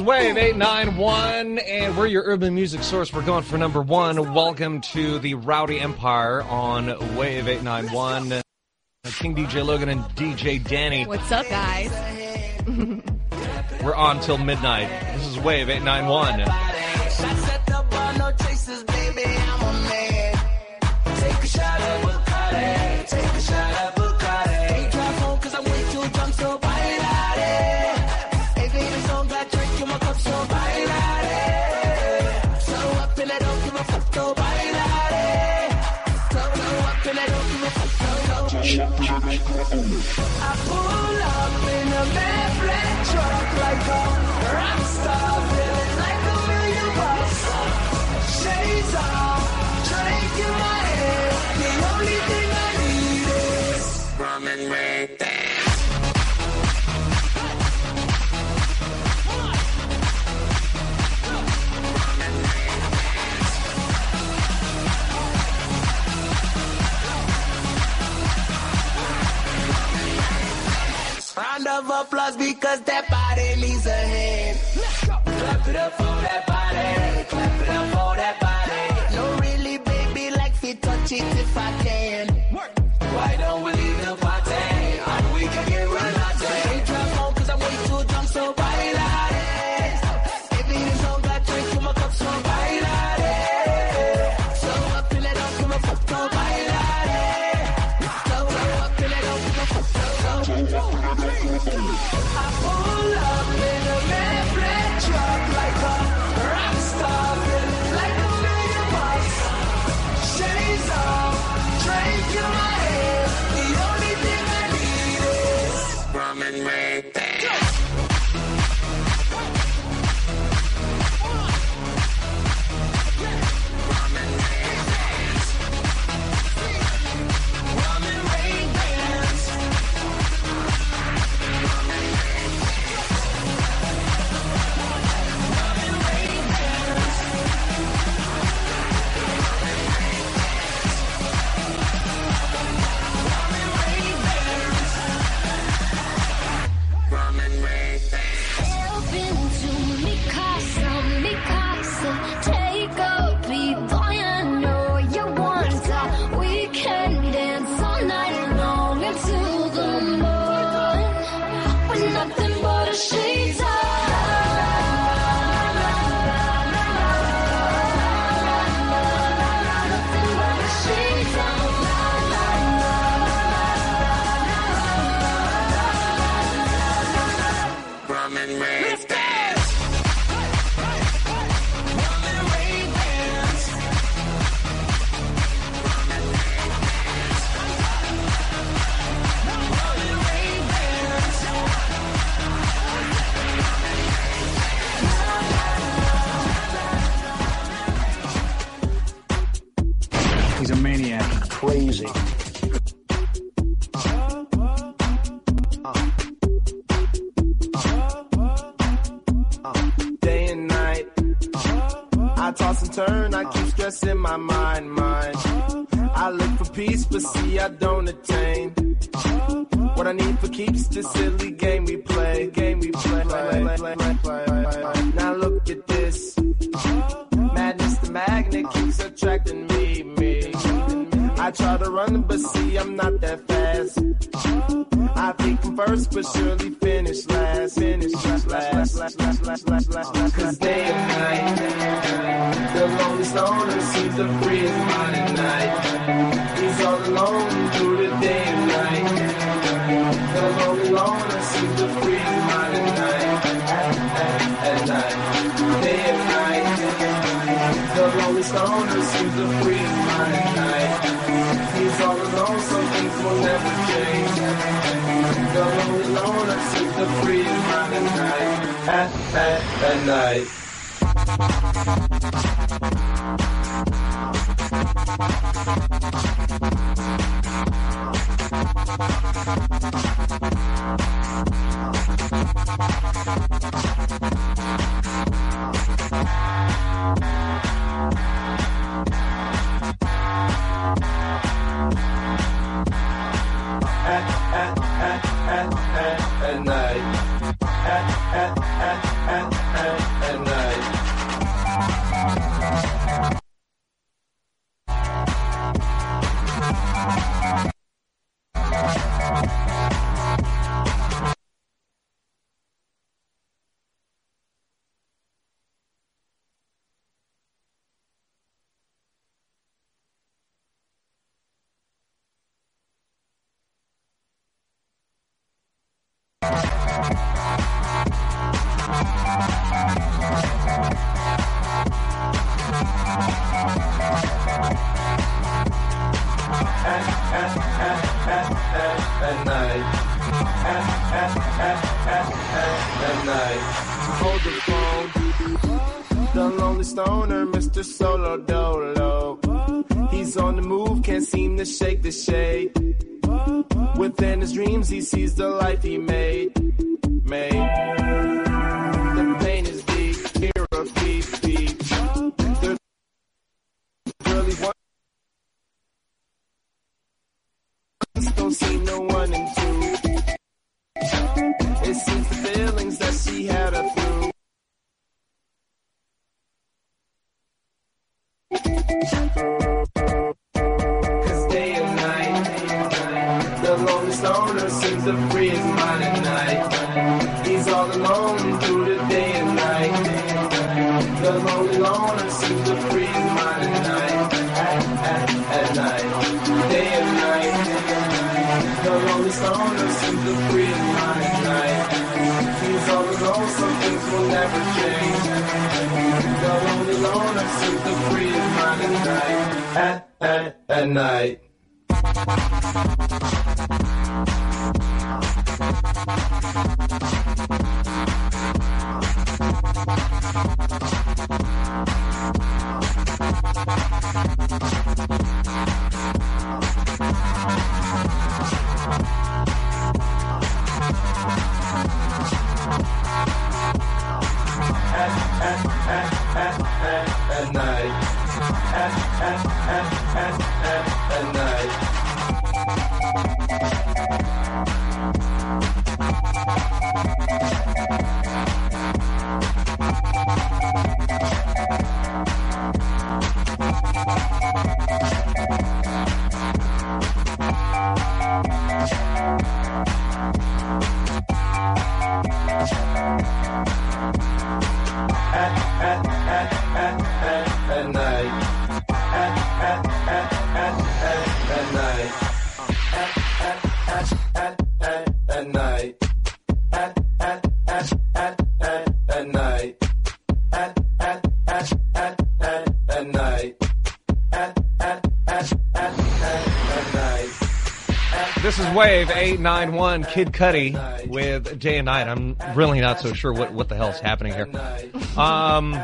Wave 891, and we're your urban music source. We're going for number one. Welcome to the Rowdy Empire on Wave 891. King DJ Logan and DJ Danny. What's up, guys? we're on till midnight. This is Wave 891. Eight nine one, Kid Cudi with Day 'n' Nite. I'm really not so sure what, what the hell's happening here. Um,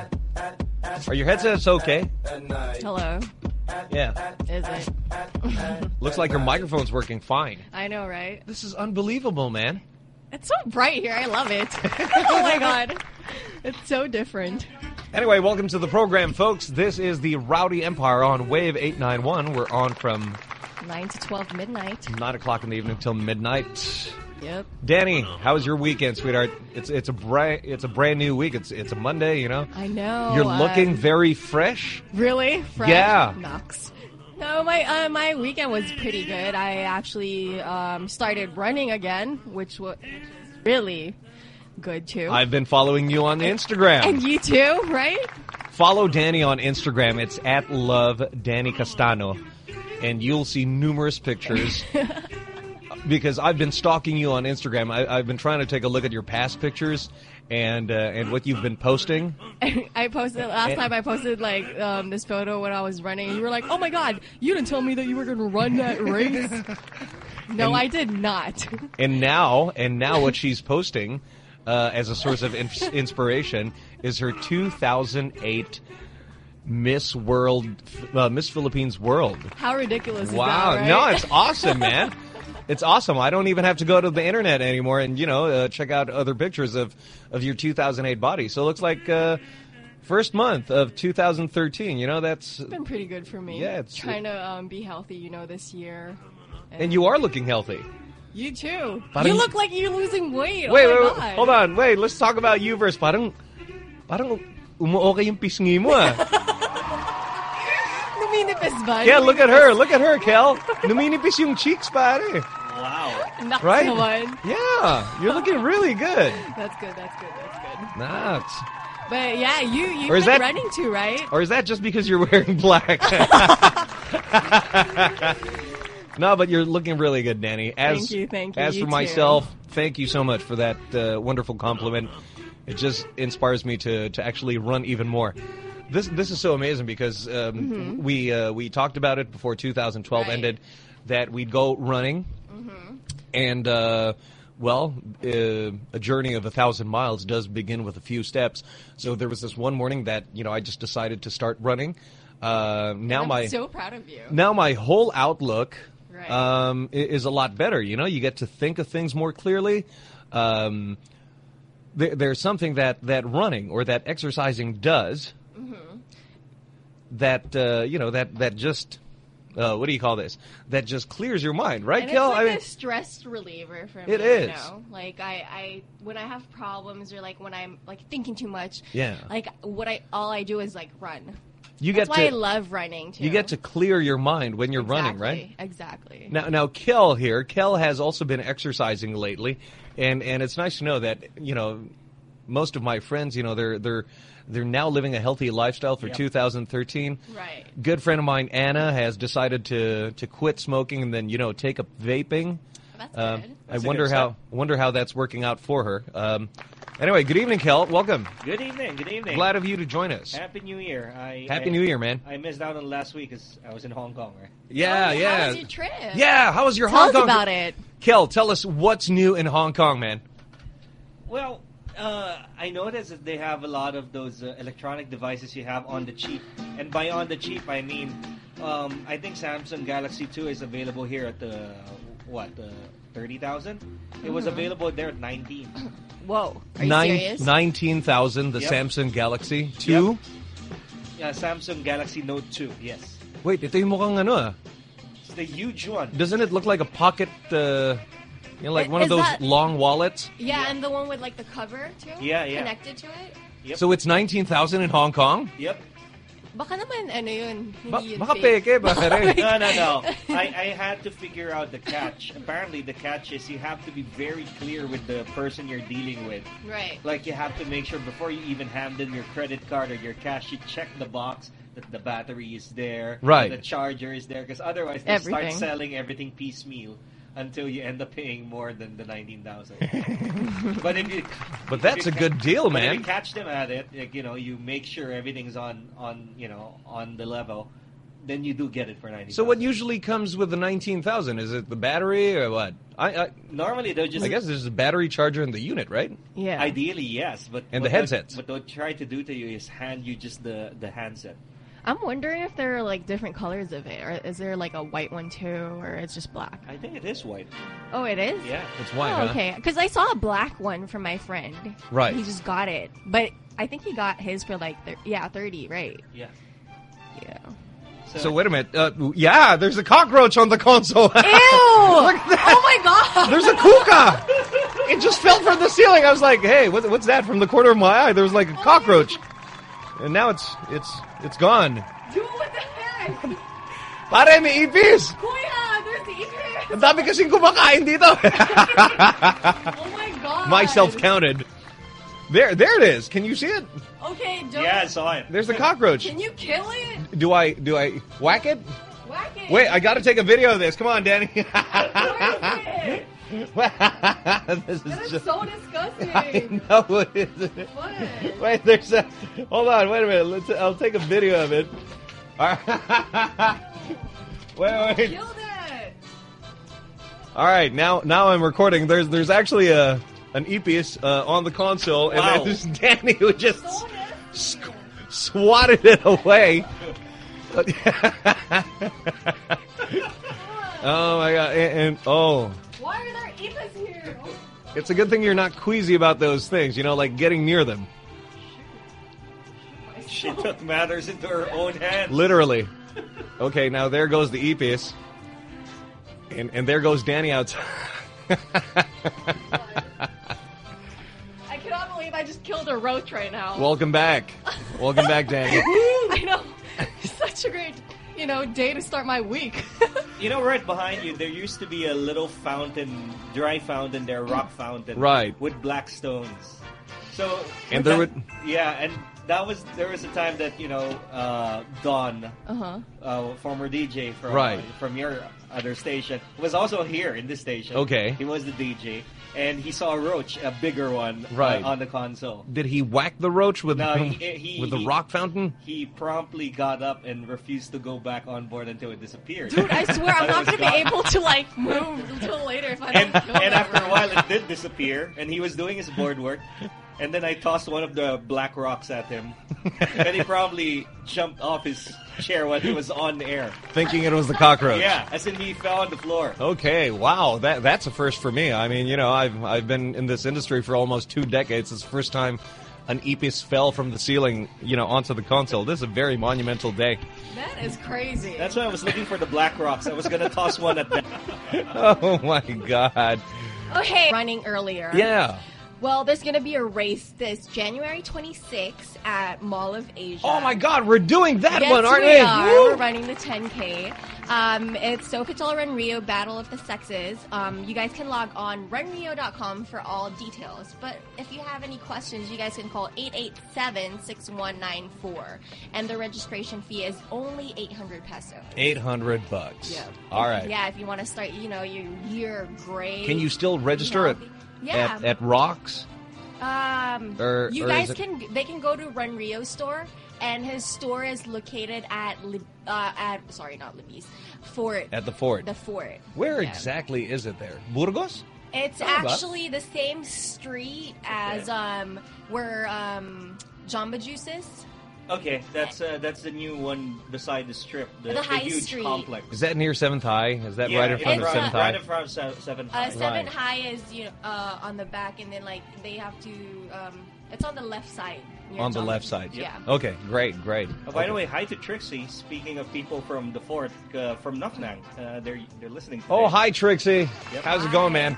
are your headsets okay? Hello. Yeah. Is it? Looks like your microphone's working fine. I know, right? This is unbelievable, man. It's so bright here. I love it. oh my god. It's so different. Anyway, welcome to the program, folks. This is the Rowdy Empire on Wave 891. We're on from 9 to 12 midnight. 9 o'clock in the evening till midnight. Yep. Danny, how was your weekend, sweetheart? It's it's a brand it's a brand new week. It's it's a Monday, you know. I know. You're looking um, very fresh. Really? Fresh? Yeah. Knocks. No, my uh, my weekend was pretty good. I actually um, started running again, which was really good too. I've been following you on Instagram. and you too, right? Follow Danny on Instagram. It's at love Danny Castano, and you'll see numerous pictures. because I've been stalking you on Instagram. I, I've been trying to take a look at your past pictures and uh, and what you've been posting. I posted last And- time. I posted like um, this photo when I was running. and You were like, "Oh my god, you didn't tell me that you were going to run that race." no, And- I did not. And now, and now, what she's posting uh, as a source of in- inspiration is her 2008 Miss World, uh, Miss Philippines World. How ridiculous Wow! is that? Right? No, it's awesome, man. It's awesome. I don't even have to go to the internet anymore and you know uh, check out other pictures of of your 2008 body. So it looks like uh, first month of 2013. You know that's been pretty good for me. Yeah, it's- trying to um, be healthy, you know, this year. and you are looking healthy. You too. Parang- you look like you're losing weight. Wait, oh wait, wait, hold on. Wait, let's talk about you first. Parang, parang umuoka yung pisngi mo ah. Numinipis ba? Yeah, look at her. Look at her, Kel. Numinipis yung cheeks, pare. Naks Right? naman. Yeah, you're looking really good. That's good. That's good. That's good. Nuts. But yeah, you you've Or is been that- running too, right? Or is that just because you're wearing black? no, but you're looking really good, Danny. As, Thank you, thank you. As You for too. myself, thank you so much for that uh, wonderful compliment. It just inspires me to, to actually run even more. This this is so amazing because um, we uh, we talked about it before 2012 Mm-hmm. Right. ended that we'd go running and uh, well, uh, a journey of a thousand miles does begin with a few steps. So there was this one morning that you know I just decided to start running. Uh, now I'm my so proud of you. now my whole outlook Right. um, is a lot better. You know, you get to think of things more clearly. Um, there, there's something that, that running or that exercising does Mm-hmm. that uh, you know that that just uh, what do you call this? That just clears your mind, right, And Kel? it's like I mean, a stress reliever for me. It You know? Like I, I, when I have problems or like when I'm like thinking too much. Yeah. Like what I, all I do is like run. you That's get why I love running too. you get to clear your mind when you're running, right? Exactly. Exactly. Now, now, Kel here. Kel has also been exercising lately, and and it's nice to know that you know most of my friends, you know, they're they're they're now living a healthy lifestyle for 2013. Right. Good friend of mine, Anna, has decided to to quit smoking and then you know take up vaping. That's Um, good. I That's a wonder good how step. wonder how that's working out for her. Um, anyway, good evening, Kel. Welcome. Good evening. Good evening. Glad of you to join us. Happy New Year. I, Happy I- New Year, man. I missed out on last week because I was in Hong Kong, right? Yeah, Oh, yeah. How was your trip? Yeah, how was your Tell Hong us Kong? about it. Kel, tell us what's new in Hong Kong, man. Well, uh, I noticed that they have a lot of those uh, electronic devices you have on the cheap. And by on the cheap, I mean, um, I think Samsung Galaxy 2 is available here at the, what, uh, 30,000? It was available there at 19. Whoa. Are you Nine- serious? 19,000, the Yep. Samsung Galaxy 2. Yeah, Samsung Galaxy Note 2, yes. Wait, ito yung mukhang ano ah. It's the huge one. Doesn't it look like a pocket, uh, you know, like I- one of is those that- long wallets? Yeah, and the one with like the cover too. Yeah, yeah. Connected to it. Yep. So it's 19,000 in Hong Kong? Yep. Baka naman ano yun, Ba- yun baka fake. peke, pare. no, no, no. I, I had to figure out the catch. Apparently, the catch is you have to be very clear with the person you're dealing with. Right. Like, you have to make sure before you even hand them your credit card or your cash, you check the box that the battery is there, Right. the charger is there, because otherwise they Everything. start selling everything piecemeal until you end up paying more than the 19,000. but if you But if that's you a good deal, but if man. you catch them at it, like, you know, you make sure everything's on on, you know, on the level, then you do get it for 90,000. So what usually comes with the 19,000? Is it the battery or what? I, I, Normally they'll just I guess there's a battery charger in the unit, right? Yeah. Ideally, yes, but And the headsets. They, what they'll try to do to you is hand you just the the handset. I'm wondering if there are like different colors of it, or is there like a white one too, or it's just black? I think it is white. Oh, it is. Yeah. It's white, Oh, huh? okay. Because I saw a black one from my friend. Right. He just got it, but I think he got his for like thir- yeah, thirty, right? Yeah. Yeah. So wait a minute. Uh, yeah, there's a cockroach on the console. Ew! oh my god! there's a kuka. It just fell from the ceiling. I was like, hey, what, what's that from the corner of my eye? There was like a cockroach. And now it's it's it's gone. Dude, what the heck? Pare, may ipis. Kuya, there's the ipis. Ang dami kasing kumakain dito. Oh my god. Myself counted. There, there it is. Can you see it? Okay, don't. Yeah, I saw it. There's the cockroach. Can you kill it? Do I do I whack it? Whack it. Wait, I got to take a video of this. Come on, Danny. Where is it? this That is is just. so I disgusting. know it is. What? Wait, there's a. Hold on, wait a minute. Let's. I'll take a video of it. All right. wait, wait. Kill that. All right, now now I'm recording. There's there's actually a an ipis uh, on the console, and Wow. then there's Danny who just So sw- swatted it away. oh my god! And, and oh, Why are there ipis here? It's a good thing you're not queasy about those things. You know, like getting near them. She took matters into her own hands. Literally. Okay, now there goes the ipis. And and there goes Danny outside. I cannot believe I just killed a roach right now. Welcome back. Welcome back, Danny. I know. Such a great, you know, day to start my week. You know, right behind you, there used to be a little fountain, dry fountain there, rock fountain, Right. with black stones. So, And there that- would- yeah, and that was there was a time that you know uh, Don, uh-huh. uh, former DJ from Right. from your other station, was also here in this station. Okay. he was the DJ, and he saw a roach, a bigger one, uh, Right. on the console. Did he whack the roach with No, he- he- with the he- rock fountain? He promptly got up and refused to go back on board until it disappeared. Dude, I swear I'm not gonna be able to like move until later if I and, don't go and that after a while it did disappear and he was doing his board work and then I tossed one of the black rocks at him and he probably jumped off his chair when he was on air Thinking it was the cockroach. yeah as in he fell on the floor Okay, wow, that that's a first for me. I mean, you know, I've I've been in this industry for almost two decades. It's the first time an ipis fell from the ceiling, you know, onto the console. This is a very monumental day. That is crazy. that's why I was looking for the black rocks I was gonna toss one at them Oh my god. Oh, okay. Running earlier. Yeah. Well, there's gonna be a race this January 26th at Mall of Asia. Oh my god, we're doing that yes, one, aren't we we? are. Woo! We're running the 10K. Um, it's Sofitel Run Rio Battle of the Sexes. Um, you guys can log on runrio.com for all details. But if you have any questions, you guys can call 887-6194. And the registration fee is only 800 pesos. 800 bucks. Yeah. All right. Yeah, if you want to start, you know, your year great. Can you still register at, healthy. Yeah. at at Rocks? Um, Or- you or guys can they can go to Run Rio store, and his store is located at uh, at sorry not Libis Fort At the fort. the Fort. Where Yeah. exactly is it there? Burgos? It's Oh, actually the same street as um where um Jamba Juice is. Okay that's uh, that's the new one beside the strip the, The High huge Street. complex Is that near Seventh High? Is that yeah, right in front it's, of uh, Seventh right High? in front of Se- Seven Uh, High. Seven Right. High is you know uh, on the back, and then like they have to um it's on the left side. near On the Jamba left Juice. side. Yeah. Okay, great, great. Oh, by Okay. the way, hi to Trixie. Speaking of people from the fort, uh, from Nuknang, uh, they're they're listening. Today. Oh, hi, Trixie. Yep. How's it going, man?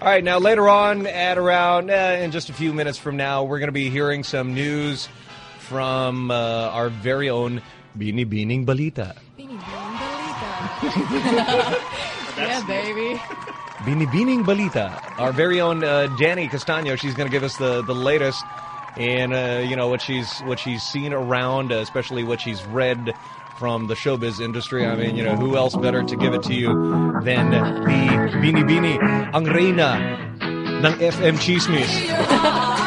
All right, now later on, at around uh, in just a few minutes from now, we're going to be hearing some news from uh, our very own Bini Bining Balita. Bini Bining Balita. yeah, baby. Bini Bining Balita. Our very own uh, Danny Castano. She's going to give us the, the latest and uh, you know what she's what she's seen around, uh, especially what she's read from the showbiz industry. I mean, you know, who else better to give it to you than the Bini Bini, ang reina ng FM Chismis.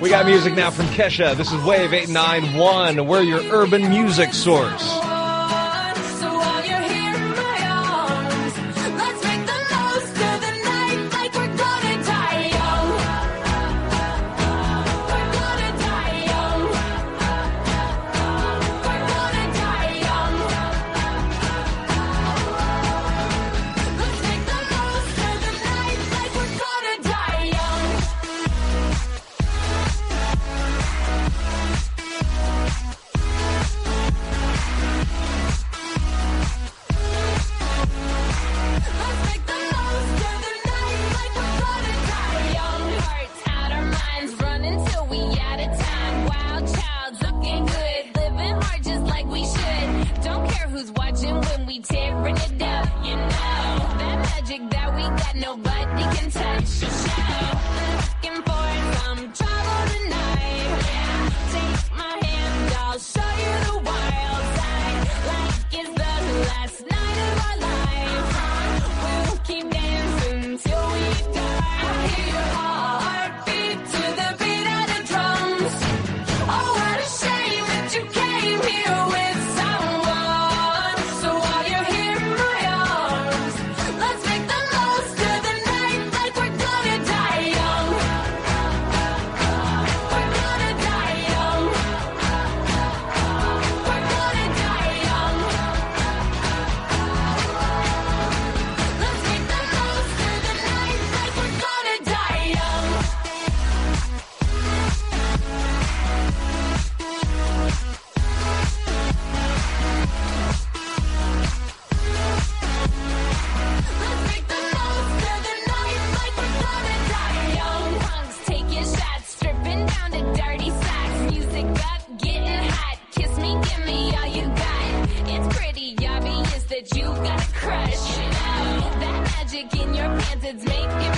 We got music now from Kesha. This is Wave 891. We're your urban music source. who's watching when we tearing it up. You know that magic that we got, nobody can touch. So looking for some trouble tonight. Yeah. methods make it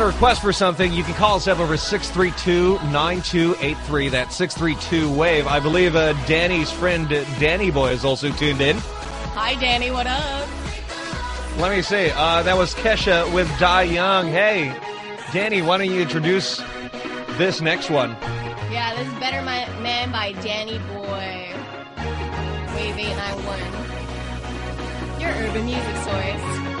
want a request for something, you can call us up over 632-9283. That's 632 wave. I believe uh, Danny's friend uh, Danny Boy is also tuned in. Hi, Danny. What up? Let me see. Uh, that was Kesha with Die Young. Hey, Danny, why don't you introduce this next one? Yeah, this is Better My Man by Danny Boy. Wave 891. Your urban music source.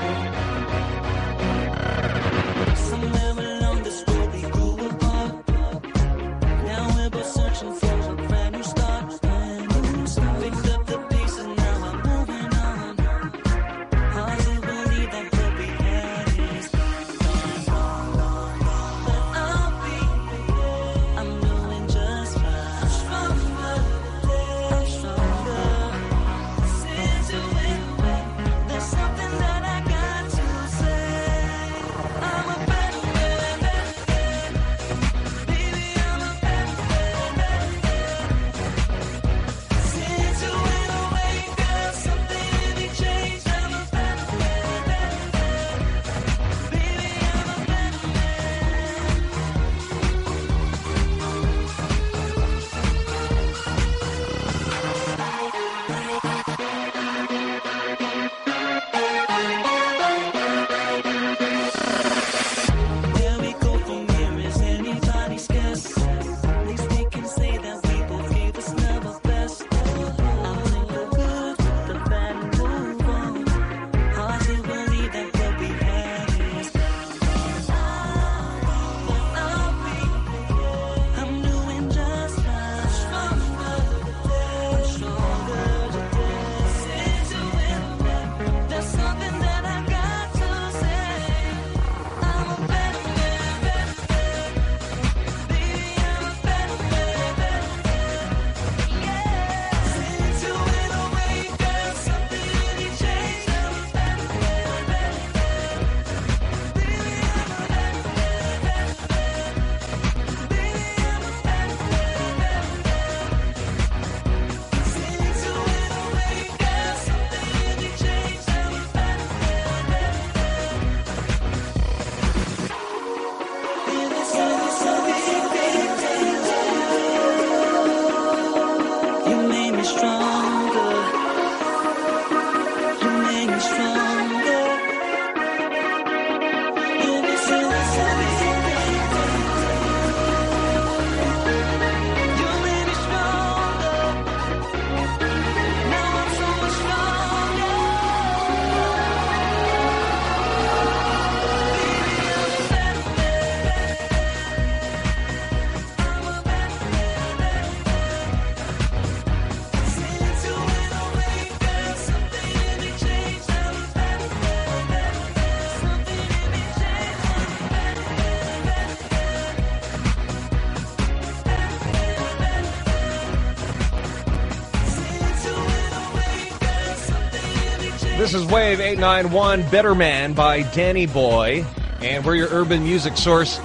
This is Wave 891 Better Man by Danny Boy, and we're your urban music source.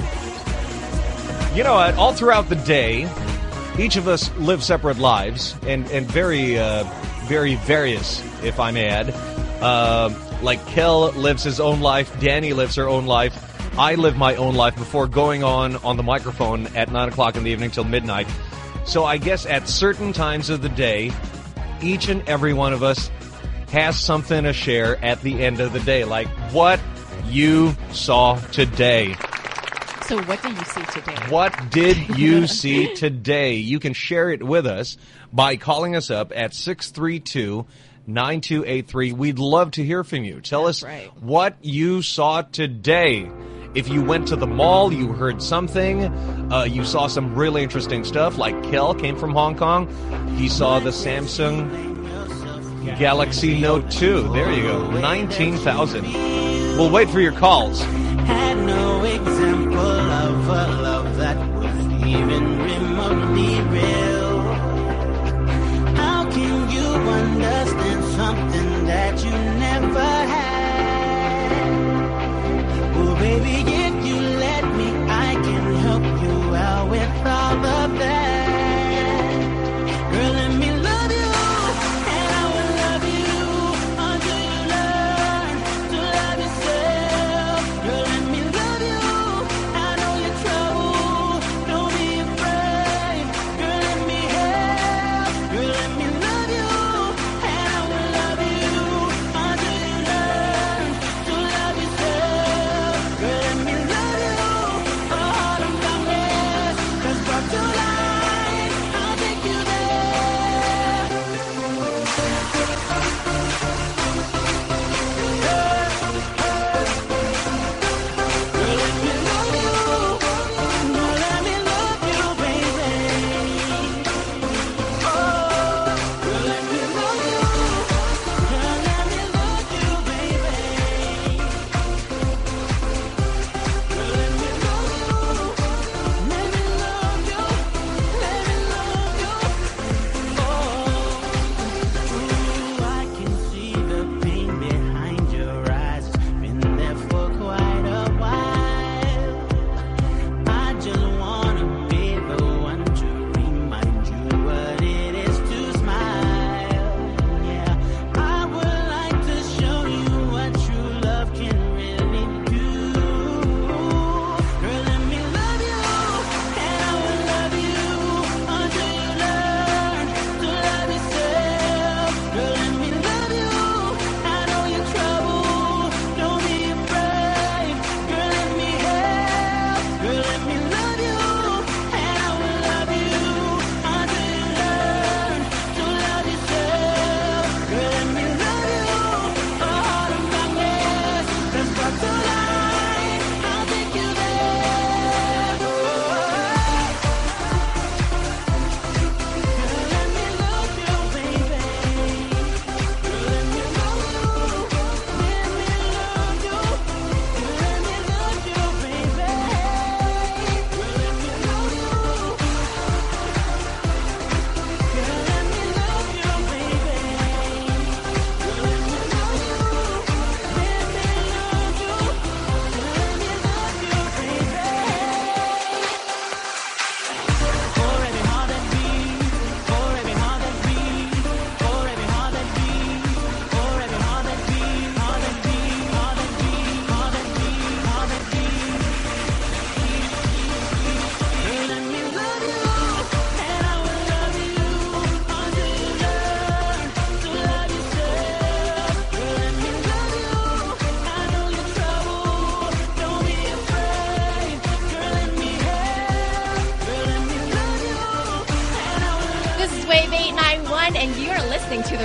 You know what? All throughout the day, each of us live separate lives, and, and very, uh, very various, if I may add. Uh, like Kel lives his own life, Danny lives her own life. I live my own life before going on on the microphone at 9 o'clock in the evening till midnight. So I guess at certain times of the day, each and every one of us has something to share at the end of the day, like what you saw today. So what did you see today? What did you see today? You can share it with us by calling us up at 632 9283. We'd love to hear from you. Tell us right. what you saw today. If you went to the mall, you heard something, uh, you saw some really interesting stuff, like Kel came from Hong Kong. He saw the Samsung Galaxy Note 2. There you go. 19,000. We'll wait for your calls. had no example of a love that was even remotely real. How can you understand something that you never had? Well, baby, if you let me, I can help you out with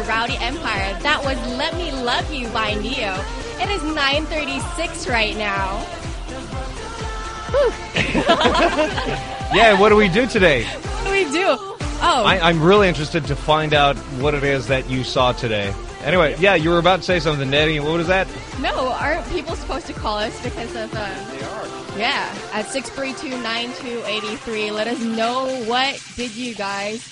Rowdy Empire. That was Let Me Love You by Ne-Yo. It is 936 right now. Yeah, what do we do today? What do we do? Oh, I, I'm really interested to find out what it is that you saw today. Anyway, yeah, you were about to say something, Nettie. What was that? no, aren't people supposed to call us because of. Uh, they are. Yeah, at 632 9283. Let us know what did you guys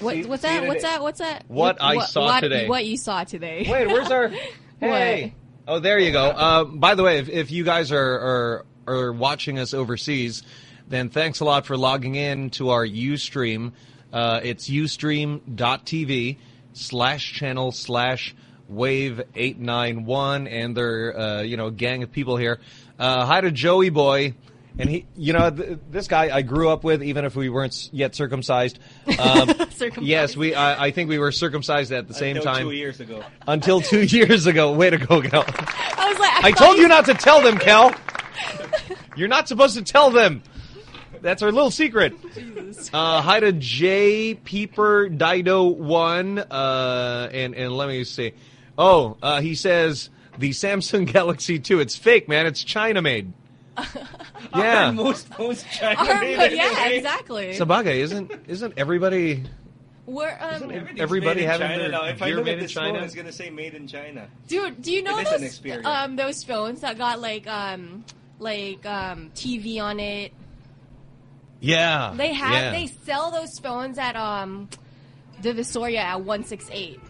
What, See- what's see that? it What's that? What's that? What I saw what, today. What you saw today. Wait, where's our? Hey. Oh, there you go. Uh, by the way, if, if you guys are, are are watching us overseas, then thanks a lot for logging in to our UStream. Uh, it's ustream.tv slash channel slash wave eight nine one, and they're uh, you know a gang of people here. Uh, hi to Joey Boy. And he, you know, th- this guy I grew up with, even if we weren't yet circumcised. Um, Circumcised. Yes, we. I, I think we were circumcised at the same time. Until time two years ago. until two years ago. Way to go, Kel. I was like, I thought told you not to tell them, Kel. You're not supposed to tell them. That's our little secret. Uh, hi to J Peeper Dido One, uh, and and let me see. Oh, uh, he says the Samsung Galaxy Two. It's fake, man. It's China made. Yeah, most phones China Our- made yeah, anyway? exactly. Sabaga isn't isn't everybody? We're um, Everything's Everybody made in having China their now. If I look made at in this China? phone, it's gonna say made in China. dude, do you know It is an those experience. um those phones that got like um like um TV on it? Yeah, They have yeah. they sell those phones at um Divisoria at one six eight.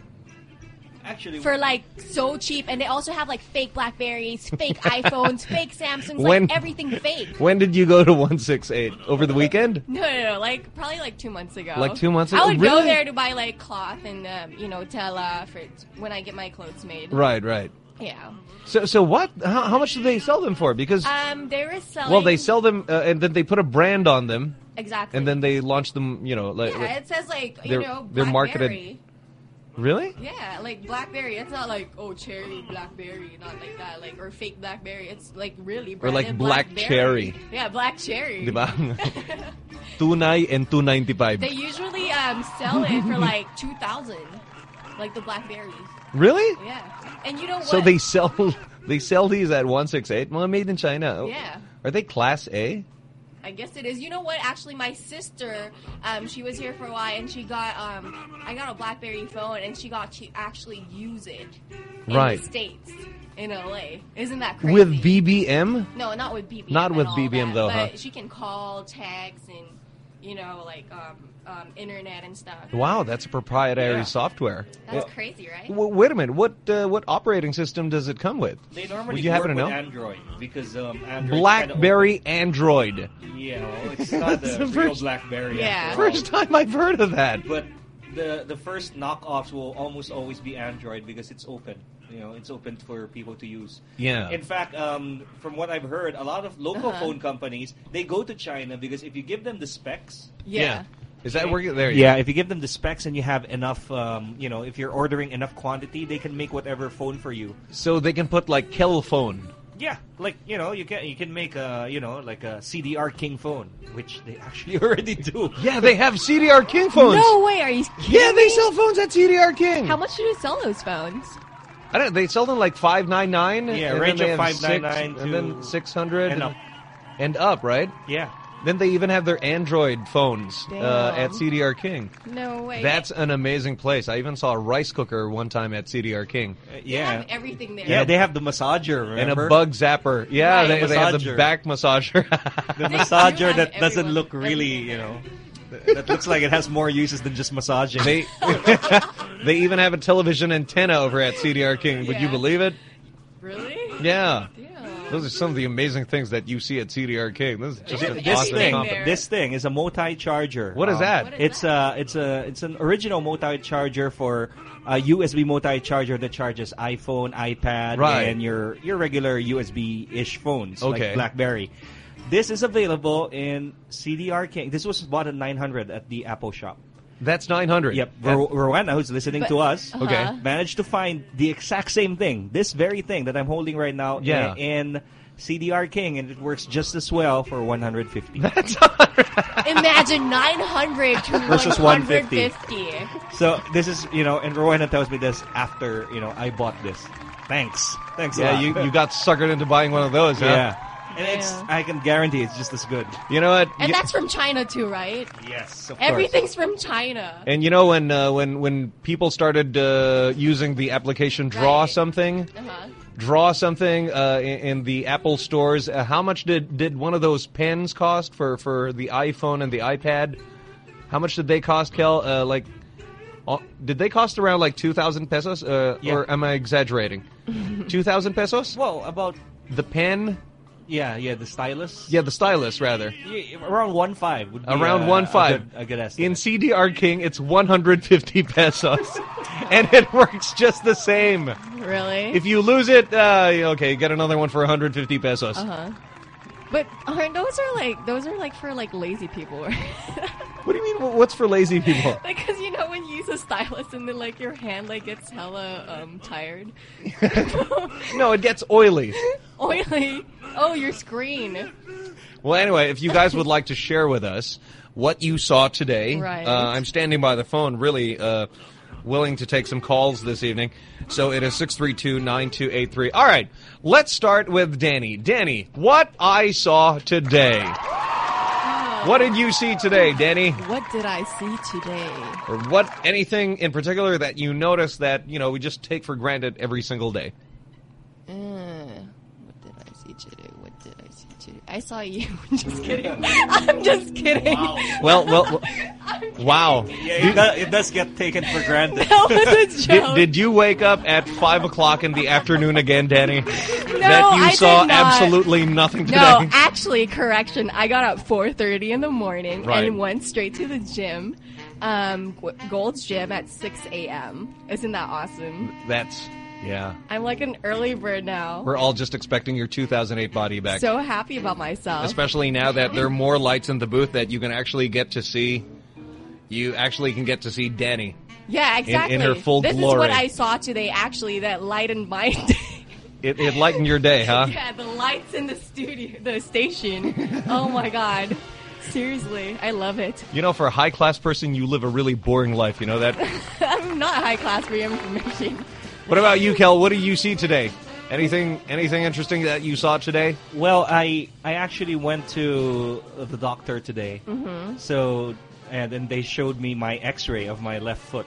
Actually, for like so cheap, and they also have like fake Blackberries, fake iPhones, fake Samsungs, When- like everything fake. When did you go to one six eight over the weekend? No, no, no, like probably like two months ago. Like two months ago. I ago? would go Really? there to buy like cloth and um, you know tela for when I get my clothes made. Right, right. Yeah. So, so what? How, how much do they sell them for? Because Um, there is selling. well, they sell them, uh, and then they put a brand on them, exactly. and then they launch them. You know, like, yeah, like- it says like you they're- know they're marketed- Blackberry. Really? Yeah, like blackberry. It's not like oh cherry blackberry, not like that. Like or fake blackberry. It's like really Or like black Blackberry. cherry. Yeah, black cherry. Diba? Tunay and two ninety five. They usually um, sell it for like two thousand, like the blackberries. Really? Yeah, and you know what? So they sell they sell these at one six eight. Well, made in China. Yeah. Are they Class A? I guess it is. You know what? Actually, my sister, um, she was here for a while, and she got um, I got a BlackBerry phone, and she got to actually use it in Right. the states in LA. Isn't that crazy? With BBM? No, not with BBM. Not with BBM that, though, but huh? she can call, text, and you know, like um, um, internet and stuff. Wow, that's a proprietary Yeah. software. That's crazy, right? W- wait a minute. What uh, what operating system does it come with? They normally Would you work happen to with know? Android because um, Android BlackBerry Android. Yeah, well, it's not That's the, the real first- BlackBerry. Yeah. after all. First time I've heard of that. But the the first knockoffs will almost always be Android because it's open. You know, it's open for people to use. Yeah. In fact, um, from what I've heard, a lot of local Uh-huh. phone companies they go to China because if you give them the specs. yeah. Is that working? There you Yeah, if you give them the specs and you have enough, um, you know, if you're ordering enough quantity, they can make whatever phone for you. So they can put like Kel phone. Yeah, like you know, you can you can make a you know like a CDR King phone, which they actually already do. Yeah, they have CDR King phones. No way! Are you kidding Yeah, they me? sell phones at CDR King. How much do you sell those phones? I don't. They sell them like five nine nine. Yeah, and range then they of six, 599 and then to- six hundred and up. and up, right? Yeah, Then they even have their Android phones uh, at CDR King. No way. That's an amazing place. I even saw a rice cooker one time at CDR King. Uh, They yeah, have everything there. yeah. They have the massager, And a bug zapper. Yeah, Right. they, they have the back massager. the massager do have that doesn't look really, everything you know, that that looks like it has more uses than just massaging. they they even have a television antenna over at CDR King. Would you believe it? Really? Yeah. Yeah. Those are some of the amazing things that you see at CDR King. This is just This- an this awesome thing, company. this thing is a multi-charger. What is Um, that? What is It's a it's a it's an original multi-charger for a USB multi-charger that charges iPhone, iPad, Right. and your your regular USB-ish phones Okay. like BlackBerry. This is available in CDR King. This was bought at 900 at the Apple shop. That's 900. Yep. That- Rowena, who's listening But- to us, Uh-huh. Okay. managed to find the exact same thing, this very thing that I'm holding right now Yeah. in, in CDR King, and it works just as well for 150. That's Imagine 900 to Versus 150. 150. So this is, you know, and Rowena tells me this after, you know, I bought this. Thanks. Thanks a yeah, lot. you, you got suckered into buying one of those, huh? yeah. And it's, Yeah. I can guarantee it's just as good. You know what? And You- that's from China too, right? Yes, of course. Everything's from China. and you know when uh, when when people started uh, using the application Draw Right. something, Uh-huh. Draw something uh, in, in the Apple stores, uh, how much did did one of those pens cost for for the iPhone and the iPad? How much did they cost, Kel? Uh, like Oh, did they cost around like 2,000 pesos? Uh, Yeah. Or am I exaggerating? 2,000 pesos? Well, about The pen? Yeah, yeah, the stylus. Yeah, the stylus, rather. Yeah, around one five would be Around uh, one five. A good, a good estimate. In CDR King, it's 150 pesos. and it works just the same. Really? If you lose it, uh, okay, get another one for 150 pesos. uh-huh. But aren't those are like those are like for like lazy people, right? What do you mean, what's for lazy people? cause you know when you use a stylus and then like your hand like gets hella um tired, no, it gets oily. oily. Oh, your screen. Well, anyway, if you guys would like to share with us what you saw today, Right. uh, I'm standing by the phone, really uh, willing to take some calls this evening. So it is 632-9283. All right, let's start with Danny. Danny, what I saw today. What did you see today, Danny? What did I see today? Or what anything in particular that you notice that, you know, we just take for granted every single day? Uh, what did I see today? What did I see today? I saw you. just kidding. I'm just kidding. Well, well, well wow. yeah, it, does, it does get taken for granted. That was a Did, joke. did you wake up at 5 o'clock in the afternoon again, Danny? no, that you I saw did not. absolutely nothing today? No, actually, correction. I got up 4:30 in the morning Right. and went straight to the gym, um, G- Gold's Gym at 6 a.m. Isn't that awesome? That's, yeah. I'm like an early bird now. We're all just expecting your 2008 body back. so happy about myself. Especially now that there are more lights in the booth that you can actually get to see. You actually can get to see Danny. yeah, exactly. In her full this is what I saw today. Actually, that lightened my day. It, it lightened your day, huh? yeah, the lights in the studio, the station. oh my god. Seriously, I love it. You know, for a high class person, you live a really boring life. You know that? I'm not high class for your information. What about you, Kel? What do you see today? Anything anything interesting that you saw today? Well, I I actually went to the doctor today. Mm-hmm. So and then they showed me my X-ray of my left foot.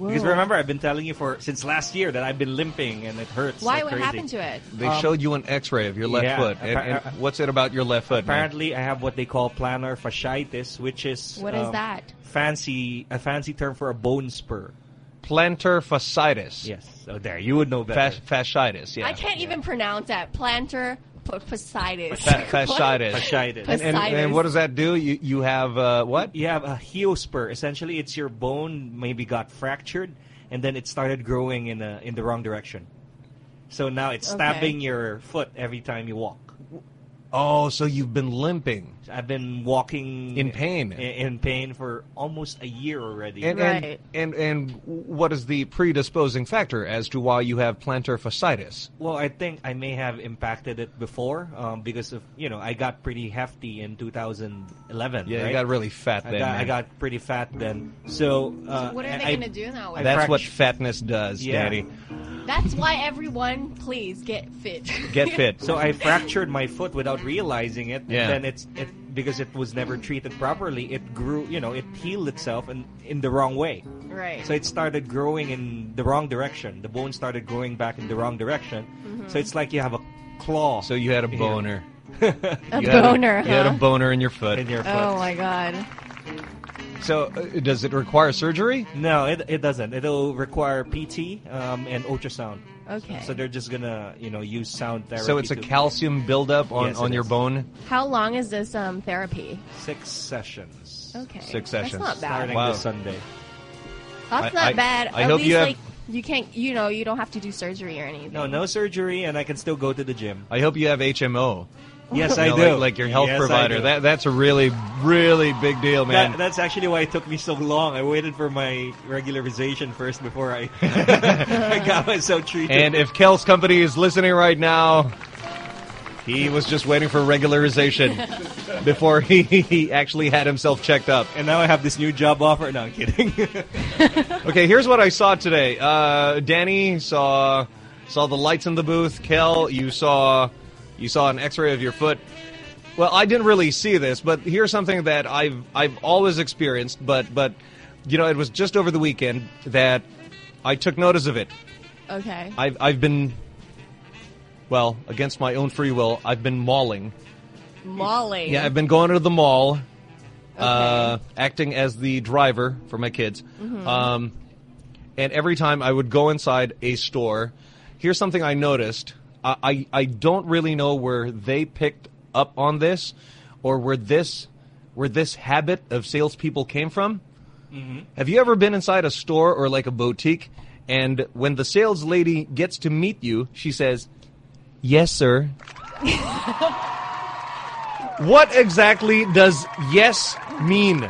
Because remember, I've been telling you for since last year that I've been limping and it hurts. Why? like What crazy. happened to it? They Um, showed you an X-ray of your left yeah, foot. And, and what's it about your left foot? man? Apparently, I have what they call plantar fasciitis, which is What is um, that? Fancy a fancy term for a bone spur. plantar fasciitis. Yes. So there, you would know better. Fas- fasciitis. Yeah. I can't even pronounce that. Plantar p- fasciitis. Fasciitis. Fasciitis. And, and, and what does that do? You you have uh, what? You have a heel spur. Essentially, it's your bone maybe got fractured, and then it started growing in a, in the wrong direction. So now it's Okay. stabbing your foot every time you walk. Oh, so you've been limping. I've been walking In pain. i- in pain for almost a year already. And, Right. and and and what is the predisposing factor as to why you have plantar fasciitis? Well, I think I may have impacted it before um, because of you know I got pretty hefty in 2011. Yeah, right? you got really fat I then. got, I got pretty fat then. So, uh, So what are they gonna do now? With That's what fatness does, Yeah. Daddy. That's why everyone, please get fit. Get fit. So I fractured my foot without realizing it. Yeah. And then it's it because it was never treated properly. It grew, you know, it healed itself and in the wrong way. right. So it started growing in the wrong direction. The bone started growing back in the wrong direction. Mm-hmm. So it's like you have a claw. So you had a boner. a You had boner, You had a boner in your foot. in your foot. Oh my god. So uh, does it require surgery? No, it, it doesn't. It'll require PT um, and ultrasound. Okay. So they're just gonna, you know, use sound therapy. So it's a to- calcium buildup on, Yes, on your is. bone? How long is this um therapy? six sessions. Okay. Six sessions. That's not bad. Starting Wow. this Sunday. That's I- not I- bad. I At hope least you have- like you can't you know, you don't have to do surgery or anything. No, no surgery, and I can still go to the gym. I hope you have HMO. Yes, You I do. Like, like your health Yes, provider. That That's a really, really big deal, man. That, that's actually why it took me so long. I waited for my regularization first before I, I got myself treated. And if Kel's company is listening right now, he was just waiting for regularization before he, he actually had himself checked up. and now I have this new job offer. No, I'm kidding. Okay, here's what I saw today. Uh, Danny saw saw the lights in the booth. Kel, you saw you saw an X-ray of your foot. Well, I didn't really see this, but here's something that I've I've always experienced, but but you know, it was just over the weekend that I took notice of it. Okay. I've I've been well against my own free will. I've been mauling. Molly. Yeah, I've been going to the mall, uh, acting as the driver for my kids. Mm-hmm. Um, and every time I would go inside a store, here's something I noticed. I, I, I don't really know where they picked up on this or where this where this habit of salespeople came from. Mm-hmm. Have you ever been inside a store or like a boutique and when the sales lady gets to meet you, she says, Yes, sir. what exactly does yes mean?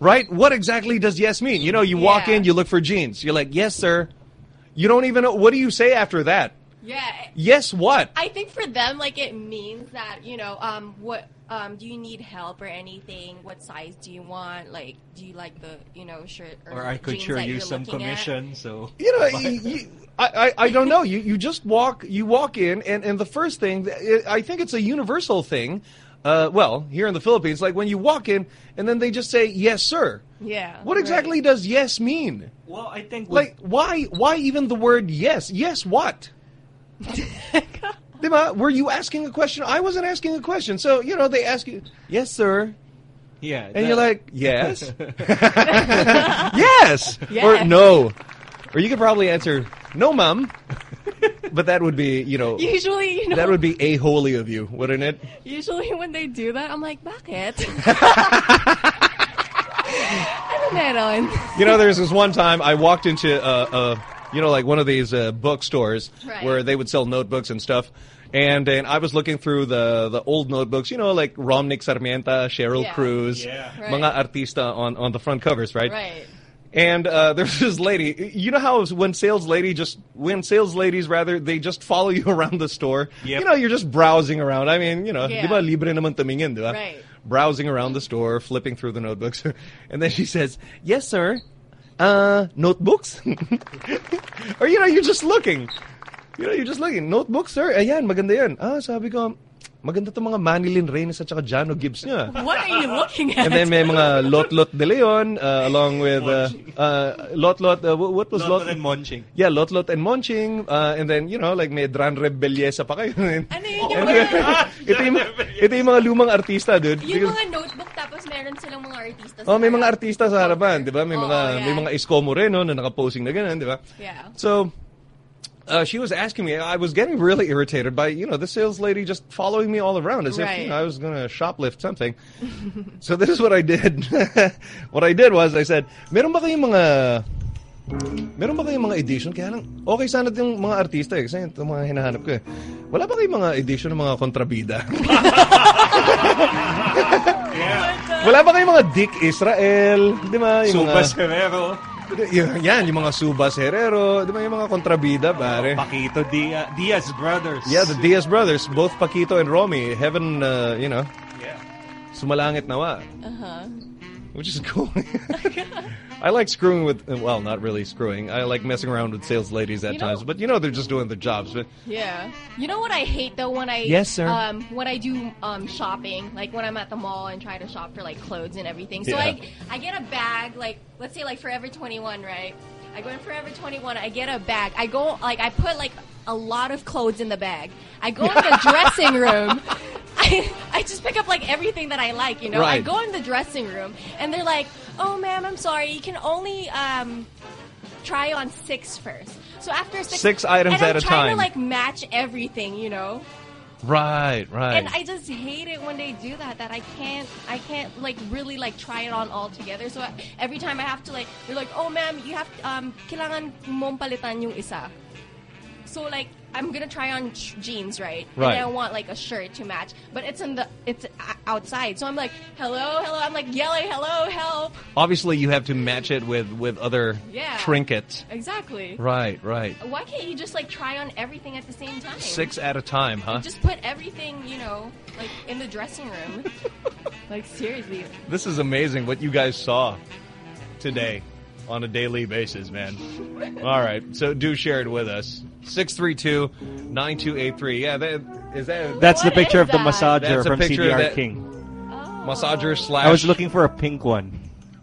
Right? What exactly does yes mean? You know, you walk in, you look for jeans. You're like, yes, sir. You don't even know. What do you say after that? Yeah. Yes, what? I think for them, like it means that you know, um, what, um, do you need help or anything? What size do you want? Like, do you like the, you know, shirt or, Or I could jeans sure that use some looking at? commission, so You know, you, you, I, I, I don't know. You, you just walk, you walk in, and, and the first thing, I think it's a universal thing. Uh, well, here in the Philippines, like when you walk in, and then they just say, yes, sir. Yeah. What exactly does yes mean? Well, I think Like, why, why even the word yes? Yes, what? Diba? Were you asking a question? I wasn't asking a question. So, you know, they ask you, yes, sir. yeah, And you're like, yes. yes. Or no. Or you could probably answer, no, ma'am. But that would be, you know, Usually, you know, that would be a-holy of you, wouldn't it? usually when they do that, I'm like, bakit? ano meron? You know, there's this one time I walked into, uh, uh, you know, like one of these uh, bookstores Right. where they would sell notebooks and stuff. And, and I was looking through the the old notebooks, you know, like Romnick Sarmenta, Cheryl Yeah. Cruz, Yeah. Right. mga artista on, on the front covers, right? Right. And uh, there's this lady. You know how when sales lady just when sales ladies rather they just follow you around the store. Yep. You know, you're just browsing around. I mean, you know, Yeah. di libre naman tumingin, di? Right. Browsing around the store, flipping through the notebooks, and then she says, "Yes, sir. Uh, notebooks." or you know, you're just looking. You know, you're just looking. Notebooks, sir. Ayan, maganda yan. Ah, sabi ko, maganda to mga Manilyn Reyes at saka Jano Gibbs niya. What are you looking at? And then may mga Lot Lot de Leon uh, along with uh, uh, Lot Lot. Uh, wh- what was Lot? Lot and Monching. Yeah, Lot Lot and Monching. Uh, and then, you know, like may Dran Rebellesa pa kayo. Ano yun yung mga, ito, yung, ito yung mga lumang artista, dude. yung Because- mga notebook tapos meron silang mga artista sa Oh, may mga artista sa harapan, 'di ba? May Oo, mga yan. may mga Isko Moreno na naka-posing na ganun, 'di ba? Yeah. So, uh, she was asking me. I was getting really irritated by you know the sales lady just following me all around as if you know, I was going to shoplift something. so this is what I did. what I did was I said, "Meron ba kayong mga Meron ba kayong mga edition? Kaya lang, okay sana yung mga artista eh. Kasi ito mga hinahanap ko eh. Wala ba kayong mga edition ng mga kontrabida? Wala ba kayong mga Dick Israel? Di ba? Yung Subas mga, Herrero, Y- yan, yung mga Subas Herrero. Di ba yung mga kontrabida, pare? Paquito Diaz, Diaz Brothers. Yeah, the Diaz brothers, both Paquito and Romy. Heaven, uh, you know, Yeah. sumalangit nawa. Uh-huh. Which is cool. I like screwing with, well, not really screwing. I like messing around with sales ladies at You know- times. But you know, they're just doing their jobs. But Yeah. You know what I hate though when I Yes, sir. um when I do um shopping, like when I'm at the mall and try to shop for like clothes and everything. So Yeah. I I get a bag like let's say like Forever 21, right? I go in Forever 21, I get a bag. I go like I put like a lot of clothes in the bag. I go in the dressing room. I, I just pick up like everything that I like, you know. I go in the dressing room and they're like, "Oh, ma'am, I'm sorry. You can only um try on six first. So after six, Six items and I'm at a trying time. to like match everything, you know. Right, right. And I just hate it when they do that. That I can't, I can't like really like try it on all together. So I, every time I have to like, they're like, oh ma'am, you have um, kailangan mong palitan yung isa. So like, I'm gonna try on jeans, right? Right. And I want like a shirt to match, but it's in the, it's outside. So I'm like, hello, hello. I'm like yelling, hello, help. Obviously, you have to match it with with other Yeah. trinkets. Exactly. Right, right. Why can't you just like try on everything at the same time? Six at a time, huh? Just put everything, you know, like in the dressing room. like seriously. This is amazing what you guys saw today on a daily basis, man. All right, so do share it with us. 632-9283. Yeah, that, is that That's the picture is of the that? massager That's from picture CDR that- King. Oh. massager slash? I was looking for a pink one.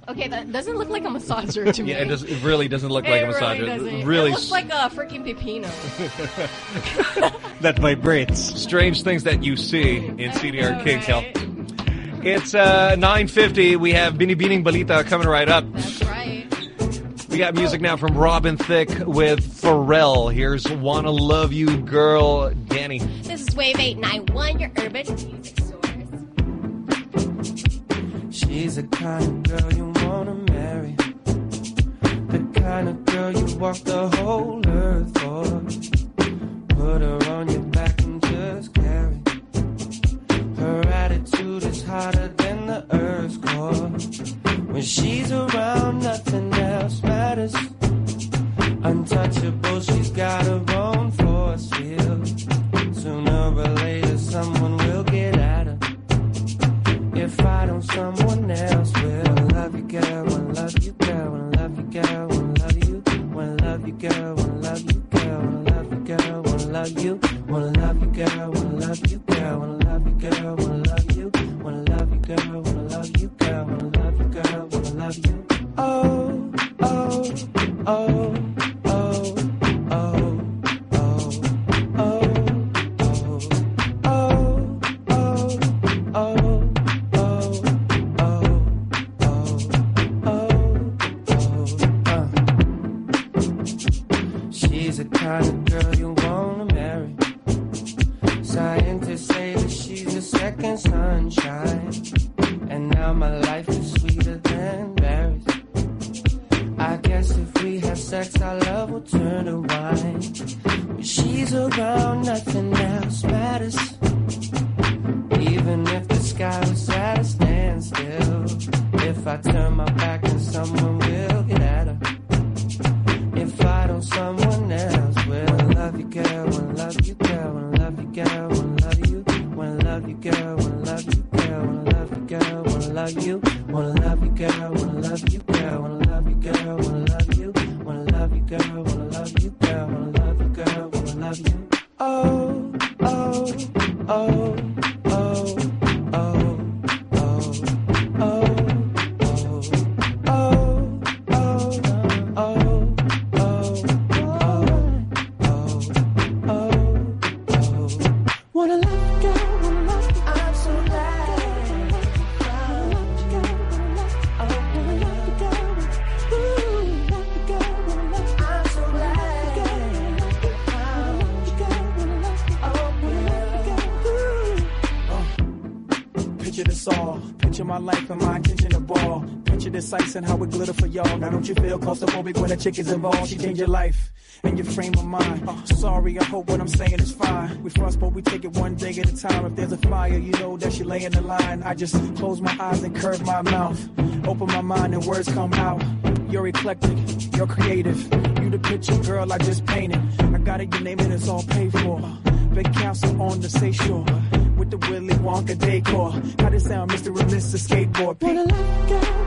Okay, that doesn't look like a massager to me. Yeah, it, does, it really doesn't look It like a really massager. doesn't. It really it looks like a freaking pepino. That vibrates. strange things that you see in CDR know, King's right? Health. It's uh, 9.50. We have Binibining Balita coming right up. That's right. We got music now from Robin Thicke with Pharrell. Here's Wanna Love You Girl, Danny. This is Wave 891, your urban music source. She's the kind of girl you wanna marry. The kind of girl you walk the whole earth for. Put her on your back and just carry. Her attitude is hotter than the earth's core. When she's around, nothing else matters. Untouchable, she's got her own force field. Sooner or later, someone will get at her. If I don't, someone else will. Love you, girl. Wanna love you, girl. Wanna love you, girl. Wanna love you. Wanna love you, girl. Wanna love you, girl. Wanna love you, girl. Wanna love you. Wanna love you, girl. Wanna love you, girl. Wanna love you, girl. Oh, oh, oh, ball. Picture this ice and how it glitter for y'all. Now don't you feel claustrophobic when a chick is involved? She changed your life and your frame of mind. Uh, sorry, I hope what I'm saying is fine. We frost, but we take it one day at a time. If there's a fire, you know that she lay in the line. I just close my eyes and curve my mouth. Open my mind and words come out. You're eclectic, you're creative. You the picture, girl, I just painted. I got it, your name and it's all paid for. Big council on the seashore the Willy Wonka decor. How this sound, Mr. and Mr. Skateboard? Wanna love you,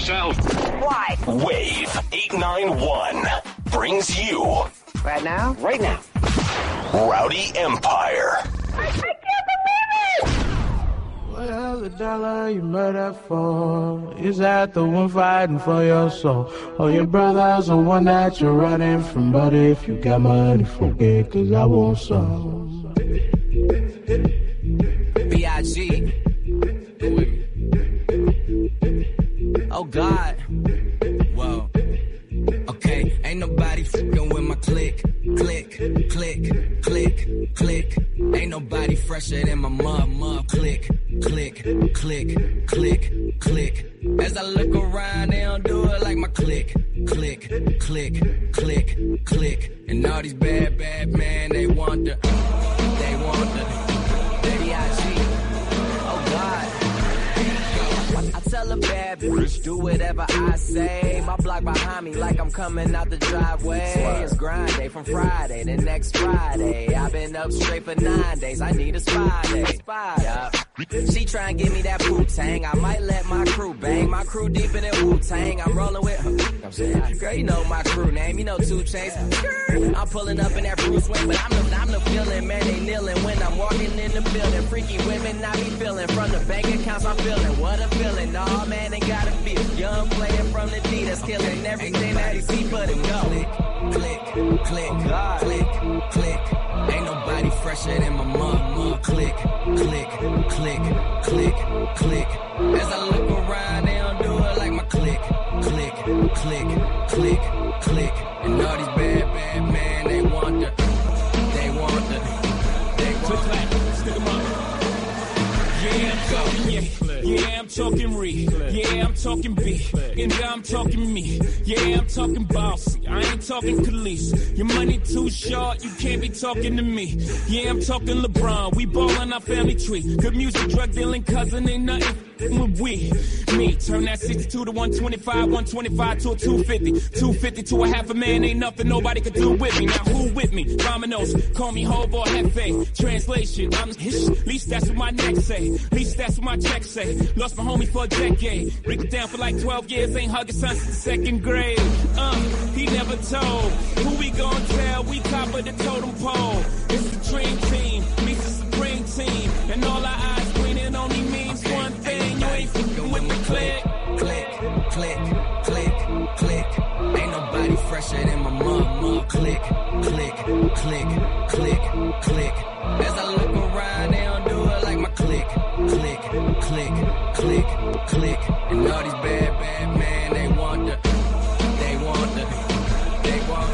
yourself. Why? Wave 891 brings you. Right now? Right now. Rowdy Empire. I can't believe it. Well, the dollar you murder for is that the one fighting for your soul? Or your brother's the one that you're running from? But if you got money, forget, cause I want some. B.I.G. click. Ain't nobody fresher than my mom, mom. Click, click, click, click, click. As I look around, they don't do it like my click, click, click, click, click. And all these bad, bad men, they want the, they want the, Tell a bad bitch, do whatever I say. My block behind me like I'm coming out the driveway. It's grind day from Friday to next Friday. I've been up straight for nine days. I need a spy day. Spy. Yup. She try and give me that Wu Tang. I might let my crew bang. My crew deep in that Wu Tang. I'm rolling with her. I'm girl, you know my crew name. You know two chains. I'm pulling up in that Bruce Wayne, but I'm the, I'm the feeling, man. They kneeling when I'm walking in the building. Freaky women, I be feeling from the bank accounts. I'm feeling what a feeling. Nah, man, they gotta feel. Young player from the D that's killing everything that he see for the go. click, click, click, click. Ain't nobody fresher than my mama. Click, click, click, click, click. As I look around, they don't do it like my click, click, click, click, click. And all these bad, bad men, yeah. I'm talking re. Yeah, I'm talking B. And I'm talking me. Yeah, I'm talking bossy. I ain't talking Khalees. Your money too short, you can't be talking to me. Yeah, I'm talking LeBron. We ballin' our family tree. Good music, drug dealing, cousin ain't nothing with we. Me, turn that 62 to 125, 125 to a 250. 250 to a half a man, ain't nothing nobody could do with me. Now who with me? Dominoes, call me hobo Hefe. Translation, I'm hish. Least that's what my neck say. Least that's what my check say. Lost my homie for a decade. It down for like 12 years, ain't hugging son since second grade. Uh, he never told. Who we gon' tell? We top of the totem pole. It's the dream team, meets the supreme team. And all our eyes green, only means one thing. You ain't fucking with the click. click, click, click, click. Ain't nobody fresher than my mama. Click, click, click, click, click. Click. And all these bad, bad men, they want the, they want the, they want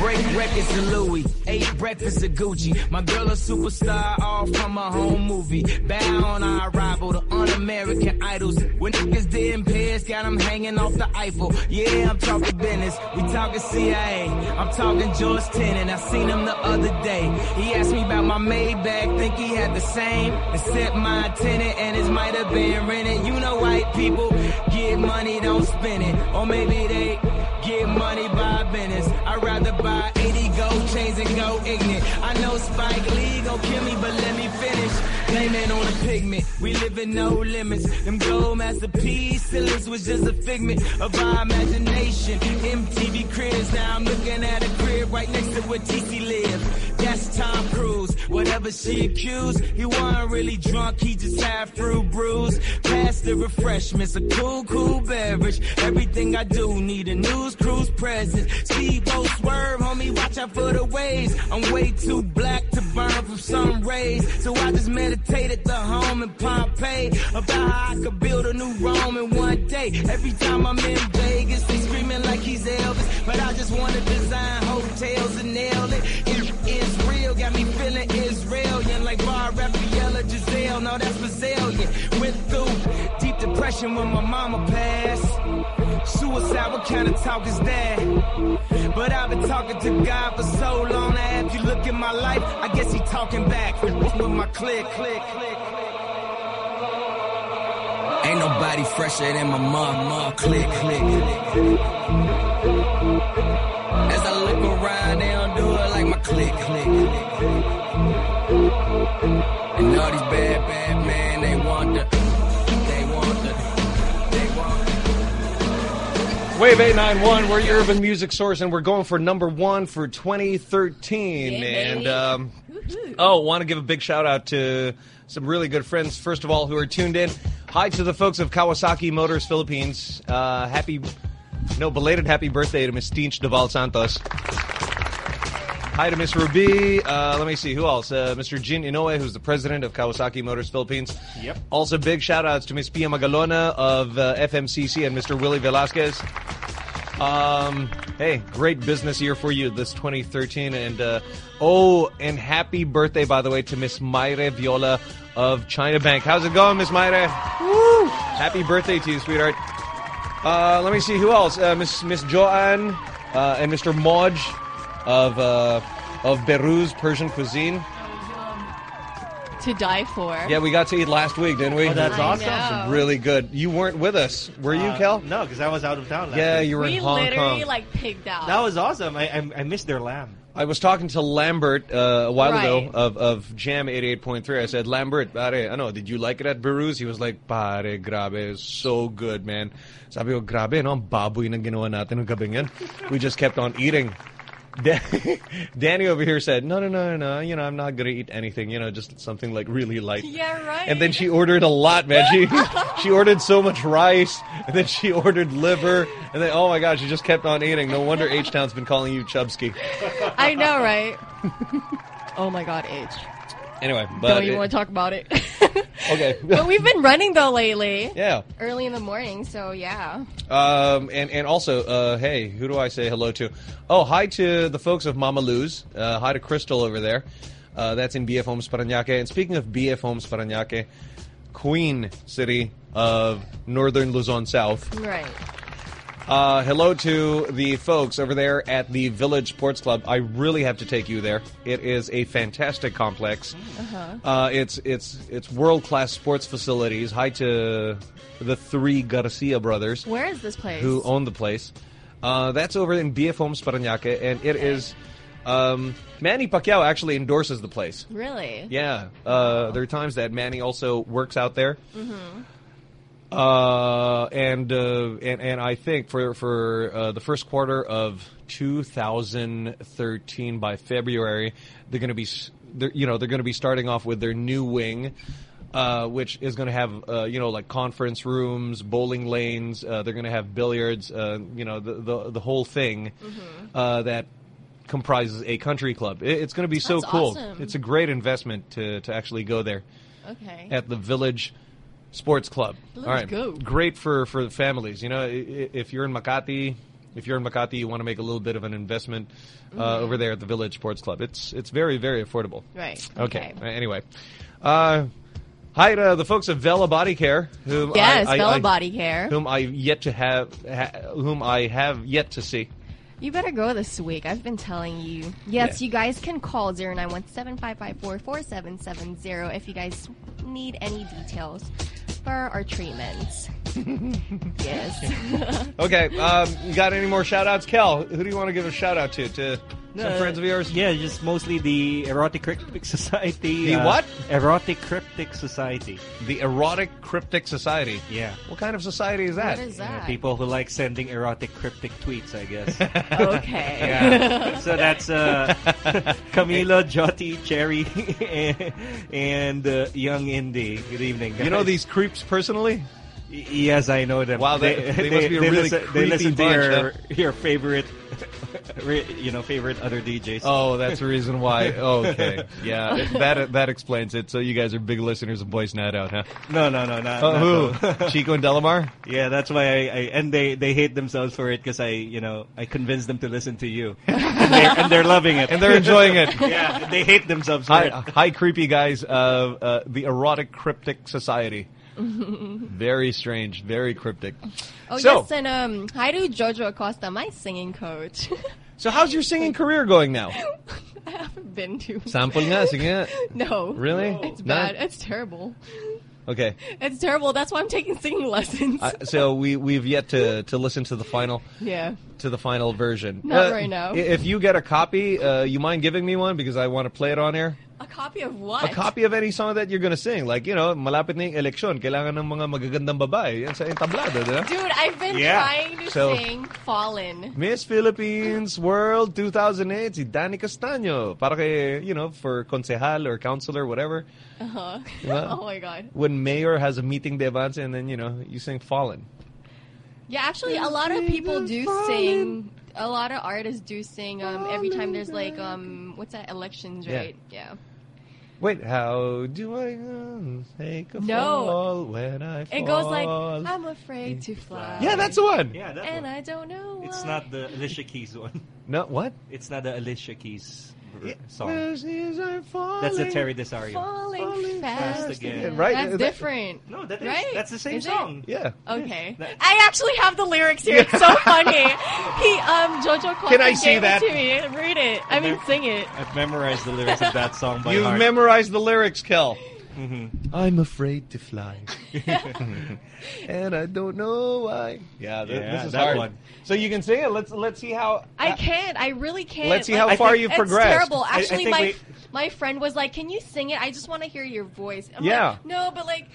Break records to Louis, ate breakfast at Gucci. My girl a superstar, all from a home movie. Bow on our arrival, the un-American idols. When niggas didn't piss, got them hanging off the Eiffel. Yeah, I'm talking business, we talking CIA. I'm talking George Tenet, I seen him the other day. He asked me about my Maybach, think he had the same. Except my tenant and his might have been rented. You know white people get money, don't spend it. Or maybe they get money by business. I'd rather buy 80 gold chains and go ignorant. I know Spike Lee gon' kill me, but let me finish. Blame it on the pigment. We live in no limits. Them gold masterpieces was just a figment of our imagination. MTV cribs, now I'm looking at a crib right next to where TC live. That's Tom Cruise. Whatever she accused, he wasn't really drunk, he just had fruit brews. Pass the refreshments, a cool, cool beverage. Everything I do need a news cruise presence. Steve-O swerve, homie, watch out for the waves. I'm way too black to burn from sun rays. So I just meditated the home in Pompeii about how I could build a new Rome in one day. Every time I'm in Vegas, they screaming like he's Elvis. But I just wanna design hotels and nail it. It is real, got me feeling Israelian like Bar Refaeli or Gisele. No, that's Brazilian. Deep depression when my mama passed. Suicide, what kind of talk is that? But I've been talking to God for so long. Now if you look at my life, I guess he talking back with my click, click, click. Ain't nobody fresher than my mama. Click, click. As I look around, they don't do it like my click, click. And all these bad, bad men, they want the, Wave 891, we're your urban music source, and we're going for number one for 2013. and, um, oh, want to give a big shout out to some really good friends, first of all, who are tuned in. Hi to the folks of Kawasaki Motors Philippines. Uh, happy, no, belated happy birthday to Miss Tinch Deval Santos. Hi to Miss Ruby. Uh, let me see, who else? Uh, Mr. Jin Inoue, who's the president of Kawasaki Motors Philippines. Yep. Also, big shout outs to Miss Pia Magalona of uh, FMCC and Mr. Willie Velasquez. Um, hey, great business year for you this 2013. And, uh, oh, and happy birthday, by the way, to Miss Mayre Viola of China Bank. How's it going, Miss Mayre? Woo! Happy birthday to you, sweetheart. Uh, let me see, who else? Uh, Miss Miss Joanne uh, and Mr. Moj of uh, of Beru's Persian Cuisine. to die for. Yeah, we got to eat last week, didn't we? Oh, that's I awesome. know. Some really good. You weren't with us, were you, Uh, Kel? No, because I was out of town. Last Yeah, week. you were we in Hong literally Kong. like pigged out. That was awesome. I I, I missed their lamb. I was talking to Lambert uh, a while Right. ago of, of Jam 88.3. I said, Lambert, pare, I know, did you like it at Beru's? He was like, pare, grabe, it's so good, man. Sabi ko, grabe, no, ang baboy na ginawa natin ng gabing yan. We just kept on eating. Da- Danny over here said, no, no, no, no, no, you know, I'm not going to eat anything, you know, just something like really light. Yeah, right. And then she ordered a lot, man. She she ordered so much rice, and then she ordered liver, and then oh my god, she just kept on eating. No wonder H Town's been calling you Chubsky. I know, right? oh my god, H. Anyway, but Don't even it- want to talk about it. Okay. but we've been running though lately. Yeah. Early in the morning, so yeah. Um, and and also, uh, hey, who do I say hello to? Oh, hi to the folks of Mama Lou's. Uh, hi to Crystal over there. Uh, that's in BF Homes Paranaque. And speaking of BF Homes Paranaque, Queen City of Northern Luzon South. Right. Uh, hello to the folks over there at the Village Sports Club. I really have to take you there. It is a fantastic complex. Uh-huh. Uh, it's it's it's world class sports facilities. Hi to the three Garcia brothers Where is this place? who own the place. Uh, that's over in BF Homes Paranaque, and it is. Um, Manny Pacquiao actually endorses the place. Really? Yeah, uh, there are times that Manny also works out there. Mm-hmm. Uh, and uh, and and I think for for uh, the first quarter of 2013, by February, they're going to be, you know, they're going to be starting off with their new wing. Uh, which is going to have, uh, you know, like conference rooms, bowling lanes. Uh, they're going to have billiards. Uh, you know, the the, the whole thing uh, that comprises a country club. It, it's going to be so That's cool. awesome. It's a great investment to to actually go there Okay. at the Village Sports Club. Let's All right, go. great for for the families. You know, if you're in Makati, if you're in Makati, you want to make a little bit of an investment uh, Mhm. over there at the Village Sports Club. It's it's very very affordable. Right. Okay. Uh, Anyway, uh, hi to the folks of Vela Body Care. Whom Yes, I, I, Vela I- Body Care. Whom I yet to have, ha, whom I have yet to see. You better go this week. I've been telling you. Yes, Yeah. you guys can call 0917-554-4770 if you guys need any details for our treatments. yes. Okay, um, you got any more shout outs? Kel, who do you want to give a shout out to? To some Uh, friends of yours? Yeah, just mostly the Erotic Cryptic Society. The uh, what? Erotic Cryptic Society. The Erotic Cryptic Society. Yeah. What kind of society is that? What is that? people who like sending erotic cryptic tweets, I guess. Okay. Yeah. so that's uh, Camilo, Jotty, Cherry, and uh, Young Indy. Good evening. You know these creeps personally? Yes, I know them. Wow, they- they must be a really listen, they listen to your, huh? your favorite, you know, favorite other DJs. Oh, that's the reason why. Okay, yeah, that that explains it. So you guys are big listeners of Boys Night Out, huh? No, no, no, not, Oh, not who? Chico and Delamar? Yeah, that's why I, I and they they hate themselves for it because I you know I convinced them to listen to you, and they're, and they're loving it And they're enjoying it. yeah, they hate themselves for Hi, it. hi, creepy guys of uh, the Erotic Cryptic Society. Very strange, very cryptic. Oh so, yes, and um, hi to Jojo Acosta, my singing coach. so how's your singing career going now? I haven't been to. Sample nga, nga. No. Really? It's Not- bad. It's terrible. Okay. It's terrible. That's why I'm taking singing lessons. Uh, so we we've yet to to listen to the final yeah. to the final version. Not Uh, right now. If you get a copy, uh, you mind giving me one because I want to play it on air. A copy of what? A copy of any song that you're gonna sing. Like, you know, malapit na yung eleksyon. Kailangan ng mga magagandang babae. Yan sa entablado, di ba? Dude, I've been Yeah. trying to So- sing Fallen. Miss Philippines World 2008, si Danny Castaño. Para kay, you know, for concejal or councilor, whatever. Uh-huh. Diba? oh my god. When mayor has a meeting de avance and then, you know, you sing Fallen. Yeah, actually, a lot of people do sing. A lot of artists do sing um, every time there's like um, what's that elections, Yeah. right? Yeah. Wait, how do I take a No. fall when I fall? It goes like I'm afraid to fly. Yeah, that's the one. Yeah, that And one. I don't know. It's why. not the Alicia Keys one. No, what? It's not the Alicia Keys r- song. Where's these are falling, That's the Terry Desario. falling fast, fast again. again. Right, That's that- different. No, that is right? that's the same Is it? song. Yeah. Okay. That- I actually have the lyrics here. It's so funny. He um Jojo Can I Cocker see gave that? it to me. Read it. I mean, sing it. I've memorized the lyrics of that song by You've heart. memorized the lyrics, Kel. Mm-hmm. I'm afraid to fly. and I don't know why. Yeah, th- Yeah, this is hard. one. So you can sing it. Let's let's see how. I uh, can't. I really can't. Let's see Like, how far you've progressed. terrible. I- I Actually, my we- my friend was like, "Can you sing it? I just want to hear your voice." I'm Yeah. Like, no, but like,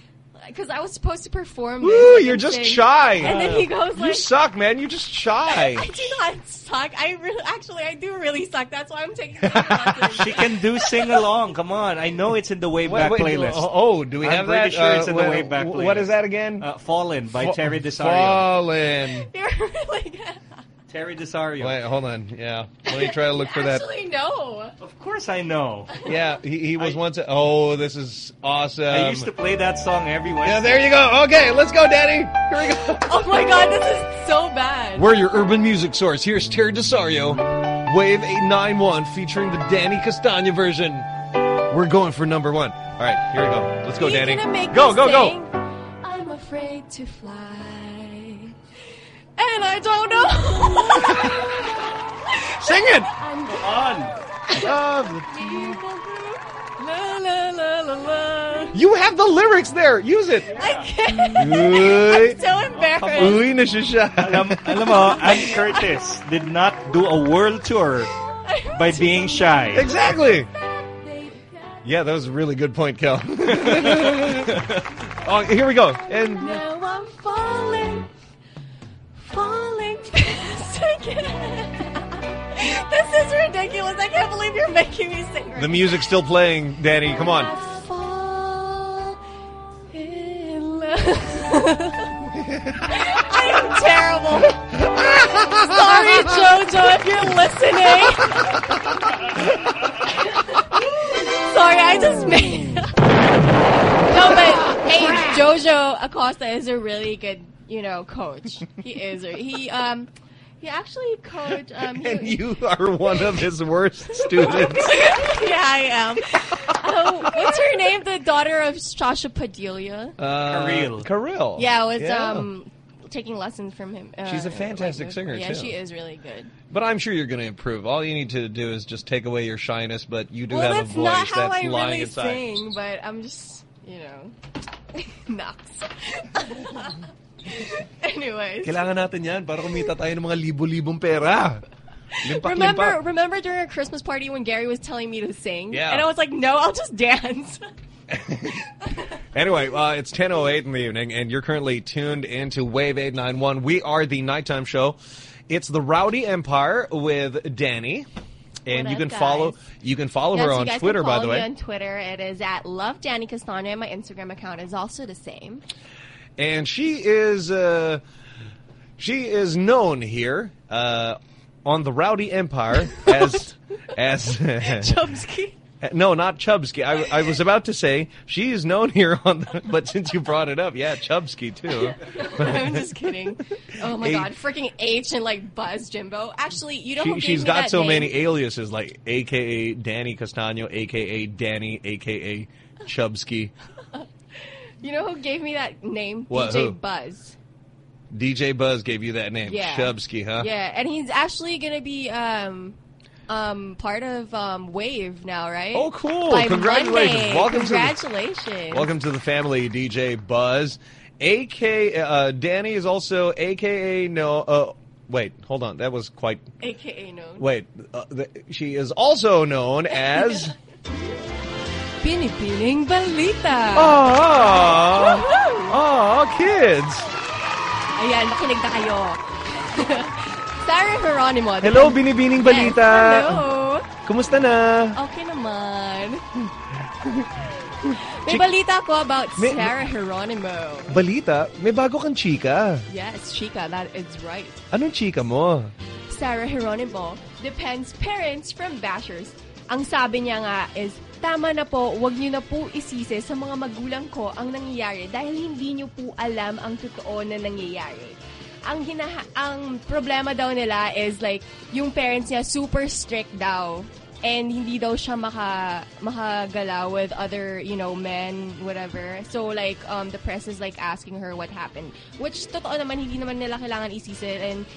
because I was supposed to perform. Woo, this, like, you're and just sing. shy. And then he goes You suck, man. You're just shy. I do not suck. I really, actually, I do really suck. That's why I'm taking. She can do sing along. Come on, I know it's in the Wayback Wait, wait, playlist. oh, oh, do we I'm have pretty that? Sure it's Uh, in the wh- Wayback playlist. what is that again? Uh, Fallen by Fa- Terry Desario. Fallen. You're really good. Terry Desario. Wait, hold on. Yeah, let me try to look for that. Actually, no. Of course I know. Yeah, he, he was once. A, oh, this is awesome. I used to play that song every Wednesday. Yeah, there you go. Okay, let's go, Daddy. Here we go. Oh my god, this is so bad. We're your urban music source. Here's Terry Desario, Wave 891, featuring the Danny Castaño version. We're going for number one. All right, here we go. Let's go, He's Danny. gonna make Go, me go, go. I'm afraid to fly. And I don't know. Sing it. I'm on. La, la, la, la, la. You have the lyrics there. Use it. I can't. Uy. I'm so embarrassed. Uy, nasisya. alam, alam mo, Anne Curtis did not do a world tour by being shy. Exactly. Yeah, that was a really good point, Kel. oh, here we go. And Now I'm falling, falling fast again. this is ridiculous. I can't believe you're making me sing. Right the music's still playing, Danny. Come on. Fall in love. I am terrible. Sorry, Jojo, if you're listening. Sorry, I just made. no, but hey, Jojo Acosta is a really good, you know, coach. He is. A, he um, he actually coached. Um, he, And you are one of his worst students. yeah, I am. Uh, what's her name? The daughter of Zsa Zsa Padilla. Uh, Karylle. Karylle. Yeah, I was Yeah. um taking lessons from him. Uh, She's a fantastic like, singer, Yeah, too. she is really good. But I'm sure you're going to improve. All you need to do is just take away your shyness, but you do well, have a that's voice not how that's I lying really inside. sing, but I'm just, you know, nuts. Anyways. Kailangan natin yan para kumita tayo ng mga libo-libong pera. Limpak, Remember, limpak. remember during a Christmas party when Gary was telling me to sing, Yeah. and I was like, "No, I'll just dance." Anyway, uh, it's 10.08 in the evening, and you're currently tuned into Wave 891. We are the nighttime show. It's the Rowdy Empire with Danny. And What you can follow you can follow her you on Twitter, by the me way. on Twitter. It is at Love Danny Castaño, and my Instagram account is also the same. And she is uh, she is known here uh, on the Rowdy Empire as as Chubsky. No, not Chubsky. I, I was about to say she is known here on, the, but since you brought it up, yeah, Chubsky too. I'm just kidding. Oh my H- god, freaking H and like Buzz Jimbo. Actually, you know who She, gave she's got so name? many aliases like AKA Danny Castaño, AKA Danny, AKA Chubsky. You know who gave me that name? What, DJ who? Buzz. DJ Buzz gave you that name, Yeah. Chubsky, huh? Yeah, and he's actually gonna be um um part of um Wave now, right? Oh, cool. By Congratulations. Monday. Welcome to the- Congratulations. Welcome to the family, DJ Buzz. AK uh, Danny is also AKA no. Uh, wait, hold on. That was quite. AKA known. Wait, uh, the, she is also known as. Binibining Balita. Oh, Aw, kids. Ayan, makinig na kayo. Sarah Geronimo. Hello? Binibining Yes, Balita. hello. Kumusta na? Okay naman. May balita ko about May- Sarah Geronimo. Balita, may bago kang chika. Yes, Chica, that is right. Anong chika mo? Sarah Geronimo depends parents from bashers. Ang sabi niya nga is, tama na po, wag niyo na po isisi sa mga magulang ko ang nangyayari dahil hindi niyo po alam ang totoo na nangyayari. Ang hinaha ang problema daw nila is like yung parents niya super strict daw and hindi daw siya maka makagalaw with other, you know, men, whatever. So like um the press is like asking her what happened. Which totoo naman hindi naman nila kailangan isisi and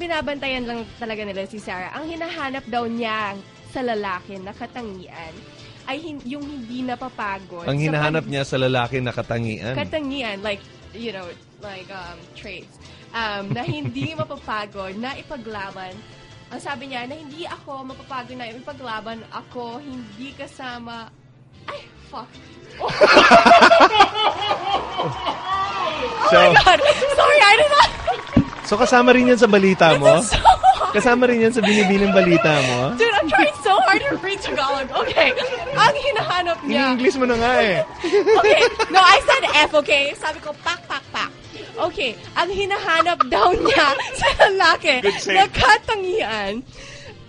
binabantayan lang talaga nila si Sarah. Ang hinahanap daw niya sa lalaki na katangian ay hin- yung hindi napapagod. Ang hinahanap pag- niya sa lalaki na katangian. katangian, like, you know, like um, traits, um, na hindi mapapagod, na ipaglaban. Ang sabi niya, na hindi ako mapapagod na ipaglaban, ako hindi kasama... Ay, fuck. So, oh my God! Sorry, I did not... so kasama rin yan sa balita mo? So. Kasama rin yan sa binibining balita mo? Dude, I'm trying to read Tagalog. Okay. Ang hinahanap niya... In-English mo na nga eh. okay. No, I said F, okay? Sabi ko, pak, pak, pak. Okay. Ang hinahanap daw niya sa lalaki na katangian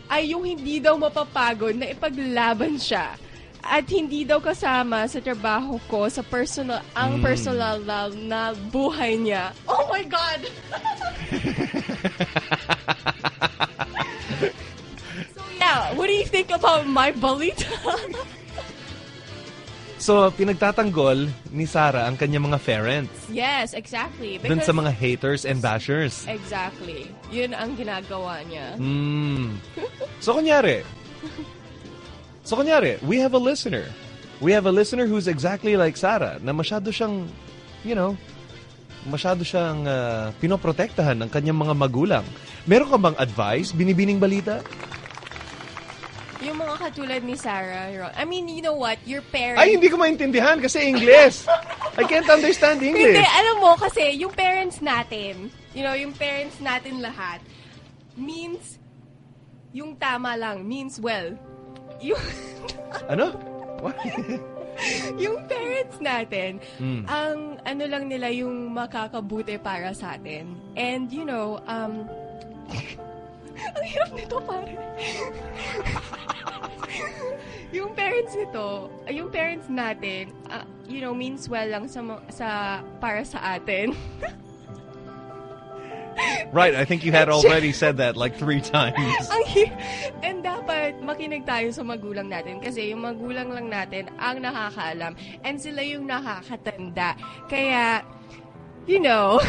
ay yung hindi daw mapapagod na ipaglaban siya. At hindi daw kasama sa trabaho ko sa personal, ang Mm. personal na, na buhay niya. Oh my God! yeah, what do you think about my balita? So, pinagtatanggol ni Sarah ang kanyang mga parents. yes, exactly. Dun sa mga haters and bashers. Exactly. Yun ang ginagawa niya. Hmm. So, kunyari, so, kunyari, we have a listener. We have a listener who's exactly like Sarah, na masyado siyang, you know, masyado siyang uh, pinoprotektahan ng kanyang mga magulang. Meron ka bang advice, binibining balita? Yung mga katulad ni Sarah, Ron- I mean, you know what? Your parents... Ay, hindi ko maintindihan kasi English. I can't understand English. Hindi, alam mo, kasi yung parents natin, you know, yung parents natin lahat, means, yung tama lang, means well. Yung, Ano? What? yung parents natin, Hmm. ang ano lang nila yung makakabuti para sa atin. And, you know, um, ang hirap nito, pare. yung parents nito, yung parents natin, ah, you know, means well lang sa, sa para sa atin. Right, I think you had already said that like three times. And dapat makinig tayo sa magulang natin kasi yung magulang lang natin ang nakakaalam and sila yung nakakatanda. Kaya, you know,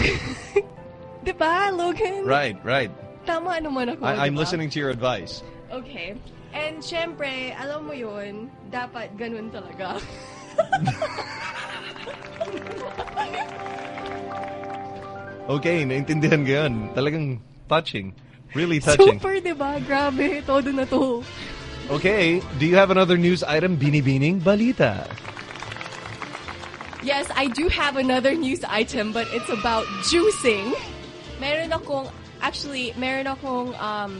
di ba, Logan? Right, right. Tama naman ako, I, I'm listening to your advice. Okay. And syempre, alam mo yun, dapat ganun talaga. Okay, naintindihan ko yun. Talagang touching. Really touching. Super, di ba? Grabe, todo na to. Okay, do you have another news item, Binibining Balita? Yes, I do have another news item, but it's about juicing. Meron akong, actually, meron akong um,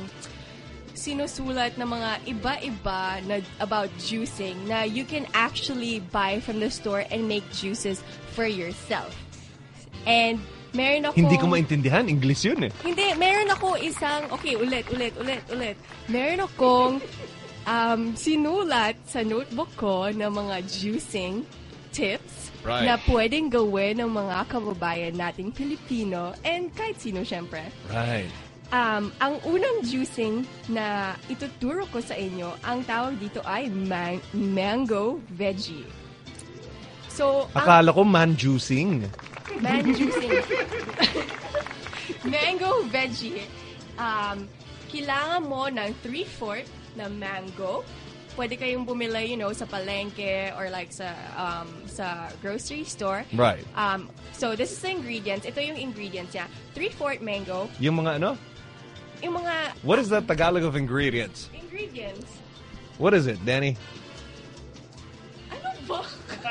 sinusulat na mga iba-iba na about juicing na you can actually buy from the store and make juices for yourself. And meron ako... Hindi ko maintindihan. English yun eh. Hindi, meron ako isang, okay, ulit, ulit, ulit, ulit. Meron akong um, sinulat sa notebook ko ng mga juicing tips Right. na pwedeng gawin ng mga kababayan nating Pilipino and kahit sino syempre. Right. Um, ang unang juicing na ituturo ko sa inyo, ang tawag dito ay man- mango veggie. So, ang Akala ko man juicing. man juicing. mango veggie. Um, kailangan mo ng 3-4 na mango. Pwede kayong bumili, you know, sa palengke or like sa um, sa grocery store. Right. Um, so, this is the ingredients. Ito yung ingredients niya. 3-4 mango. Yung mga ano? Yung mga What is that Tagalog of ingredients? ingredients. What is it, Danny? Ano ba?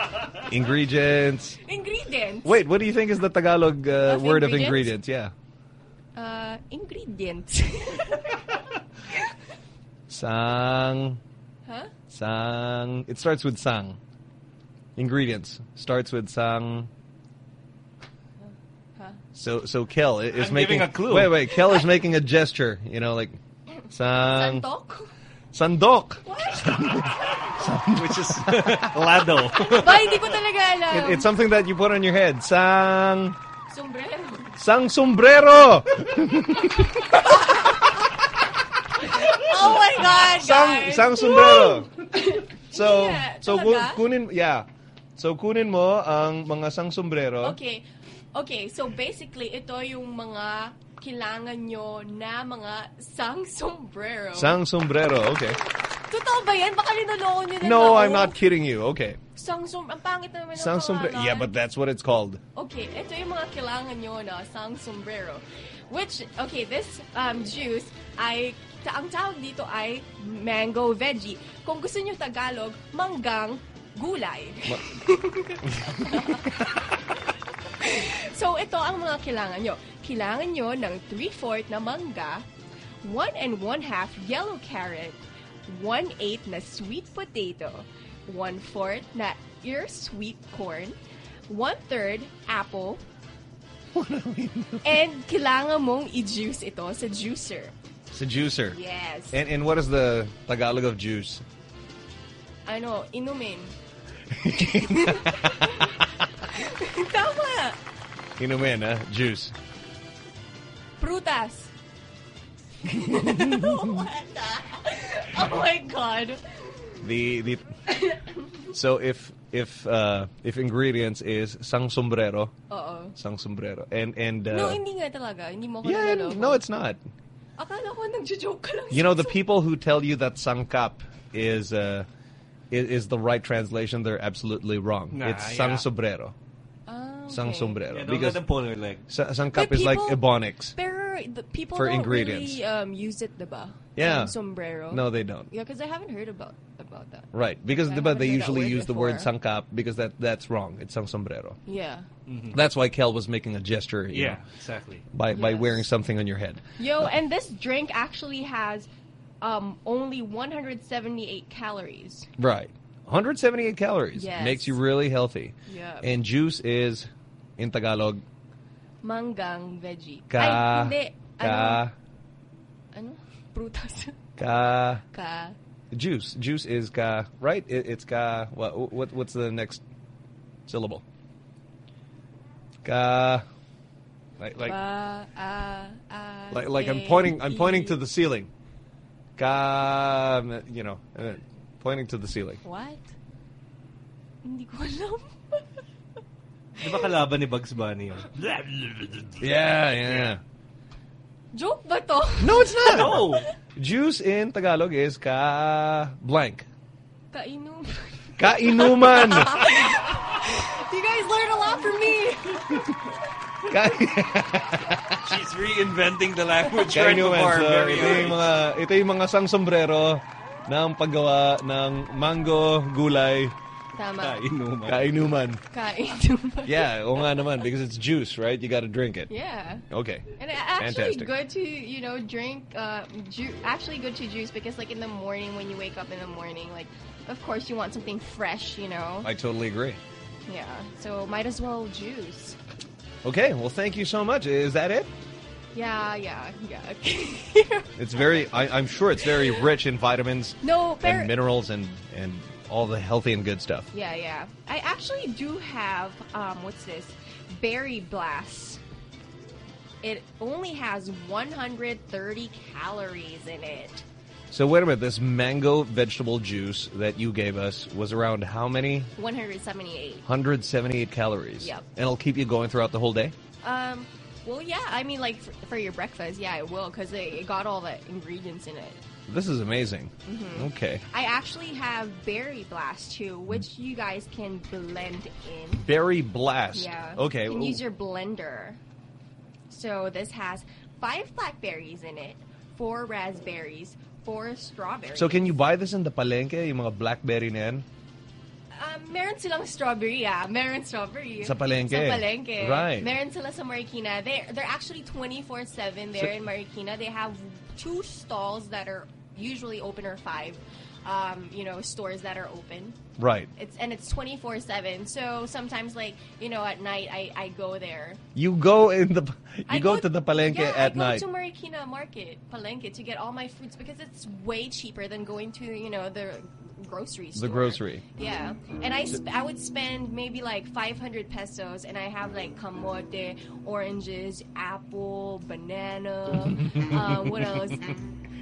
Ingredients. ingredients. Wait, what do you think is the Tagalog uh, Of word of ingredients? ingredients? Yeah. Uh, ingredients. Sang. huh? Sang. It starts with sang. Ingredients. Starts with sang. Huh? So so Kel is I'm making a clue. Wait, wait. Kel is making a gesture. You know, like sang. Santok? Sandok. Which is lado. ba, hindi ko talaga alam. It- it's something that you put on your head. Sang. Sombrero. Sang sombrero. Oh my God, sang guys. sang sombrero. So Yeah, so talaga? kunin yeah. So kunin mo ang mga sang sombrero. Okay. Okay, so basically, ito yung mga kailangan nyo na mga sang sombrero. Sang sombrero. Okay. Totoo ba yan? Baka ninaloko nyo na No. I'm not kidding you. Okay. Sangsum, ang pangit naman ng Sang sombrero. pangalan. Yeah, but that's what it's called. Okay, ito yung mga kailangan nyo na sang sombrero. Which, okay, this um, juice ay, ta ang tawag dito ay mango veggie. Kung gusto nyo Tagalog, manggang gulay. so, ito ang mga kailangan nyo. Kailangan nyo ng 3-4 na mangga, 1 and 1 half yellow carrot, 1-8 na sweet potato, 1-4 na ear sweet corn, 1-3 apple, and kailangan mong i-juice ito sa juicer. It's a juicer. Yes. And and what is the Tagalog of juice? Ano, inumin. Tama! Inumin, huh? Juice. Prutas. oh my God. The the so if if uh if ingredients is sang sombrero, Uh Oo. sang sombrero, and and uh, no, hindi nga talaga. Hindi mo ko yeah, naloko. no, it's not. Akala ko ka lang. You know, the people who tell you that sangkap is uh is, is the right translation, they're absolutely wrong. Nah, it's sang yeah. sombrero. Ah, Sang okay. sombrero. Yeah, because let them pull your leg. sa- sangkap But is like people- ebonics. Pero the people For don't ingredients. really um, use it, diba? Yeah. Yung sombrero. No, they don't. Yeah, because I haven't heard about about that. Right, because I but they haven't heard that usually word use the word before. sangkap because that that's wrong. It's sang sombrero. Yeah. That's why Kel was making a gesture. you Yeah, know, exactly. By by Yes. wearing something on your head. Yo, and this drink actually has um, only 178 calories. Right. 178 calories. Yes. Makes you really healthy. Yeah. And juice is in Tagalog Manggang veggie. Ka- Ay, hindi. Ano? ka Ano? Prutas. ka ka. juice. Juice is ka, right? It, it's ka what what what's the next syllable? Ka like like Ba, ah, ah, like, like I'm pointing I'm pointing to the ceiling. Ka you know, uh, pointing to the ceiling. What? Hindi ko alam. Di ba kalaban ni Bugs Bunny yun? Yeah, yeah. Joke ba to? No, it's not. No. Juice in Tagalog is ka blank. Kainom. Kainuman. you guys learned a lot from me. Ka- She's reinventing the language right Kainuman. before So, very ito yung mga ito yung mga sang sombrero ng paggawa ng mango gulay Tama. Kainuman. kainuman. Kainuman. Yeah, o nga naman because it's juice, right? You got to drink it. Yeah. Okay. And it actually Fantastic. good to you know drink uh ju- actually good to juice because like in the morning when you wake up in the morning like of course you want something fresh you know I totally agree. yeah so might as well juice Okay, well, thank you so much. Is that it? yeah yeah yeah It's very. I, I'm sure it's very rich in vitamins no and minerals and and all the healthy and good stuff. yeah yeah I actually do have um what's this berry blast it only has 130 calories in it So wait a minute. This mango vegetable juice that you gave us was around how many? 178 178 calories. Yep. And it'll keep you going throughout the whole day. Um, well, yeah. I mean, like for, for your breakfast, yeah, it will because it, it got all the ingredients in it. This is amazing. Mhm. Okay. I actually have berry blast too, which you guys can blend in. Berry blast. Yeah. Okay. You can use your blender. So this has five blackberries in it, four raspberries, strawberries. So can you buy this in the palengke, yung mga blackberry na yan? Um, meron silang strawberry, ah. Meron strawberry. Sa palengke. Sa palengke. Right. Meron sila sa Marikina. They're, they're actually 24-7 there So- in Marikina. They have two stalls that are usually open or five, um, you know, stores that are open. Right. It's And it's 24-7. So sometimes, like, you know, at night, I, I go there. You go in the you I go, to the palenque yeah, at I go night. to Marikina Market, Palenque, to get all my fruits because it's way cheaper than going to, you know, the grocery store. the grocery. Yeah, and I sp- I would spend maybe like 500 pesos, and I have like camote, oranges, apple, banana, uh, what else?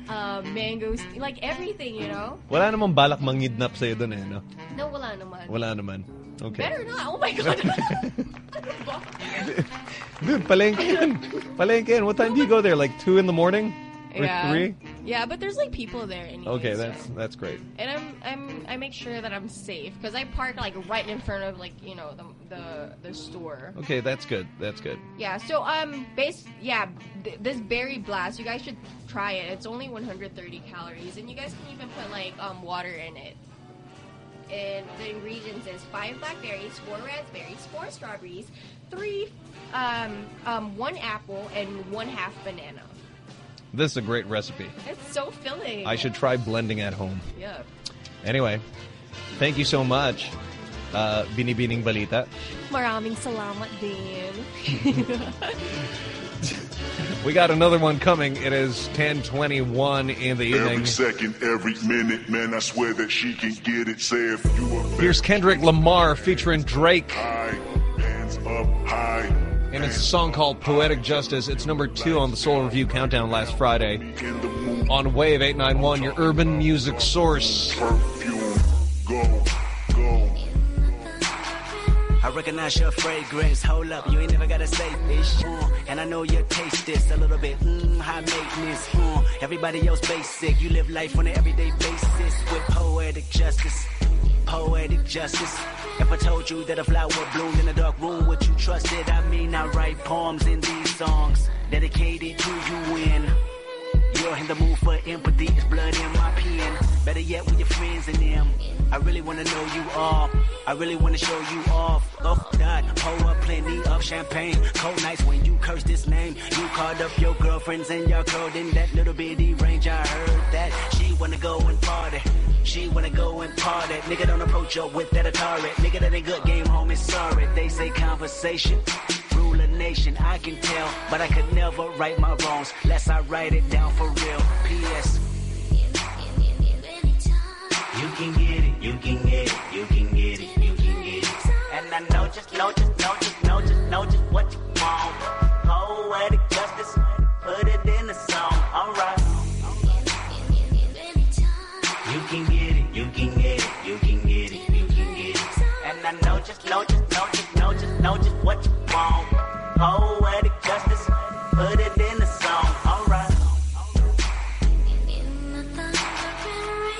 Uh, mangoes, like everything, you know. Wala namang balak mangidnap sa'yo doon eh, no? No, wala naman. Wala naman. Okay. Better not. Oh my god. Dude, palengke yan. Palengke yan. What time do you go there? Like 2 in the morning? Yeah. three? Yeah, but there's like people there. Anyways, Okay, so- that's that's great. And I'm I'm I make sure that I'm safe because I park like right in front of like you know the the, the store. Okay, that's good. That's good. Yeah. So um, base yeah, th- this berry blast. You guys should try it. It's only 130 calories, and you guys can even put like um water in it. And the ingredients is five blackberries, four raspberries, four strawberries, three um um one apple, and one half banana. This is a great recipe. It's so filling. I should try blending at home. Yeah. Anyway, thank you so much, uh, Binibining Balita. Maraming salamat din. We got another one coming. It is 1021 in the evening. Every second, every minute, man, I swear that she can get it. Say if you a Here's Kendrick Lamar featuring Drake. high, hands up high. And it's a song called Poetic Justice. It's number two on the Soul Review Countdown last Friday. On Wave 891, your urban music source. I recognize your fragrance. Hold up, you ain't never gotta say this. And I know your taste this a little bit mm, high maintenance. Uh, everybody else basic. You live life on an everyday basis with poetic justice. Poetic justice. If I told you that a flower bloomed in a dark room, would you trust it? I mean, I write poems in these songs dedicated to you when you're in the mood for empathy. It's blood in my pen. Better yet, with your friends and them. I really wanna know you all. I really wanna show you off. Oh God, pour up plenty of champagne. Cold nights when you curse this name. You called up your girlfriends and y'all curled in that little bitty range. I heard that she wanna go and party. She wanna go and party. Nigga don't approach her with that Atari. Nigga that ain't good game home is sorry. They say conversation. Rule a nation, I can tell, but I could never right my wrongs unless I write it down for real. P.S. You can get it, you can get it, you can I know just, know just, know just, know just, know just what you want. Poetic justice, put it in the song, alright. You can get it, you can get it, you can get it, you can get it. And I know just, know just, know just, know just, know just what you want. Poetic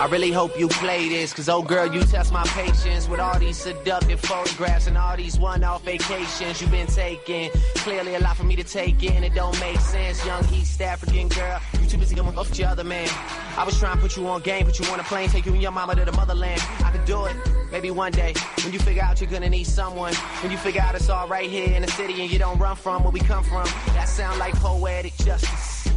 I really hope you play this, cause oh girl, you test my patience with all these seductive photographs and all these one-off vacations you've been taking. Clearly a lot for me to take in, it don't make sense. Young East African girl, you too busy going off your other man. I was trying to put you on game, put you on a plane, take you and your mama to the motherland. I could do it, maybe one day, when you figure out you're gonna need someone. When you figure out it's all right here in the city and you don't run from where we come from. That sound like poetic justice.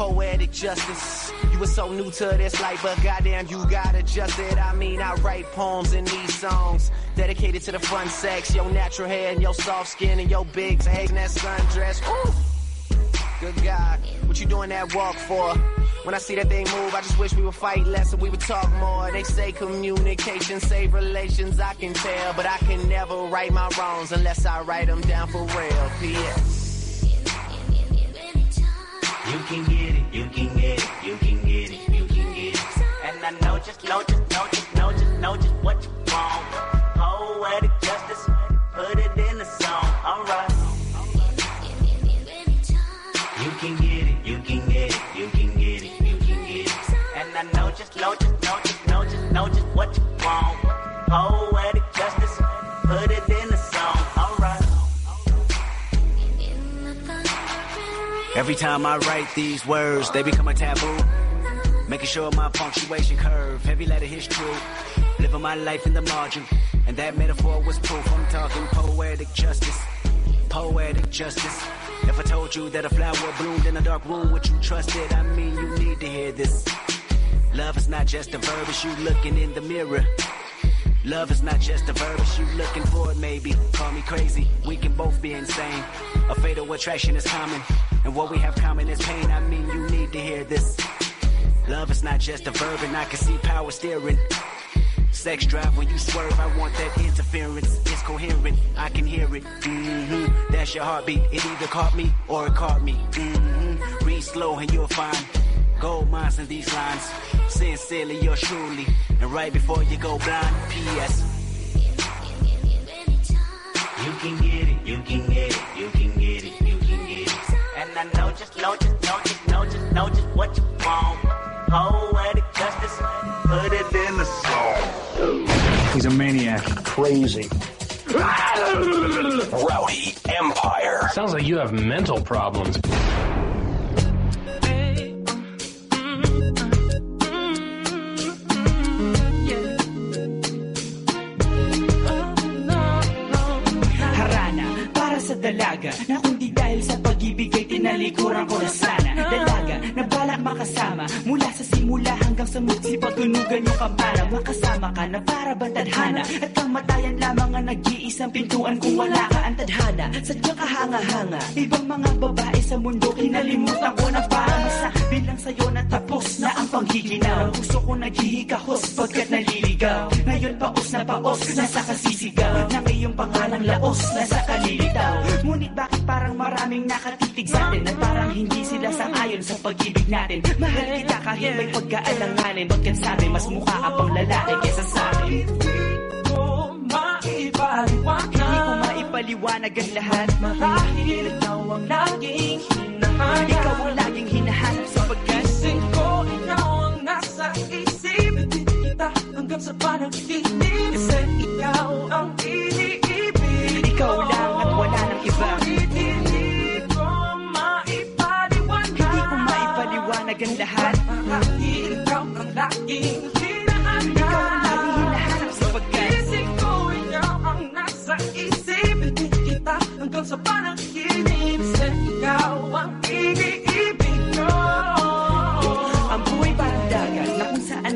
Poetic justice. You were so new to this life, but goddamn, you got adjusted. I mean, I write poems in these songs dedicated to the fun sex, your natural hair and your soft skin and your big hating that sundress. Ooh. Good God, what you doing that walk for? When I see that thing move, I just wish we would fight less and we would talk more. They say communication save relations, I can tell, but I can never right my wrongs unless I write them down for real. P.S. You can get it, you can get it, you can get it, you can get it. And I know just, know just, know just, know just, know just what you want. Oh, Poetic justice, put it in the song, alright. You can get it, you can get it, you can get it, you can get it. And I know just, know just, know just, know just, know just what you want. Oh, Poetic Every time I write these words, they become a taboo. Making sure my punctuation curve, heavy letter hits true. Living my life in the margin, and that metaphor was proof. I'm talking poetic justice, poetic justice. If I told you that a flower bloomed in a dark room, would you trust it? I mean, you need to hear this. Love is not just a verb, it's you looking in the mirror. Love is not just a verb, it's you looking for it, maybe. Call me crazy, we can both be insane. A fatal attraction is common, and what we have common is pain. I mean, you need to hear this. Love is not just a verb, and I can see power steering. Sex drive when you swerve, I want that interference. It's coherent, I can hear it. hmm That's your heartbeat. It either caught me or it caught me. hmm Read slow and you'll find gold mines in these lines. Sincerely, yours truly. And right before you go blind, P.S. You can get it, you can get it, you can get it, you can get it. And I know just, know just, know just, know just, know know just what you want. Poetic justice, put it in the song. He's a maniac. Crazy. Rowdy Empire. Sounds like you have mental problems. Dalaga. Na kundi dahil sa pag-ibig ay tinalikuran ko na sana. Dalaga, na balak makasama. Mula sa simula hanggang sa mutsi Patunugan yung kampana. Makasama ka na para ba tadhana? At kamatayan lamang ang nag-iisang pintuan Kung wala. ka ang tadhana. Sadyang kahanga-hanga. Ibang mga babae sa mundo Kinalimutan ko na parang sa Bilang sa'yo na tapos na ang panggiginaw Gusto ko naghihikahos pagkat naliligaw. Ngayon paos na paos Nasa kasisigaw. Ng iyong pangalang laos Nasa kalilitaw Ngunit bakit parang maraming nakatitig sa atin At parang hindi sila sangayon sa pag-ibig natin? Mahal kita kahit may pagkaalanganin. Pagkat sabi mas mukha ka pang lalaki kesa sa akin? Hindi ko maipaliwanag ang lahat. Marahil ikaw ang laging hinahanap. Ikaw ang laging hinahanap sapagkat Gising ko, ikaw ang nasa isip. Kita hanggang sa panaginip Kasi ikaw ang iniibig Ikaw lang iba. Hindi ko maipaliwanag Hindi ko maipaliwanag ang lahat. Ikaw ang laging hinahanap Ikaw ang laging hinahanap sapagkat Gising ko, ikaw ang nasa isip. Kita hanggang sa panaginip Kasi ikaw ang iniibig ko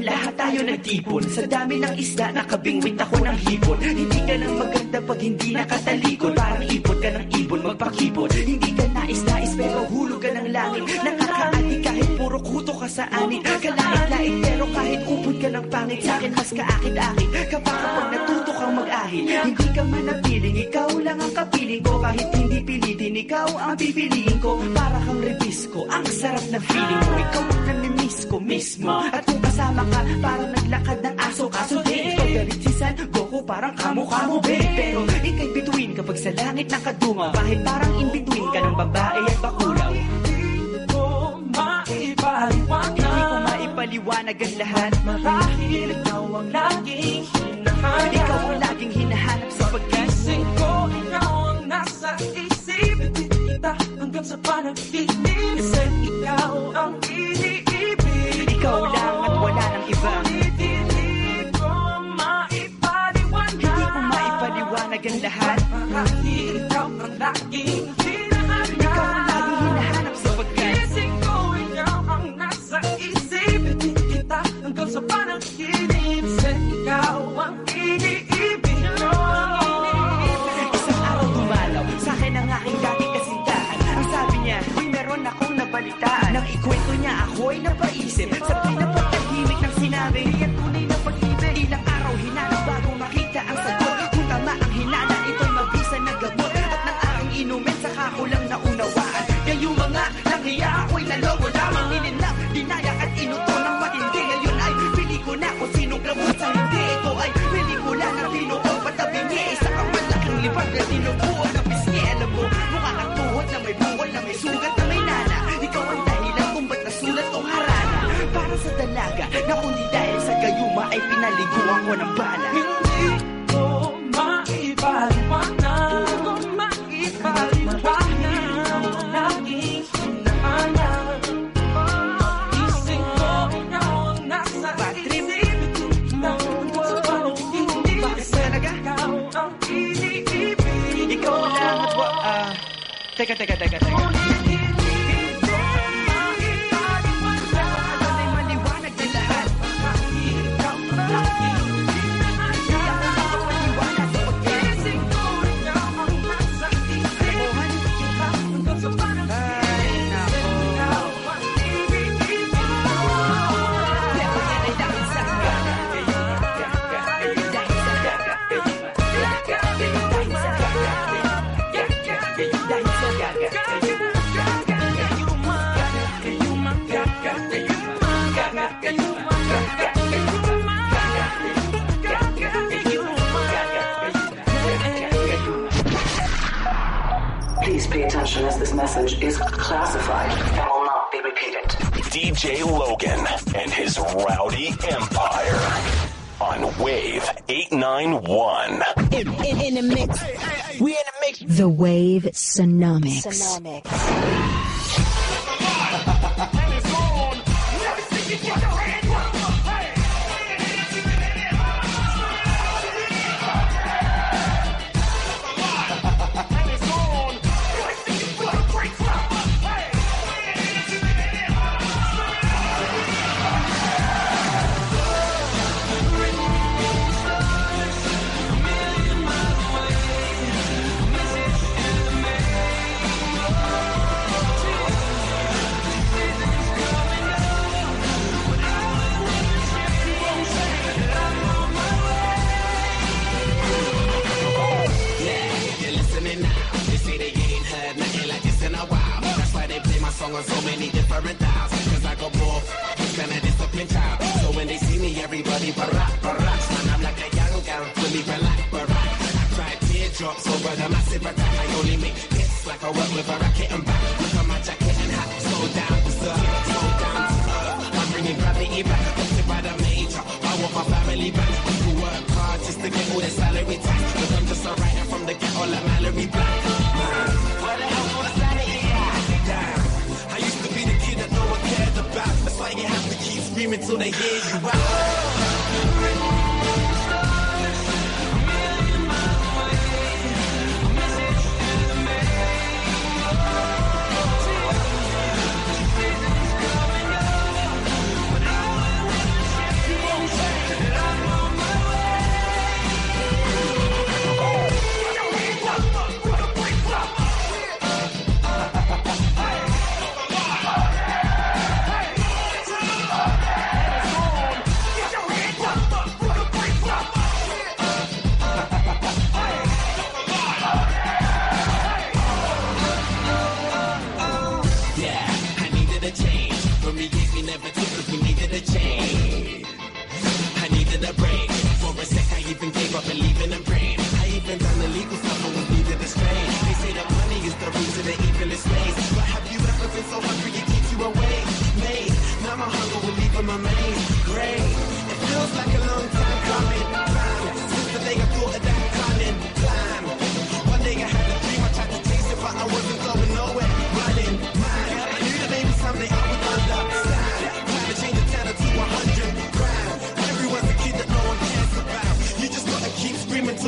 lahat tayo nagtipon Sa dami ng isda nakabingwit ako ng hipon Hindi ka nang maganda pag hindi nakatalikod Parang ipot ka ng ibon magpakipot Hindi ka nais-nais pero hulog ka ng langit. Nakakaati kahit puro kuto ka sa anit. Kalait-lait pero kahit upod ka ng pangit Sa akin mas kaakit-akit. Kapag kapag natuto kang mag-ahit Hindi ka man napiling, ikaw lang ang kapiling ko. Kahit hindi pilitin, ikaw ang pipiliin ko. Para kang rebisco, ang sarap na feeling mo. Ikaw ang namimiss ko mismo. At kung kasama ka, parang naglakad ng aso. Kaso di, ikaw galit si San Goku Parang kamo-kamo, babe. Pero ikay bituin kapag sa langit nakadungaw Kahit parang in between ka ng babae at bakulaw Hindi ko maipaliwanag ang lahat. Marahil ikaw ang laging hinahanap. Ikaw ang laging hinahanap sapagkat Gising ko, ikaw ang nasa isip. Kita hanggang sa panaginip Kasi ikaw ang Ikaw lang at wala nang iba. Hindi ko maipaliwanag Hindi ang lahat. Ikaw ang laging Ikaw ang laging hinahanap sapagkat Gising ko, ang nasa isip kita hanggang sa panaginip Kasi ikaw ang iniibig ko nabalitaan Nang ikwento niya ako'y napaisip Sa pinapatahimik ng sinabi Yan tunay na pag-ibig. Ilang araw hinanap bago makita ang sagot. Kung tama ang hinala, ito'y mabisa na gamot. At ng aking inumin, saka ko lang naunawaan. Kayo mga nanghiya ako'y naloko lamang. Nilinap, dinayak at inuto ng matindi. Ngayon ay pili ko na kung sinong lamot sa hindi. Ito ay pelikula na binuo patabi niya Isa kang malaking libag na tinubuo na kundi dahil sa gayuma ay pinaliguan ko ng bala. Hindi ko maipaliwanag. Hindi ko maipaliwanag. Laging hinahanap Isip ko ikaw ang nasa isip panaginip Kasi ikaw ang iniibig. Ikaw lang at wa... Ah... Teka, teka, teka, teka. Message is classified and will not be repeated. DJ Logan and his rowdy empire on Wave 891. In, in, in the mix. We in the mix. The Wave Sonomics. Yeah, song on so many different dials. Cause I go both. Kind of discipline child. So when they see me, everybody barack, barack. Man, I'm like a young girl, fully relax, barack. I try teardrops over the massive attack. I only make hits like I work with a racket and back. Look at my jacket and hat. So down to serve, so down to earth. I'm bringing gravity back. Lifted by the major. I want my family back. People work hard just to get all their salary tax. But I'm just a writer from the ghetto like Mallory Black. Man, where the hell about. That's why you have to keep screaming till they hear you out.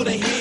They hear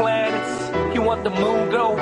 planets. You want the moon, girl,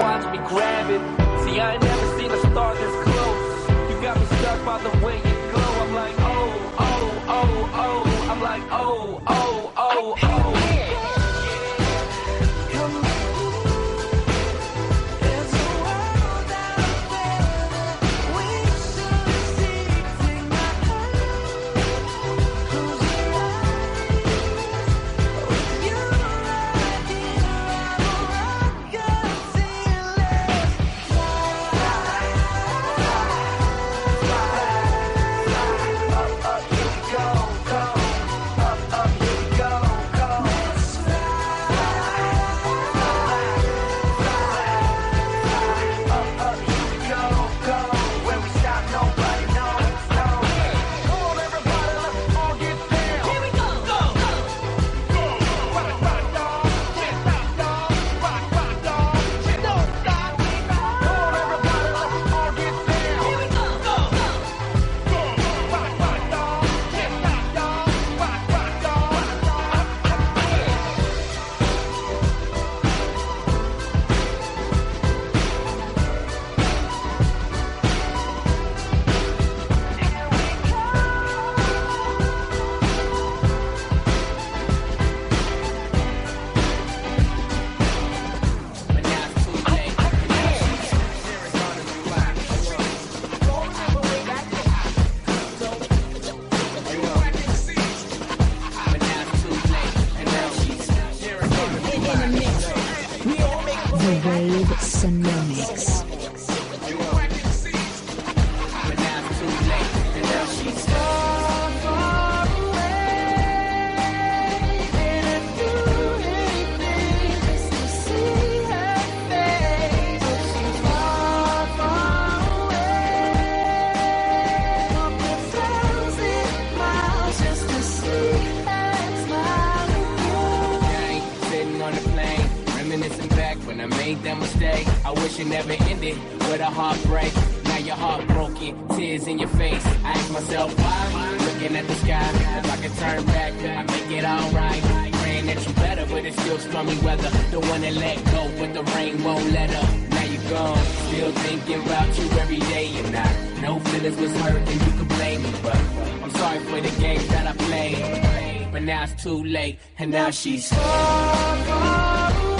turn back, I make it alright. Praying that you better, but it's still stormy weather. The one that let go, but the rain won't let up. Now you're gone, still thinking about you every day. And I no feelings was hurt, and you can blame me, but I'm sorry for the games that I played. But now it's too late, and now she's I spend my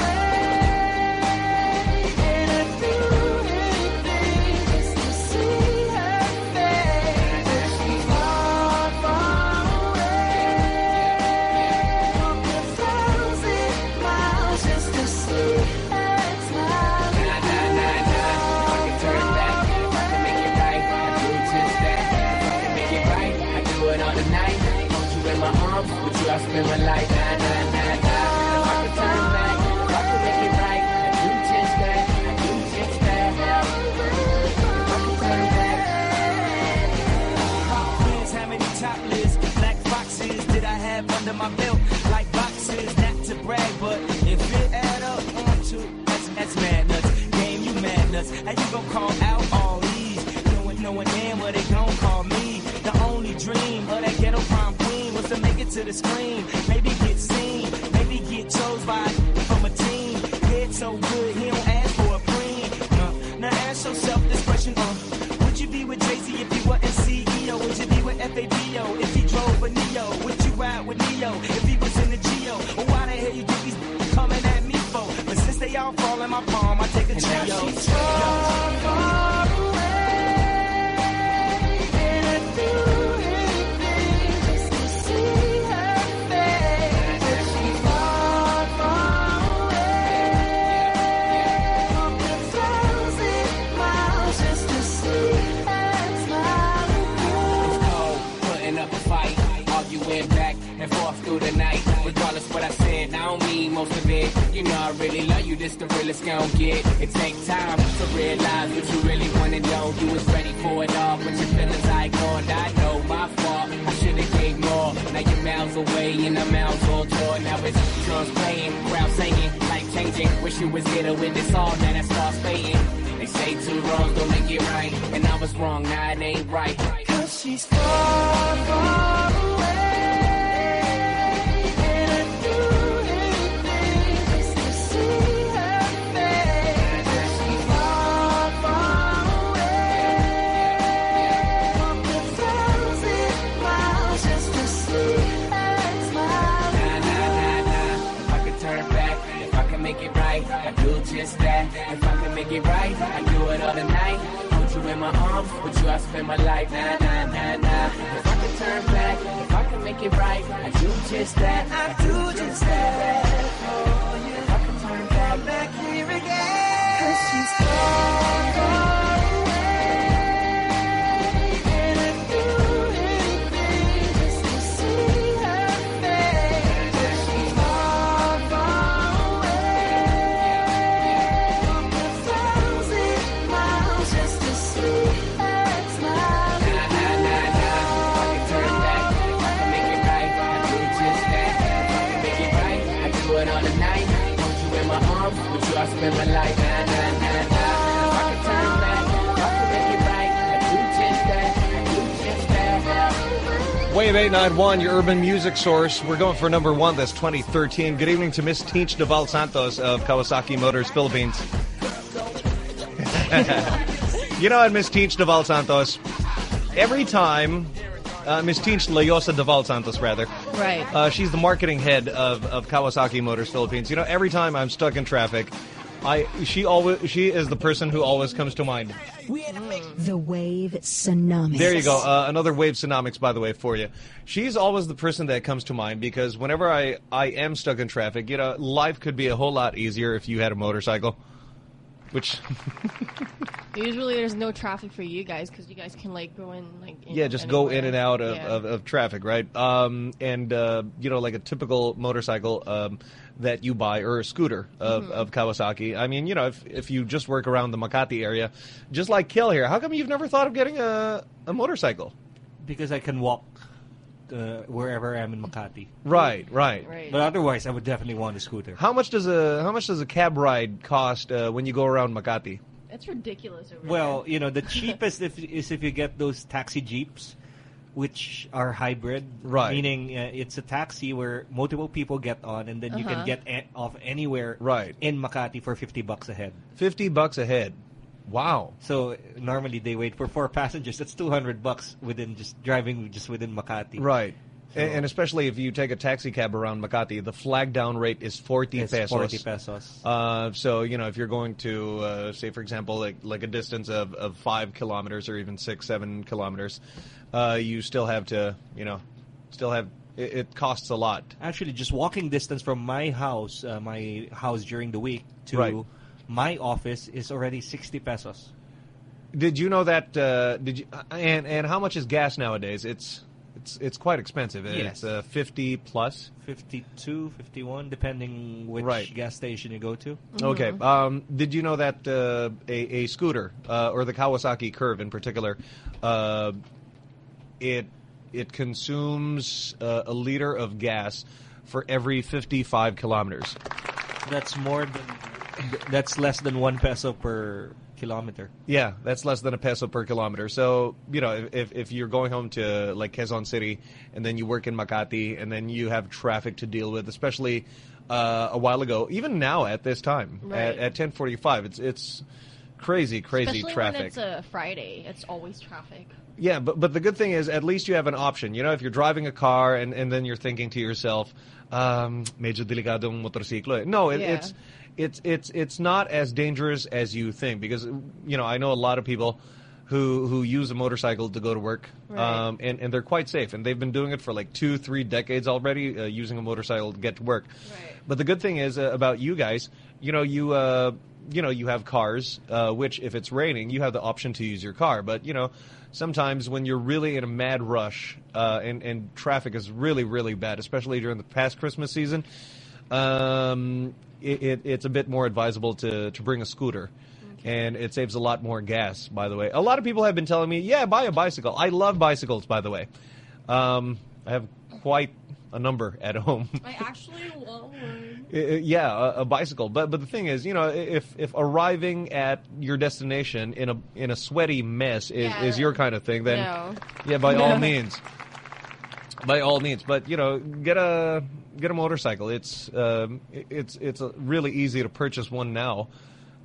did I have under my belt? Like boxes, not to brag, but if it add up one, two, that's, that's mad nuts. Game, you mad nuts. How you gon' call to the screen. Maybe get seen, maybe get chose by from a team. Head so good, he don't ask for a preem. Uh, now ask yourself this question, uh, would you be with Jay-Z if he wasn't CEO? Would you be with FABO if he drove a Neo? Would you ride with Ne-Yo if he was in the Geo? Or why the hell you think he's coming at me for? But since they all fall in my palm, really love you, this the realest gon' get. It take time to realize what you really wanna know. You was ready for it all, but your feelings I ignored. I know my fault. I should've gave more. Now you're miles away and I'm all tour. Now it's drums playing, crowd singing, life changing. Wish you was here to witness all. That starts fading. They say two wrongs don't make it right, and I was wrong. Now it ain't right. Cause she's far, far make it right, I do it all tonight. Hold you in my arms, with you I spend my life. Nah, nah, nah, nah. If I could turn back, if I can make it right, I do just that. I do just that. Oh, yeah. If I could turn back, back here again. Cause she's far, far with you I spend my life. Nah, nah, nah, nah. I can turn back, I can make it right, I do just that. I do just that. Wave 891, your urban music source. We're going for number one. That's 2013. Good evening to Miss Teach Deval Santos of Kawasaki Motors Philippines. you know what, Miss Teach Deval Santos? Every time, uh, Miss Teach Layosa Deval Santos, rather. Right. Uh, she's the marketing head of, of Kawasaki Motors Philippines. You know, every time I'm stuck in traffic, I she always she is the person who always comes to mind. The Wave Sonomics. There you go. Uh, another Wave Sonomics, by the way, for you. She's always the person that comes to mind because whenever I, I am stuck in traffic, you know, life could be a whole lot easier if you had a motorcycle. Which, Usually there's no traffic for you guys because you guys can like go in like you yeah, know, just go in and out of, Yeah. of, of traffic, right? Um, and, uh, you know, like a typical motorcycle um, that you buy or a scooter of, Mm-hmm. of Kawasaki. I mean, you know, if, if you just work around the Makati area, just like Kill here, how come you've never thought of getting a, a motorcycle? Because I can walk uh, wherever I am in Makati. Right, right. But otherwise, I would definitely want a scooter. How much does a how much does a cab ride cost uh, when you go around Makati? It's ridiculous over Well, you know, the cheapest if, is if you get those taxi jeeps, which are hybrid. Right. Meaning uh, it's a taxi where multiple people get on, and then you Uh-huh. can get a- off anywhere right. in Makati for 50 bucks a head. 50 bucks a head. Wow. So normally they wait for four passengers. That's 200 bucks within just driving just within Makati. Right. And, and especially if you take a taxi cab around Makati, the flag down rate is 40 It's pesos. 40 pesos. Uh, so, you know, if you're going to, uh, say, for example, like, like a distance of, of five kilometers or even six, seven kilometers, uh, you still have to, you know, still have, it, it costs a lot. Actually, just walking distance from my house, uh, my house during the week to Right. my office is already 60 pesos. Did you know that? Uh, did you? And and how much is gas nowadays? It's it's it's quite expensive. Yes. It's uh, fifty plus. 52, 51, depending which Right. gas station you go to. Okay. Um, did you know that uh, a, a scooter uh, or the Kawasaki Curve in particular, uh, it it consumes uh, a liter of gas for every fifty five kilometers. That's more than that's less than one peso per kilometer. Yeah, that's less than a peso per kilometer. So, you know, if, if you're going home to like Quezon City and then you work in Makati and then you have traffic to deal with, especially uh, a while ago, even now at this time Right. at, at 1045, it's it's crazy, crazy Especially traffic. when it's a Friday, it's always traffic. Yeah, but but the good thing is at least you have an option. You know, if you're driving a car and, and then you're thinking to yourself, um, medyo delikadong motorsiklo. eh." No, it, Yeah. it's it's it's it's not as dangerous as you think because you know I know a lot of people who who use a motorcycle to go to work, Right. um, and and they're quite safe, and they've been doing it for like two three decades already, uh, using a motorcycle to get to work. But the good thing is uh, about you guys, you know you. Uh, you know, you have cars, uh, which if it's raining, you have the option to use your car. But you know, sometimes when you're really in a mad rush uh, and and traffic is really really bad, especially during the past Christmas season, um, it, it, it's a bit more advisable to, to bring a scooter. And it saves a lot more gas, by the way. A lot of people have been telling me, yeah, buy a bicycle. I love bicycles, by the way. Um, I have quite a number at home. I actually want one. I- I- yeah, a, a bicycle. But but the thing is, you know, if if arriving at your destination in a in a sweaty mess is, Yeah. is your kind of thing, then No. yeah, by all means, by all means. But you know, get a get a motorcycle. It's um, it's it's uh really easy to purchase one now,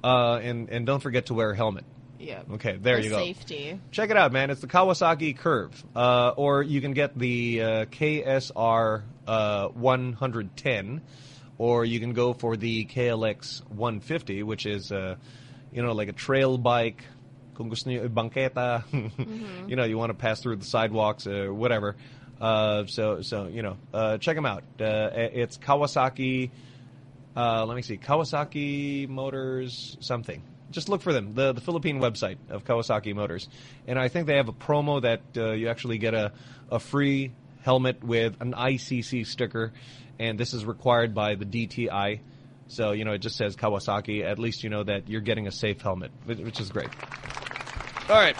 uh, and and don't forget to wear a helmet. Yeah. Okay, there you go. Safety. Check it out, man. It's the Kawasaki Curve, uh, or you can get the uh, KSR uh, 110, or you can go for the KLX 150, which is, uh, you know, like a trail bike. Kung gusto niyo bangketa, you know, you want to pass through the sidewalks, or whatever. Uh, so, so you know, uh, check them out. Uh, it's Kawasaki. Uh, let me see, Kawasaki Motors something. Just look for them, the the Philippine website of Kawasaki Motors, and I think they have a promo that uh, you actually get a a free helmet with an ICC sticker, and this is required by the DTI. So you know it just says Kawasaki. At least you know that you're getting a safe helmet, which is great. All right.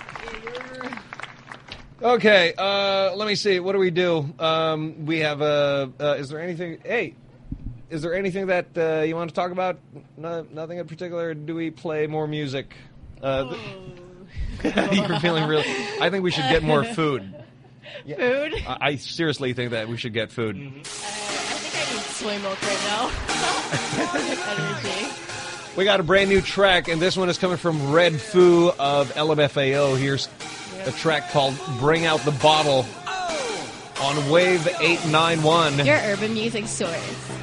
Okay, uh, let me see. What do we do? Um, we have a. Uh, is there anything? Hey, is there anything that uh, you want to talk about? No, nothing in particular. Do we play more music? Uh, You're feeling really. I think we should get more food. Yeah. Food? I, I seriously think that we should get food. I think I need soy milk right now. We got a brand new track, and this one is coming from Red Foo of LMFAO. Here's a track called "Bring Out the Bottle" on Wave Eight Nine One. Your urban music source.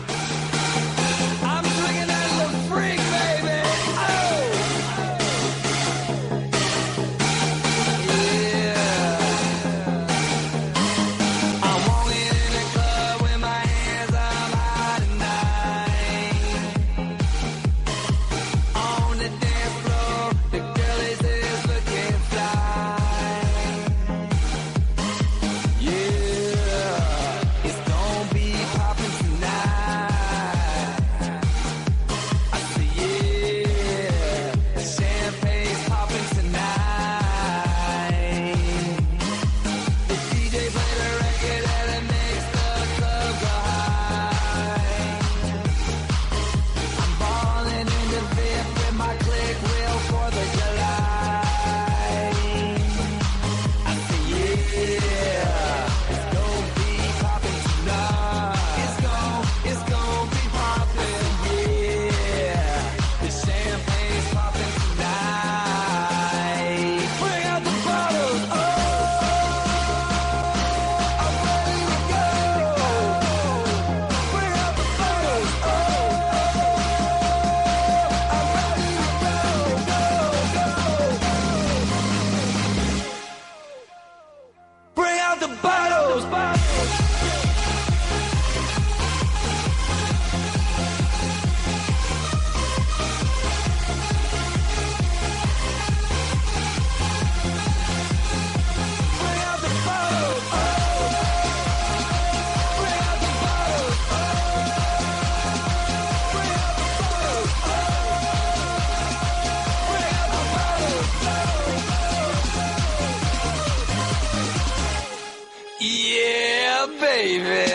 Yeah, baby.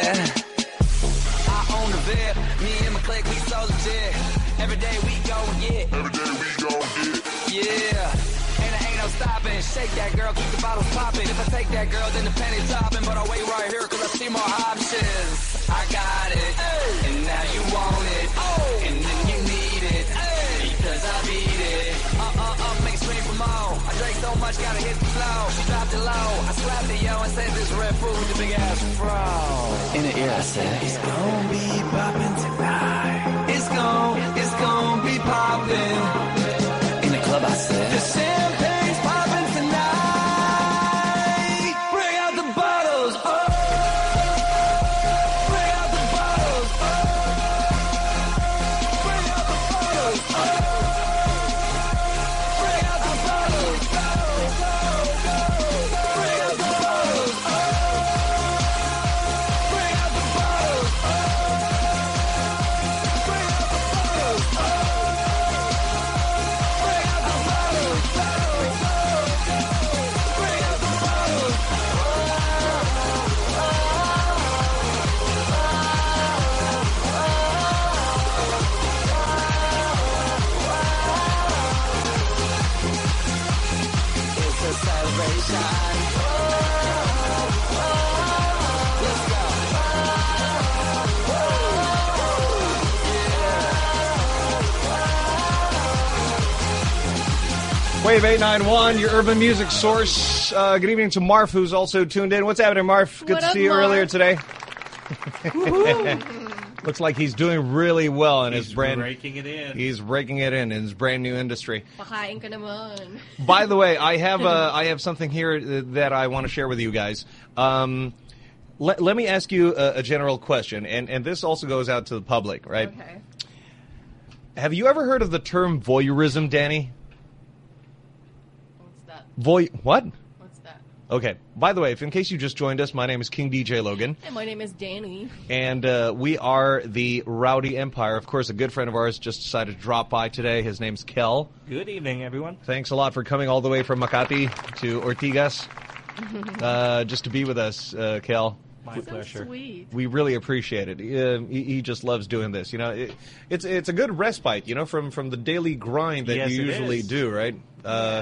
I own the VIP. Me and my clique, we so legit. Every day we go get. Every day we go get. Yeah. And there ain't no stopping. Shake that girl, keep the bottles popping. If I take that girl, then the penny topping. But I'll wait right here, cause I see more options. I got it. And now you want it. Oh. And much, gotta hit the flow. Dropped it low. I slapped it, yo, and said this Redfoo with the big ass fro. In the ear, I said, it's gonna be poppin' tonight. It's gon' it's gonna be poppin'. In the club, I said, the champagne's Wave 891, your urban music source. Uh, good evening to Marf, who's also tuned in. What's happening, Marf? Good What to up, see you Marf? earlier today. Looks like he's doing really well in his He's brand. raking it in. He's raking it in in his brand new industry. Pakain ka naman. By the way, I have uh, I have something here that I want to share with you guys. Um, let, let me ask you a, a general question, and, and this also goes out to the public, right? Okay. Have you ever heard of the term voyeurism, Danny? What's that? Voy what? What's that? Okay. By the way, if in case you just joined us, my name is King DJ Logan. Hey, my name is Danny. And uh, we are the Rowdy Empire. Of course, a good friend of ours just decided to drop by today. His name's Kel. Good evening, everyone. Thanks a lot for coming all the way from Makati to Ortigas uh, just to be with us, uh, Kel. My pleasure. Sweet. We really appreciate it. Uh, he, he just loves doing this. You know, it, it's it's a good respite. You know, from from the daily grind that Yes, you usually is. do, right? Uh,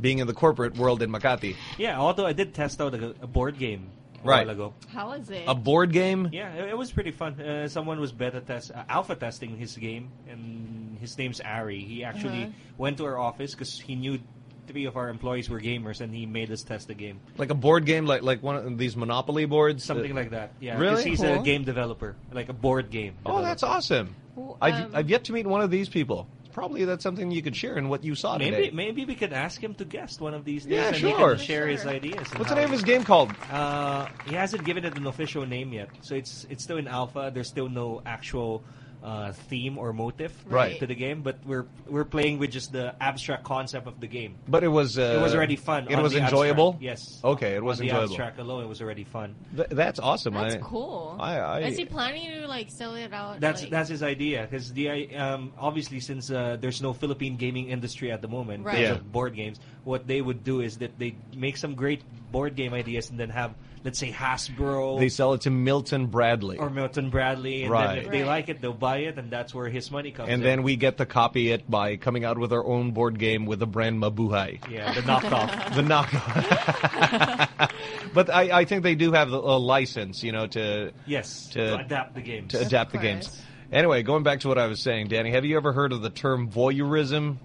Being in the corporate world in Makati, Yeah, although I did test out a, a board game a Right. while ago. How was it? a board game. Yeah, it, it was pretty fun. Uh, someone was beta test, uh, alpha testing his game, and his name's Ari. He actually Uh-huh. went to our office because he knew three of our employees were gamers, and he made us test the game. Like a board game, like like one of these Monopoly boards, Something Uh, like that. Yeah, Really? 'cause he's a game developer, like a board game. Oh, that's awesome. Well, I've um, I've yet to meet one of these people. Probably that's something you could share in what you saw Maybe today. maybe we could ask him to guest one of these days, Yeah, and sure. he can share his ideas. What's the name of his game called? Uh, he hasn't given it an official name yet, so it's it's still in alpha. There's still no actual uh, theme or motive Right. to the game, but we're we're playing with just the abstract concept of the game. But it was uh, it was already fun. It was enjoyable. abstract. Yes. Okay, it was on the enjoyable. abstract alone, it was already fun. Th- that's awesome. That's I, cool. I, I, Is he planning to like sell it out? That's like, that's his idea because the um, obviously since uh, there's no Philippine gaming industry at the moment Right. Yeah. of board games, what they would do is that they make some great board game ideas and then have let's say Hasbro they sell it to Milton Bradley, or Milton Bradley, and Right. then if they like it, they'll buy it, and that's where his money comes. From. And in. then we get to copy it by coming out with our own board game with the brand Mabuhay. yeah, the knockoff. The knockoff. but I, I think they do have a, a license, you know, to yes, To- to, adapt the games. to adapt the games. Anyway, going back to what I was saying, Danny, have you ever heard of the term voyeurism?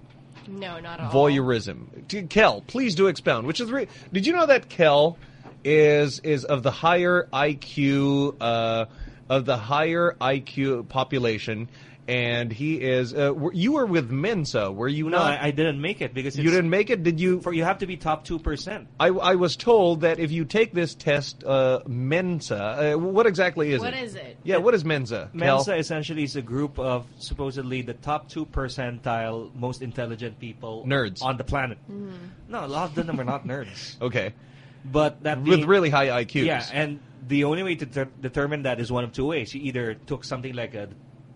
No, not at all. Voyeurism. Kel, please do expound. Which is re- did you know that Kel is is of the higher IQ uh, of the higher IQ population, and he is. Uh, were- you were with Mensa, were you no, not? I, I didn't make it because you didn't make it. Did you? For you have to be top two percent. I, I was told that if you take this test, uh, Mensa. Uh, what exactly is What it? is it? Yeah, what is Mensa? Kel? Mensa essentially is a group of supposedly the top two percentile most intelligent people Nerds. on the planet. Mm-hmm. No, a lot of them are not nerds, Okay, but that with being- really high IQs. Yeah, and the only way to ter- determine that is one of two ways. You either took something like a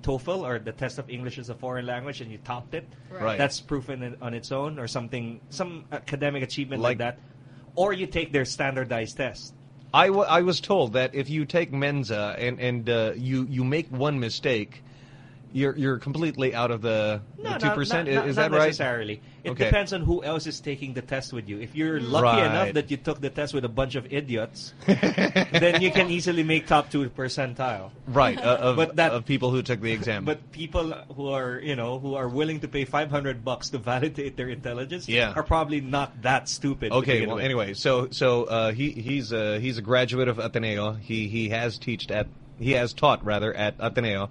TOEFL or the test of English as a foreign language and you topped it. Right. That's proven in, on its own or something, some academic achievement like, Like- that. Or you take their standardized test. I, w- I was told that if you take Mensa and and uh, you you make one mistake, you're you're completely out of the No, two percent. Is not that right? necessarily. It Okay. depends on who else is taking the test with you. If you're lucky Right. enough that you took the test with a bunch of idiots, then you can easily make top two percentile. Right, uh, of, But that- of people who took the exam. But people who are, you know, who are willing to pay 500 bucks to validate their intelligence Yeah. are probably not that stupid. okay, well, with. anyway, so so uh, he he's a he's a graduate of Ateneo. He he has teached at he has taught rather at Ateneo,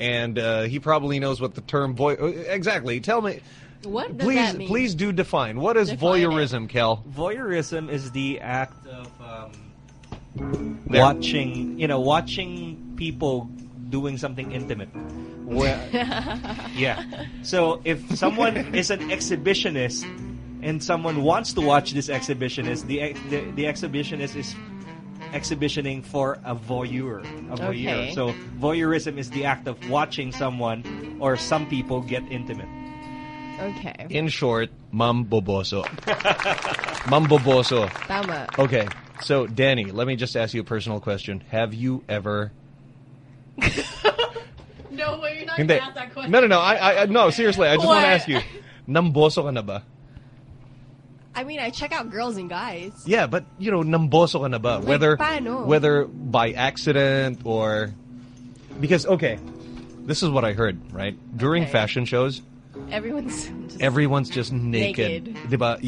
and uh, he probably knows what the term voy uh, exactly. Tell me, What does please that mean? please do define what is Define it. voyeurism, Kel. Voyeurism is the act of um, watching, you know, watching people doing something intimate. Where, yeah. So if someone is an exhibitionist and someone wants to watch this exhibitionist, the the, the exhibitionist is exhibitioning for a voyeur. A voyeur. Okay. So voyeurism is the act of watching someone or some people get intimate. Okay. In short, mamboboso. mamboboso. Tama. Okay, so Danny, let me just ask you a personal question. Have you ever? No way, you're not gonna ask that question. No, no, no. I, I, I- no. Seriously, I just want to ask you. Namboso ka na ba? I mean, I check out girls and guys. Yeah, but you know, namboso ka na ba? Like, Whether paano? whether by accident or because okay, this is what I heard, right? During Okay. fashion shows, Everyone's just everyone's just naked. Naked. Diba?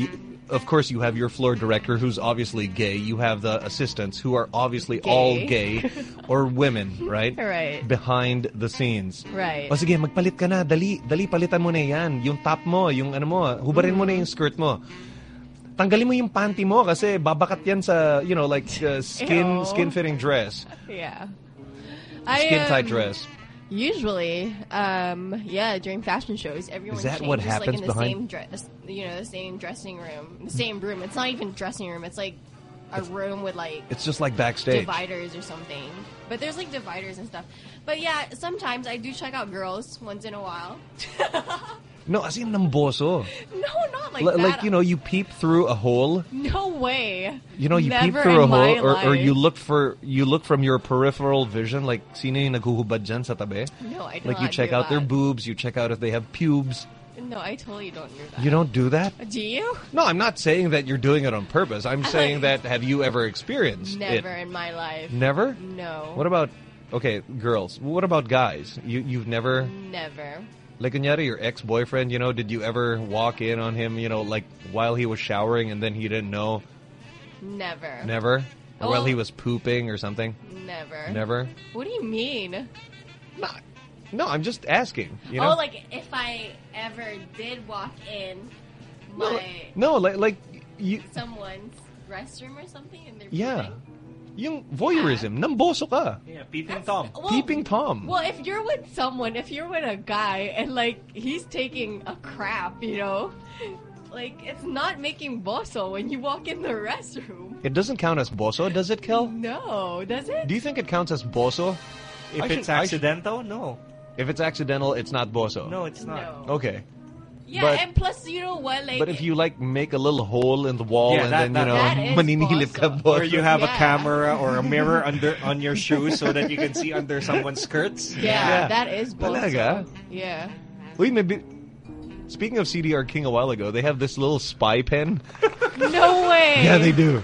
Of course, you have your floor director who's obviously gay. You have the assistants who are obviously all Gay. gay or women, right? Right. Behind the scenes. Right. O sige, magpalit ka na. Dali, dali palitan mo na yan. Yung top mo, yung ano mo, hubarin mo na yung skirt mo. Tanggalin mo yung panty mo kasi babakat yan sa, you know, like uh, skin Ew. skin fitting dress. Yeah. Skin tight um, dress. Usually, um, yeah, during fashion shows, everyone Is that changes what like happens in the behind- same dress, you know, the same dressing room, the same room. It's not even dressing room. It's like a room with like It's just like backstage. dividers or something. But there's like dividers and stuff. But yeah, sometimes I do check out girls once in a while. No, as in namboso. No, not like L- that. like, you know, you peep through a hole. No way. You know, you peep through a hole, or, or you look for you look from your peripheral vision, like sino yung naghuhubad dyan sa tabi. No, I do Like you check out their boobs, you check out if they have pubes. No, I totally don't do that. You don't do that. Do you? No, I'm not saying that you're doing it on purpose. I'm saying that have you ever experienced Never it? in my life. Never. No. What about okay, girls? What about guys? You you've never Never. Like kunyari, your ex boyfriend. You know, did you ever walk in on him? You know, like while he was showering and then he didn't know. Never. Never. Or while Oh. he was pooping or something. Never. Never. What do you mean? Not, No, I'm just asking. You know. Oh, like if I ever did walk in my no, like like you. someone's restroom or something and they're Yeah. Yung voyeurism, namboso ka. Yeah, peeping tom. Peeping tom. Well, if you're with someone, if you're with a guy and like he's taking a crap, you know, like it's not making boso when you walk in the restroom. It doesn't count as boso, does it, Kel? No, does it? Do you think it counts as boso? If I it's should- accidental, no. If it's accidental, it's not boso. No, it's not. Okay. Yeah, But- and plus, you know what? Like, but if you like make a little hole in the wall Yeah, and that- then you that- know That is maninilip ka boso. Or you have a camera or a mirror under on your shoes so that you can see under someone's skirts. yeah, that is boso. Talaga? Yeah. Uy, maybe. Speaking of CDR King a while ago, they have this little spy pen. No way. Yeah, they do.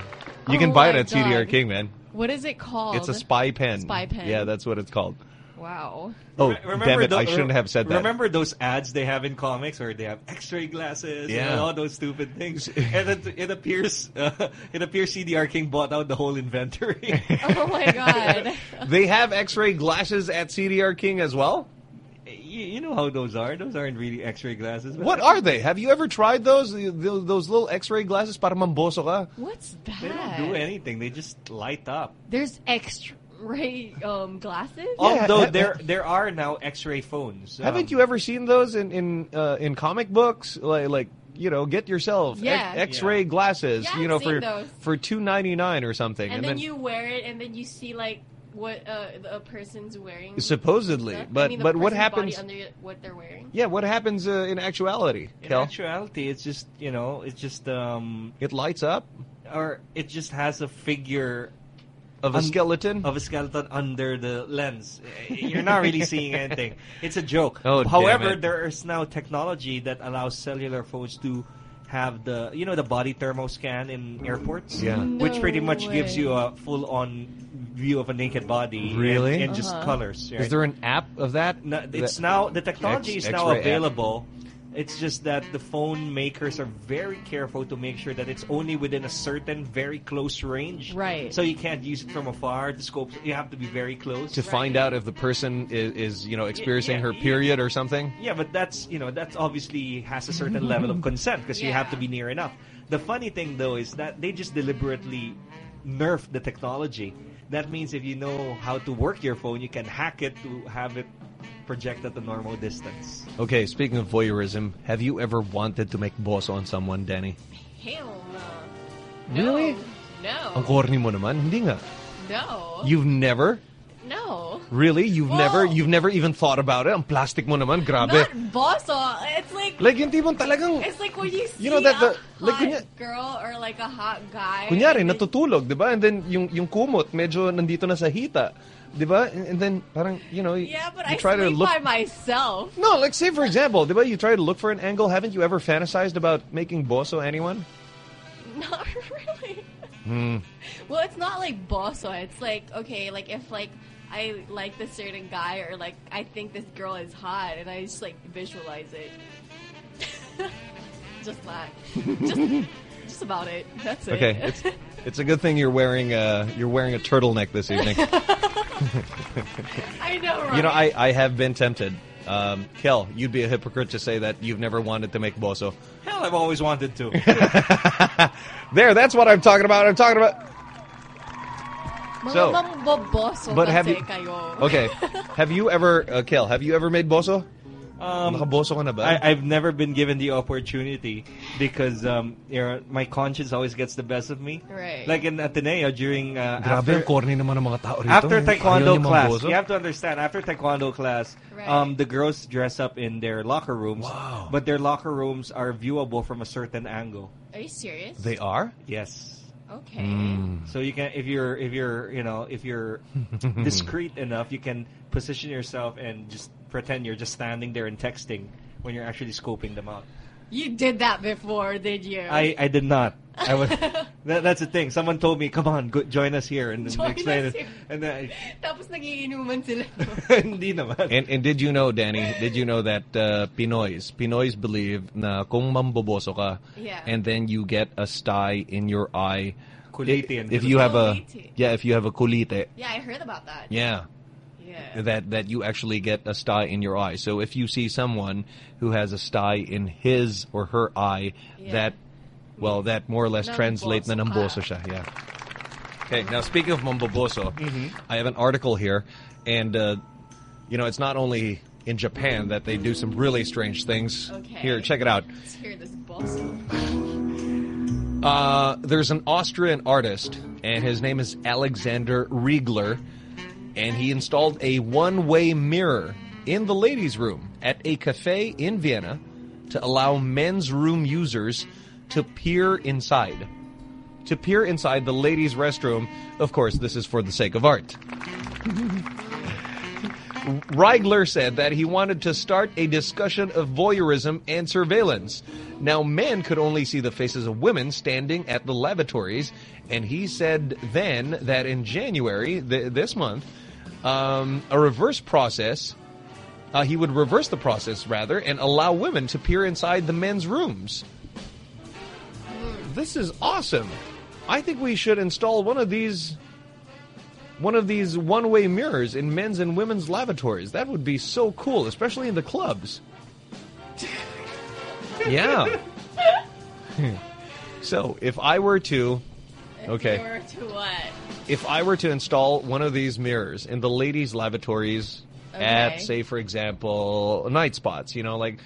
You oh can Oh buy it my at CDR King, man. What is it called? It's a spy pen. Spy pen. Yeah, that's what it's called. Wow. Oh, Remember damn it! tho- I shouldn't have said that. Remember those ads they have in comics where they have X-ray glasses Yeah. and all those stupid things, and it, it appears uh, it appears CDR King bought out the whole inventory. Oh my god. They have X-ray glasses at CDR King as well. you, you know how those are. Those aren't really X-ray glasses. What are they? Have you ever tried those? Those, those little X-ray glasses para mamboso ka? What's that? They don't do anything. They just light up. There's X-ray um, glasses. Although ha- there there are now X-ray phones. Haven't you ever seen those in in uh, in comic books? Like like you know, get yourself Yeah. X- X-ray glasses. Yeah, you I've know, seen for those. for two ninety nine or something, and, then, you wear it, and then you see like what uh, a person's wearing. Supposedly, stuff. but- I mean, the but what person's body happens- under what they're wearing? yeah. What happens uh, in actuality? In Kel? actuality, it's just you know, it's just um, it lights up, or it just has a figure of a un- skeleton of a skeleton under the lens. You're not really seeing anything. It's a joke. Oh, damn However, there is now technology that allows cellular phones to have the you know the body thermal scan in airports. Yeah. which pretty No much gives you a full on view of a naked body. Really? in, just Uh-huh. colors. Is there an app of that? No, it's That- now the technology X- is now X-ray app. Available. It's just that the phone makers are very careful to make sure that it's only within a certain very close range. Right. So you can't use it from afar. The scope you have to be very close to find out if the person is, is you know experiencing yeah, her yeah. period or something. Yeah, but that's you know that's obviously has a certain level of consent because you have to be near enough. The funny thing though is that they just deliberately nerfed the technology. That means if you know how to work your phone, you can hack it to have it project at the normal distance. Okay, speaking of voyeurism, have you ever wanted to make boso on someone, Danny? Hell no. Really? no. Ang corny mo naman, hindi nga. No. You've never? No. Really? You've Well- never you've never even thought about it? Ang plastic mo naman, grabe. Not boso. It's like Like yung tipong talagang it's like when you see You know that the- a like hot kunya- girl or like a hot guy. Kunyari, and then- natutulog, di ba? And then yung, yung kumot, medyo nandito na sa hita. Di ba? And, then, parang, you know, Yeah, but you I try to look... by myself. No, like say for example, di ba? You try to look for an angle. Haven't you ever fantasized about making boso anyone? Not really. Hmm. Well, it's not like boso. It's like okay, like if like I like this certain guy or like I think this girl is hot and I just like visualize it. just that. Just, just about it. That's it. Okay, it's it's a good thing you're wearing uh you're wearing a turtleneck this evening. I know, right? You know, I I have been tempted. Um, Kel, you'd be a hypocrite to say that you've never wanted to make boso. Hell, I've always wanted to. There, that's what I'm talking about. I'm talking about. Mga So, but have you- kayo. Okay, have you ever, uh, Kel? Have you ever made boso? Um, Nakaboso ka na ba? I, I've never been given the opportunity because um, you know, my conscience always gets the best of me. Right. Like in Ateneo during uh, Grabe, after, ang corny naman ng mga tao rito. after taekwondo class, you have to understand. After taekwondo class, Right. um, the girls dress up in their locker rooms, wow. but their locker rooms are viewable from a certain angle. Are you serious? They are? Yes. Okay. Hmm. So you can, if you're, if you're, you know, if you're discreet enough, you can position yourself and just pretend you're just standing there and texting when you're actually scoping them out. You did that before, did you? I, I did not. I was. that, that's the thing. Someone told me, "Come on, go, join us here," and then Join explain us it. here. And then, Tapos nagiinuman sila. hindi naman. And, and did you know, Danny, did you know that uh, Pinoys, Pinoys believe na kung mamboboso ka, Yeah. and then you get a sty in your eye, Kulite if, if you have a, Kulite. yeah, if you have a kulite, yeah, I heard about that. yeah, Yeah. that that you actually get a sty in your eye. So if you see someone who has a sty in his or her eye, Yeah. that well, that more or less translates na ka. namboso siya. Yeah. Okay. Now speaking of mamboboso, Mm-hmm. I have an article here, and uh, you know it's not only in Japan that they do some really strange things. Okay. Here, check it out. Let's hear this. Uh, there's an Austrian artist, and his name is Alexander Riegler, and he installed a one-way mirror in the ladies' room at a cafe in Vienna to allow men's room users to peer inside. To peer inside the ladies' restroom. Of course, this is for the sake of art. Riegler said that he wanted to start a discussion of voyeurism and surveillance. Now, men could only see the faces of women standing at the lavatories, and he said then that in January, th- this month, um, a reverse process, uh, he would reverse the process rather, and allow women to peer inside the men's rooms. This is awesome. I think we should install one of these one of these one-way mirrors in men's and women's lavatories. That would be so cool, especially in the clubs. yeah. so, if I were to okay, Or to what? if I were to install one of these mirrors in the ladies' lavatories at, say, for example, night spots, you know, like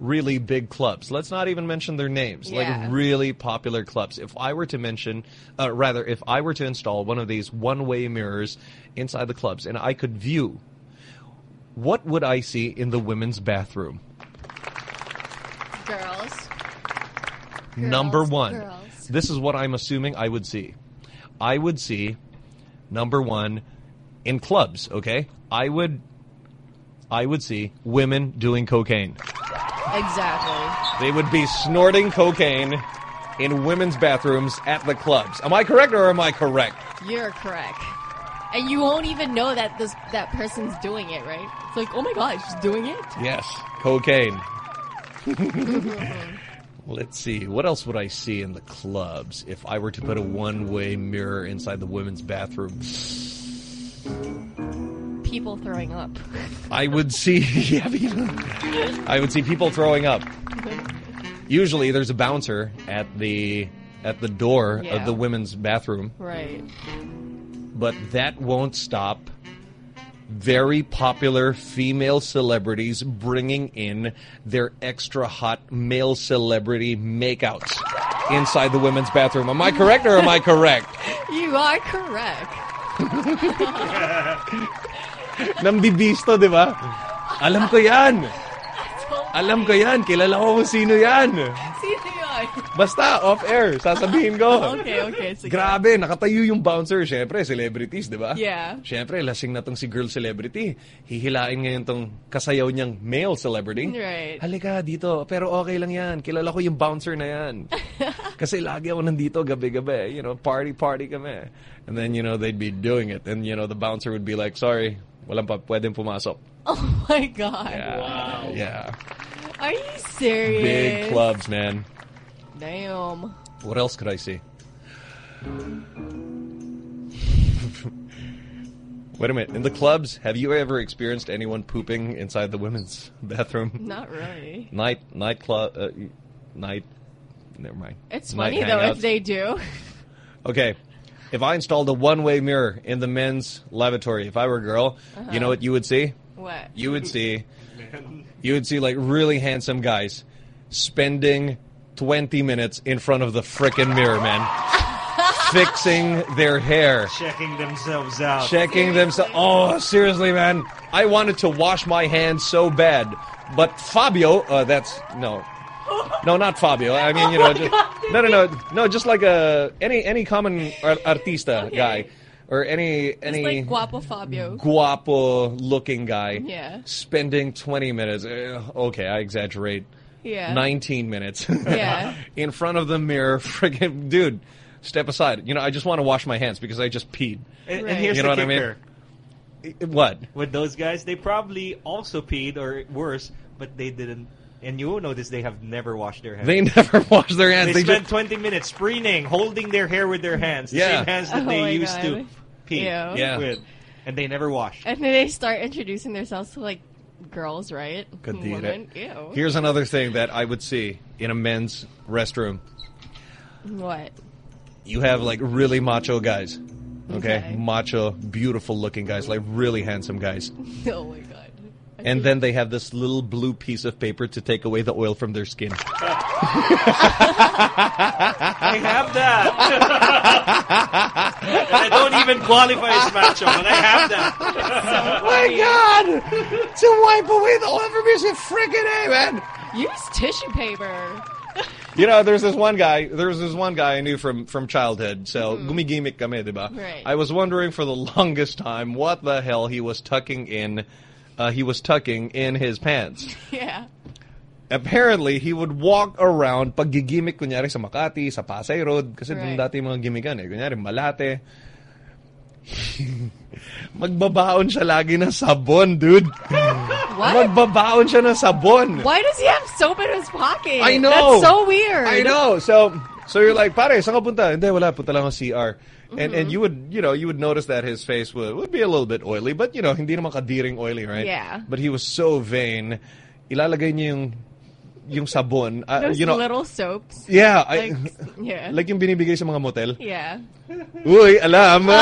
really big clubs. Let's not even mention their names. Yeah. Like really popular clubs. If I were to mention, uh, rather, if I were to install one of these one-way mirrors inside the clubs and I could view, what would I see in the women's bathroom? Girls. number Girls, one. girls. This is what I'm assuming I would see. I would see number one in clubs. Okay, I would. I would see women doing cocaine. Exactly. They would be snorting cocaine in women's bathrooms at the clubs. Am I correct or am I correct? You're correct. And you won't even know that this that person's doing it, right? It's like, oh my god, she's doing it. Yes, cocaine. Mm-hmm. Let's see. What else would I see in the clubs if I were to put a one-way mirror inside the women's bathroom? People throwing up. I would see. yeah, people- I would see people throwing up. Usually, there's a bouncer at the at the door Yeah. of the women's bathroom, Right. but that won't stop very popular female celebrities bringing in their extra hot male celebrity makeouts inside the women's bathroom. Am I correct or am I correct? You are correct. Nambibisto, di ba? Alam ko yan. Alam ko yan. Kilala ko kung sino yan. Sino yun? Basta, off-air, sasabihin ko. Okay, okay. Sige. Grabe, nakatayo yung bouncer. Siyempre, celebrities, di ba? Yeah. Siyempre, lasing na tong si girl celebrity. Hihilain ngayon tong kasayaw niyang male celebrity. Right. Halika dito, pero okay lang yan. Kilala ko yung bouncer na yan. Kasi lagi ako nandito gabi-gabi. You know, party-party kami. And then, you know, they'd be doing it. And, you know, the bouncer would be like, sorry, walang pa pwedeng pumasok. Oh my god. Yeah. Yeah. Are you serious? Big clubs, man. Damn. What else could I see? Wait a minute. In the clubs, have you ever experienced anyone pooping inside the women's bathroom? Not really. Night, night club, uh, night. Never mind. It's Night funny though hangouts. if they do. Okay. If I installed a one-way mirror in the men's lavatory, if I were a girl, Uh-huh. you know what you would see? What? You would see, you would see like really handsome guys spending 20 minutes in front of the frickin' mirror, man. Fixing their hair. Checking themselves out. Checking themselves. Oh, seriously, man. I wanted to wash my hands so bad. But Fabio, uh, that's, no. No, not Fabio. I mean, you know, Oh just, God. no, no, no, no. Just like a any any common ar- artista guy, or any It's any like Guapo Fabio. guapo looking guy. Yeah. Spending twenty minutes. uh, okay, I exaggerate. Yeah. Nineteen minutes. Yeah. in front of the mirror, freaking dude. Step aside. You know, I just want to wash my hands because I just peed. And, Right. and here's You know the what I kicker. mean? What? With those guys, they probably also peed or worse, but they didn't. And you will notice they have never washed their hands. They never wash their hands. They, They spend just 20 minutes preening, holding their hair with their hands. The Yeah. same hands that Oh they used God. to pee Ew. Yeah. with. And they never wash. And then they start introducing themselves to like girls, right? Kadire. Women. Ew. Here's another thing that I would see in a men's restroom. What? You have like really macho guys. Okay? Okay. Macho, beautiful looking guys, like really handsome guys. Oh my god. And then they have this little blue piece of paper to take away the oil from their skin. I have that. and I don't even qualify as macho, but I have that. my god! To wipe away the oil from your skin, freaking A, man! Use tissue paper. You know, there's this one guy. There was this one guy I knew from from childhood. So gumigimik kami, diba? Right. I was wondering for the longest time what the hell he was tucking in. Uh, he was tucking in his pants. Yeah. Apparently, he would walk around pag gigimik kunyari sa Makati, sa Pasay Road, kasi Right. dun dati mga gimikan eh. Kunyari, Malate. Magbabaon siya lagi ng sabon, dude. What? Magbabaon siya ng sabon. Why does he have soap in his pocket? I know. That's so weird. I know. So so you're like, pare, saan ka punta? Hindi, wala. Punta lang ako CR. And and Mhm. you would you know you would notice that his face would, would be a little bit oily, but you know hindi naman kadiring oily, right? Yeah. But he was so vain. Ilalagay niya yung yung sabon. uh, Those you know, little soaps. Yeah, I- Like, yeah. like yung binibigay sa mga motel. Yeah. Uy, alam.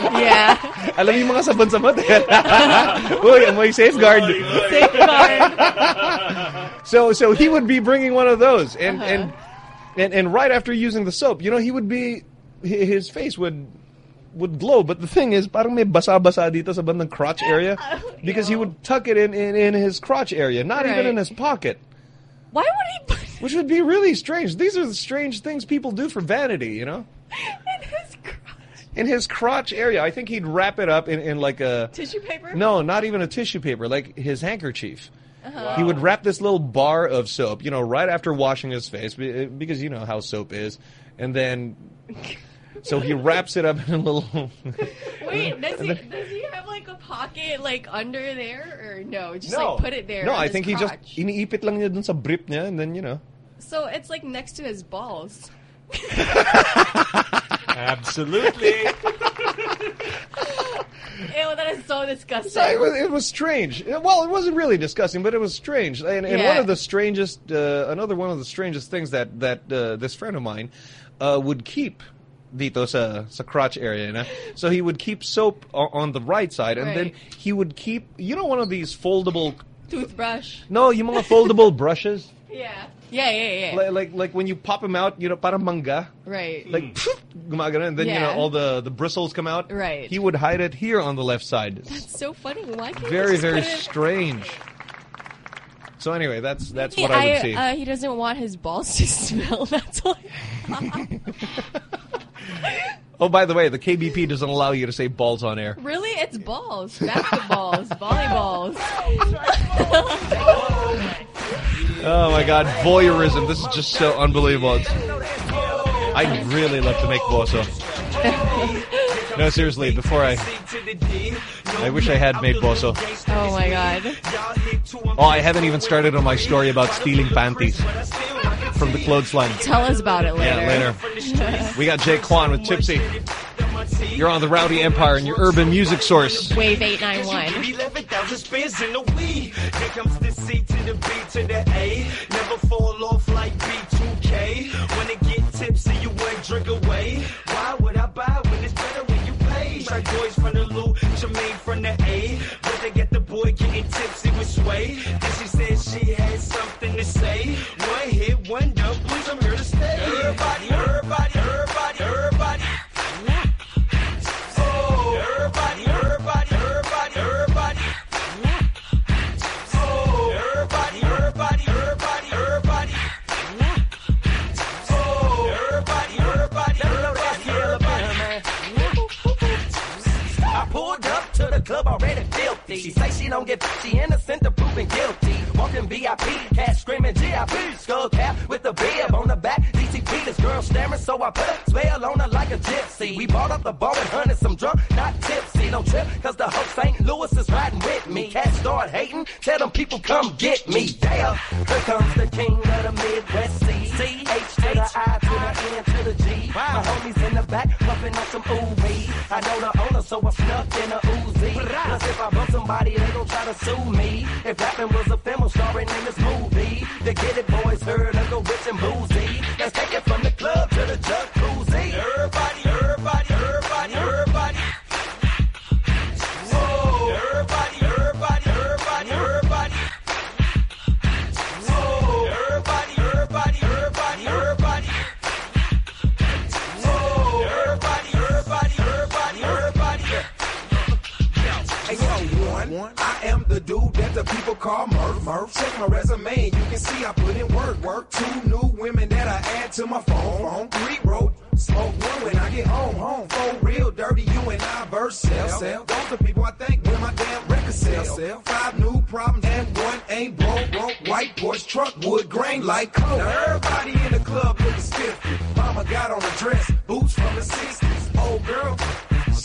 Yeah. alam yung mga sabon sa motel. Uy, amoy safeguard. Safeguard. so so he would be bringing one of those and Uh-huh. and, and and right after using the soap you know he would be his face would would glow. But the thing is parang may basa-basa dito sa bandang crotch area oh, because he would tuck it in, in in his crotch area not even in his pocket. Why would he which would be really strange. These are the strange things people do for vanity you know? In his crotch. in his crotch area. I think he'd wrap it up in, in like a tissue paper? no not even a tissue paper like his handkerchief Uh-huh. he would wrap this little bar of soap, you know, right after washing his face because you know how soap is, and then so he wraps it up in a little. Wait, does he does he have like a pocket like under there or no? Just no, like put it there. No, I his think he just crotch? iniipit lang niya dun sa brief niya, and then you know. So it's like next to his balls. Absolutely. Ew, that is so disgusting. So it was, it was strange. Well, it wasn't really disgusting, but it was strange. And, and Yeah. one of the strangest, uh, another one of the strangest things that that uh, this friend of mine uh, would keep dito sa sa crotch area, na? so he would keep soap on the right side, and then he would keep, you know, one of these foldable. Toothbrush. No, yung mga foldable brushes. Yeah. Yeah, yeah, yeah. Like, like like when you pop them out, you know, parang mangga. right. Like gumagana, and then you know all the the bristles come out. Right. He would hide it here on the left side. That's so funny. Why can't very just very put strange So anyway, that's that's what I, would see. uh, he doesn't want his balls to smell. That's why. oh, by the way, the KBP doesn't allow you to say balls on air. really, it's balls, basketballs, volleyballs. Oh my God, voyeurism! This is just so unbelievable. It's, I'd really love to make boso. No, seriously, before I, I wish I had made boso. oh my god. Oh, I haven't even started on my story about stealing panties from the clothesline. Tell us about it later. Yeah, later. We got J-Kwon with Tipsy. You're on the Rowdy Empire and your urban music source. Wave 891. 11,000 spins in a week. Here comes the B to the A. Never fall off like B2K. When it get tipsy, you won't drink away. Why would I buy when it's better when you pay? Try boys from the Lou, Jermaine from the A. But they get the boy getting tipsy with sway. And she said she had something to say. One hit, one dub, please, I'm here to stay. Everybody, 50. She say she don't get, she innocent of proving guilty. Walking VIP, cat screaming GIP. Skull cap with the bib on the back. DTP, this girl stammering, so I put a spell on her like a gypsy. We bought up the bar and hunted some drunk, not tipsy. Don't trip, cause the hope St. Louis is riding with me. Cats start hating, tell them people come get me. Yeah, here comes the king of the Midwest C, H to the I to the N to the G. My homies in the back, puffing on some ooh-wee. I know the owner, so I snuck in a I bump somebody, they gon' try to sue me. If rapping was a film, I'm starring in this movie. The get it boys heard the people call Murph. Murph. Check my resume, you can see I put in work. Work. Two new women that I add to my phone. phone. Three road, smoke one when I get home. Home. Four real dirty, you and I verse sell. sell. Those the people I think when my damn record sell. sell. Five new problems and one ain't broke. Broke white Porsche truck, wood grain like coke. Now everybody in the club looking stiff. Mama got on a dress, boots from the 60s. Old girl,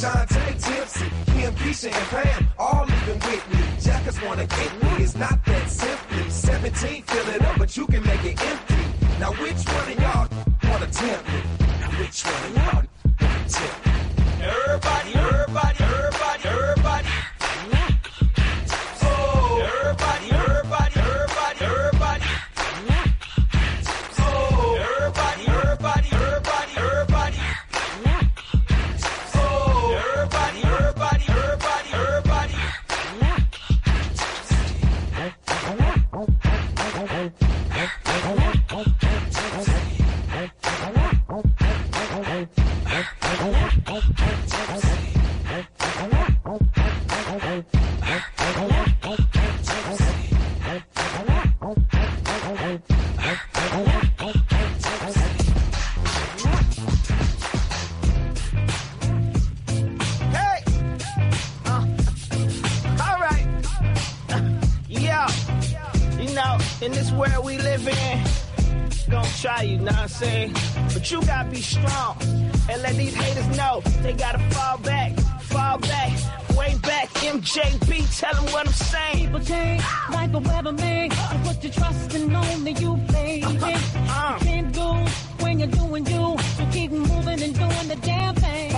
Shantae, Tipsy, Kim, Keisha, and Pam, all leaving with me. Jackers wanna get me, it's not that simply. 17, fill it up, but you can make it empty. Now which one of y'all wanna tempt me? Now which one of y'all wanna tempt me? Everybody, everybody, in this world we live in, gonna try you, know what I'm saying? But you gotta be strong and let these haters know they gotta fall back, fall back, way back. MJB, tell them what I'm saying. People change like the weatherman. So put your trust in only you, baby. Uh. You can't lose when you're doing you. So keep moving and doing the damn thing.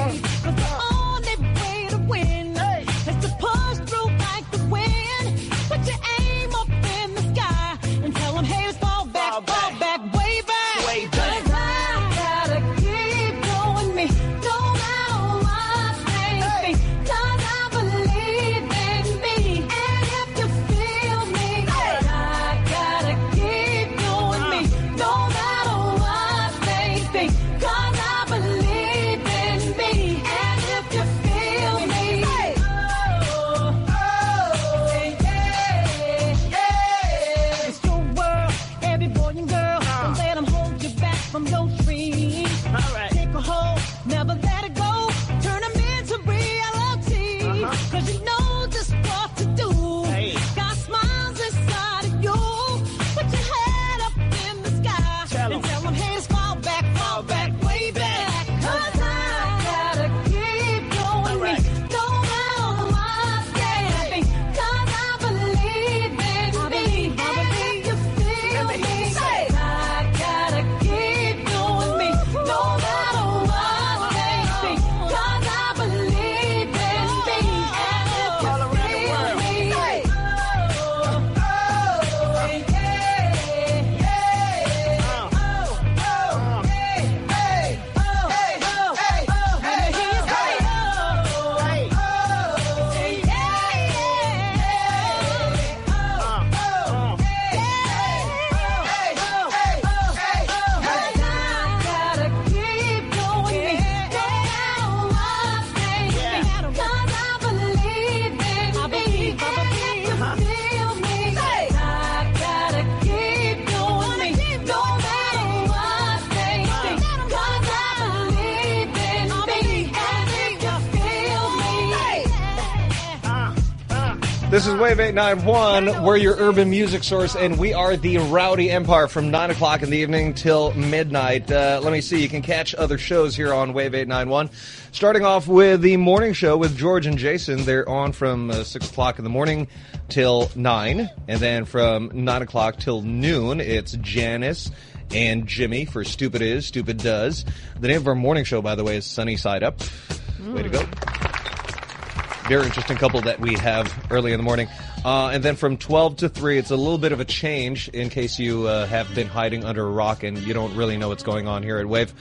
Cause the only way to win is Wave 891. We're your urban music source, and we are the Rowdy Empire from 9 o'clock in the evening till midnight. Uh, let me see. You can catch other shows here on Wave 891. Starting off with the morning show with George and Jason. They're on from uh, 6 o'clock in the morning till 9. And then from 9 o'clock till noon, it's Janice and Jimmy for Stupid Is, Stupid Does. The name of our morning show, by the way, is Sunny Side Up. Way to go very interesting couple that we have early in the morning. Uh, and then from 12 to 3, it's a little bit of a change in case you uh, have been hiding under a rock and you don't really know what's going on here at Wave.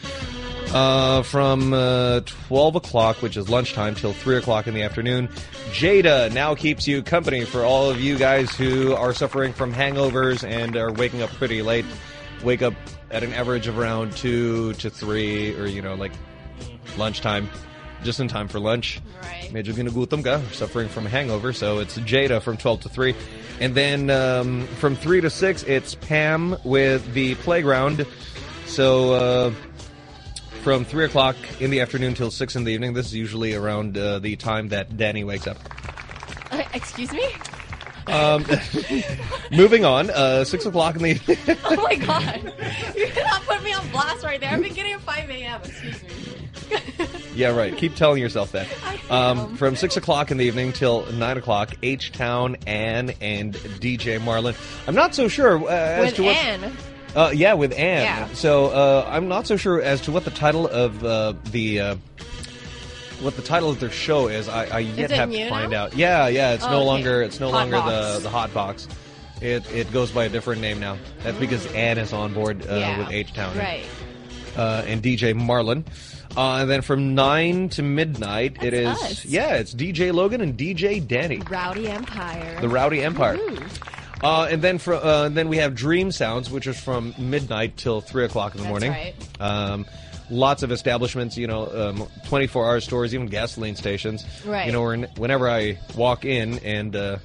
Uh, from uh, 12 o'clock, which is lunchtime, till 3 o'clock in the afternoon, Jada now keeps you company for all of you guys who are suffering from hangovers and are waking up pretty late. Wake up at an average of around 2 to 3, or, you know, like lunchtime just in time for lunch. Right. Medyo ginugutom ka, suffering from a hangover. So it's Jada from 12 to 3. And then um, from 3 to 6, it's Pam with the playground. So uh, from 3 o'clock in the afternoon till 6 in the evening, this is usually around uh, the time that Danny wakes up. Uh, excuse me? Um, moving on, uh, 6 o'clock in the evening. Oh my god. You cannot put me on blast right there. I've been getting at 5 a.m. Excuse me. Yeah, right. Keep telling yourself that. Um, from 6 o'clock in the evening till 9 o'clock, H-Town, Ann, and DJ Marlon. I'm not so sure uh, as With to what... Ann. Uh, yeah, with Ann. Yeah. So uh, I'm not so sure as to what the title of uh, the... Uh, what the title of their show is, I, I yet it have to find now? out. Yeah, yeah, it's Oh, no okay. longer it's no Hot longer Box. the the hot box. It it goes by a different name now. That's because Ann is on board uh, Yeah. with H Town Right. uh, and DJ Marlon. Uh, and then from nine to midnight, it is us. yeah, it's DJ Logan and DJ Danny, Rowdy Empire. the Rowdy Empire. Uh, and then for, uh, then we have Dream Sounds, which is from midnight till three o'clock in the That's morning. right. Um, lots of establishments, you know, um, 24 hour stores, even gasoline stations. Right. You know, when- whenever I walk in and uh,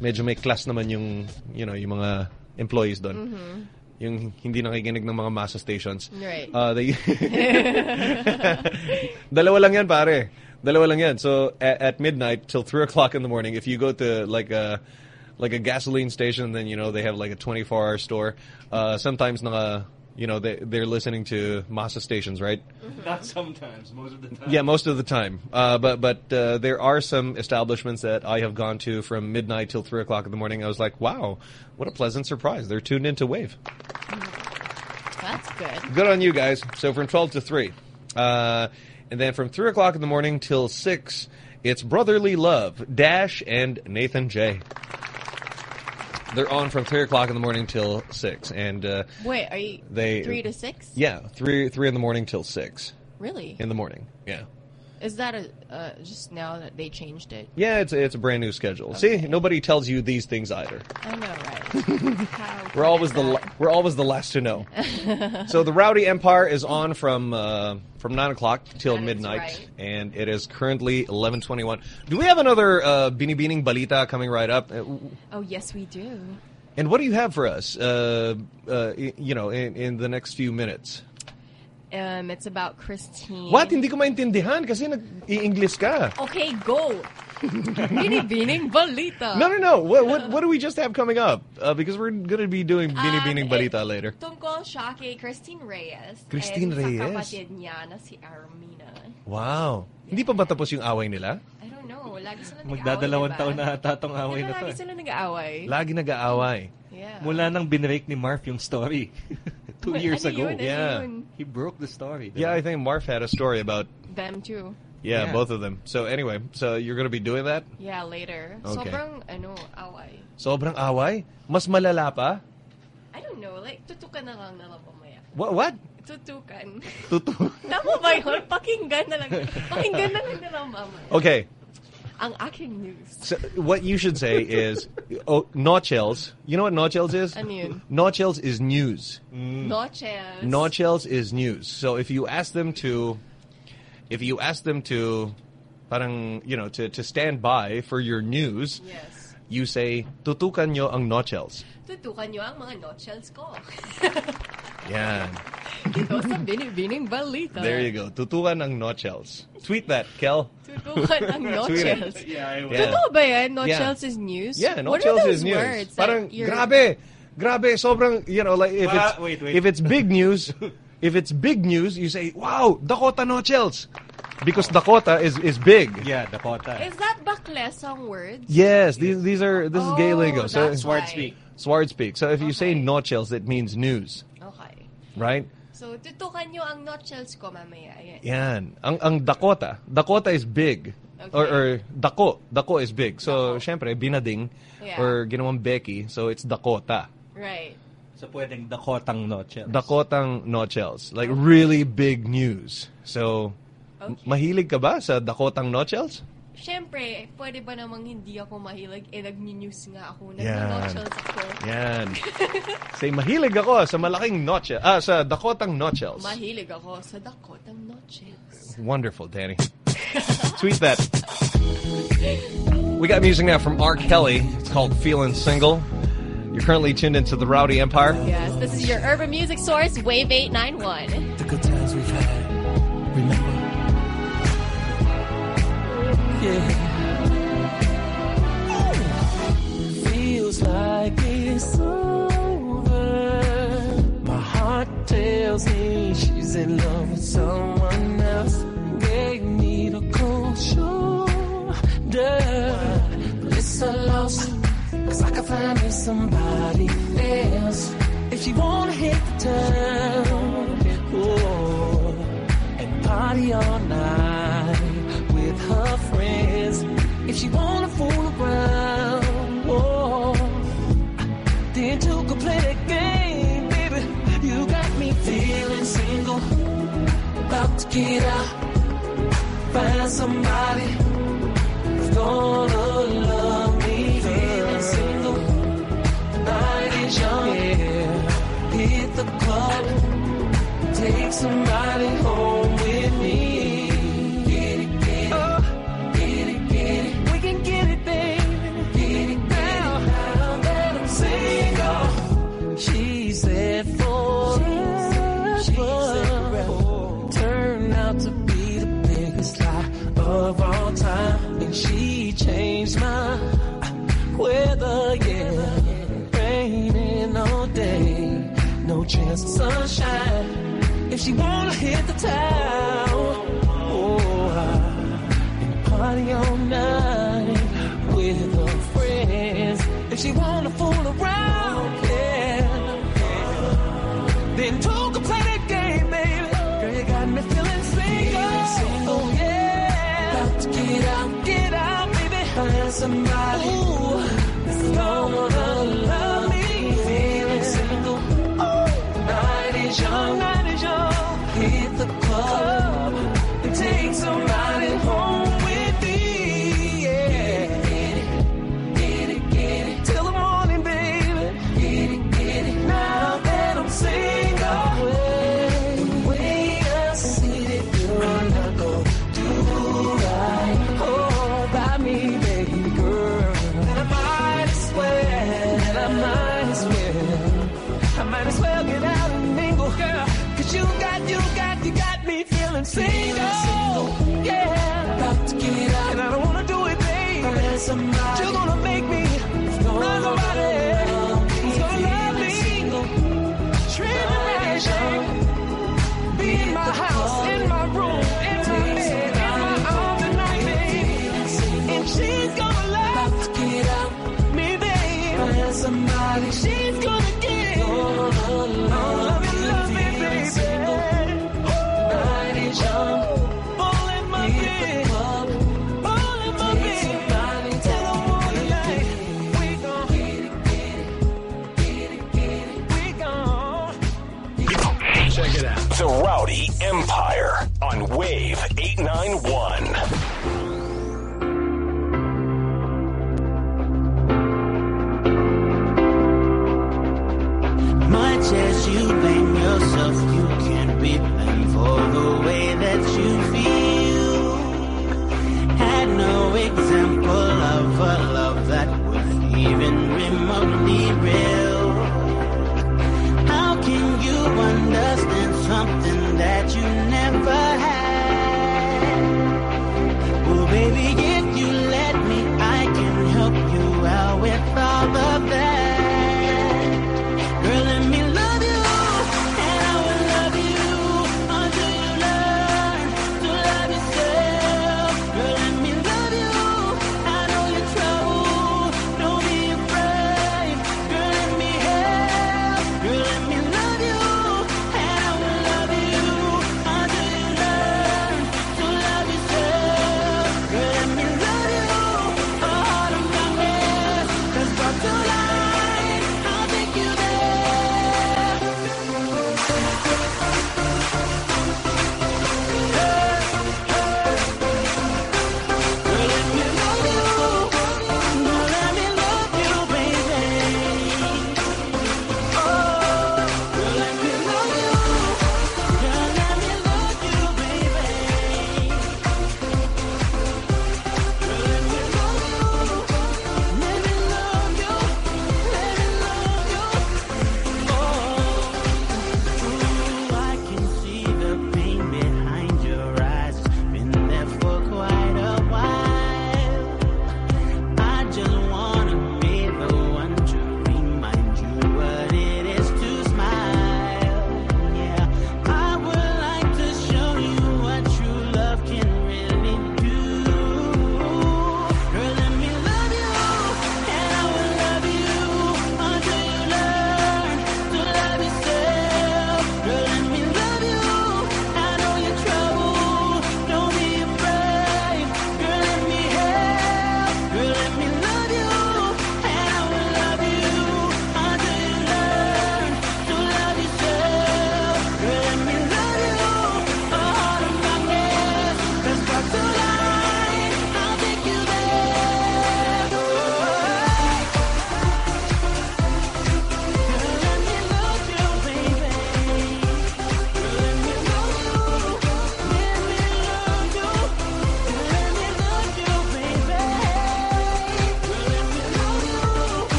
medyo may class naman yung, you know, yung mga employees doon. Mhm. Yung hindi nakikinig ng mga masa stations. Right. Uh, they Dalawa lang yan, pare. Dalawa lang yan. So at, at midnight till three o'clock in the morning, if you go to like a like a gasoline station, then you know they have like a 24 hour store. Uh, sometimes naka, you know they they're listening to masa stations, right? Not sometimes, most of the time. Yeah, most of the time. Uh, but but uh, there are some establishments that I have gone to from midnight till three o'clock in the morning. I was like, wow, what a pleasant surprise! They're tuned into Wave. That's good. Good on you guys. So from 12 to 3. Uh, and then from 3 o'clock in the morning till 6, it's Brotherly Love, Dash, and Nathan J. They're on from 3 o'clock in the morning till 6. And uh, Wait, are you they. three to six? Yeah, 3, 3 in the morning till 6. Really? In the morning, yeah. Is that a uh, just now that they changed it? Yeah, it's, it's a brand new schedule. See, nobody tells you these things either. I know, right? We're always the la- we're always the last to know. so the Rowdy Empire is on from uh, from nine o'clock till midnight, right. and it is currently eleven twenty one. Do we have another uh, binibining balita coming right up? Uh, Oh yes, we do. And what do you have for us? Uh, uh, you know, in, in the next few minutes. Um, it's about Christine. What? Hindi ko maintindihan kasi nag-i-English ka. Okay, go. Binibining balita. No, no, no. What, what, what do we just have coming up? Uh, because we're going to be doing Binibining Balita later. Tungkol siya kay Christine Reyes. Christine Reyes? sa kapatid niya na si Ara Mina. Wow. Hindi pa ba tapos yung away nila? I don't know. Lagi sila nag-aaway, Magdadalawang diba? taon na ata tong away Diba na to. lagi sila nag-aaway? Lagi nag-aaway. Yeah. Mula nang binrake ni Marf yung story. Two Well, years ago. yun, Yeah. yun? He broke the story. Yeah, I think Marf had a story about, Them too. yeah, Yeah. both of them. So anyway, so you're going to be doing that? Yeah, later. Okay. Sobrang, ano, away. Sobrang away? Mas malala pa? I don't know, like, tutukan na lang na lang mamaya. What? What? Tutukan. Tutu. Tama ba yun? Pakinggan na lang. Pakinggan na lang na lang mamaya. Okay. Ang aking news. So what you should say is, oh, notchels. You know what notchels is? Ano yun? Notchels is news. Noches. Notchels is news. So if you ask them to, if you ask them to, parang, you know, to, to stand by for your news, Yes. you say, tutukan nyo ang notchels. Tutukan nyo ang mga nochels ko. Yan. Dito sa binibining balita. There you go. Tutukan ang notchels. Tweet that, Kel. Tutukan ang nochels. Yeah, I will. Yeah. Totoo ba yan? Nochels is news? Yeah, What are notchels those is news. words Parang, you're- grabe. Grabe, sobrang, you know, like, if Wa- it's, wait, wait. if it's big news, if it's big news, you say, wow, Dakota notchels. Because Dakota is, is big. Yeah, Dakota. Is that baklesang words? Yes, these these are this is gay Oh, lingo. So that's Sword why. speak. Swardspeak. So if you say notchels, it means news, Okay. right? So, tutukan nyo ang nochels ko mamaya. Ayan. Yan. Ang ang Dakota, Dakota is big. Or, or Dako, Dako is big. So, syempre, binading Yeah. or ginawang Becky, so it's Dakota. Right. So pwedeng Dakotang noche. Dakotang notchels. Like really big news. So, m- mahilig ka ba sa Dakotang notchels? Siyempre, pwede ba namang hindi ako mahilig? Eh, nag-news nga ako. Yan. Nag-nochels ako. Yan. Say, mahilig ako sa malaking notchel, ah, sa Dakotang notchels. Mahilig ako sa Dakotang Nochels. Wonderful, Danny. Tweet that. We got music now from R. Kelly. It's called Feeling Single. You're currently tuned into the Rowdy Empire. Yes, this is your urban music source, Wave 891. The good times we've had. Remember? Yeah. Feels like it's over. My heart tells me she's in love with someone else. Gave me the cold shoulder. But it's a loss. Cause I can find me somebody else. If she wanna hit the town, oh, and party all night get out, find somebody who's gonna love me. Feeling single, night is young, yeah. Hit the club, take somebody home she wanna hit the town, oh, and party all night with her friends. If she wanna fool around, yeah, then two can play that game, baby. Girl, you got me feeling single. Oh yeah, about to get out, get out, baby. Find somebody Ooh,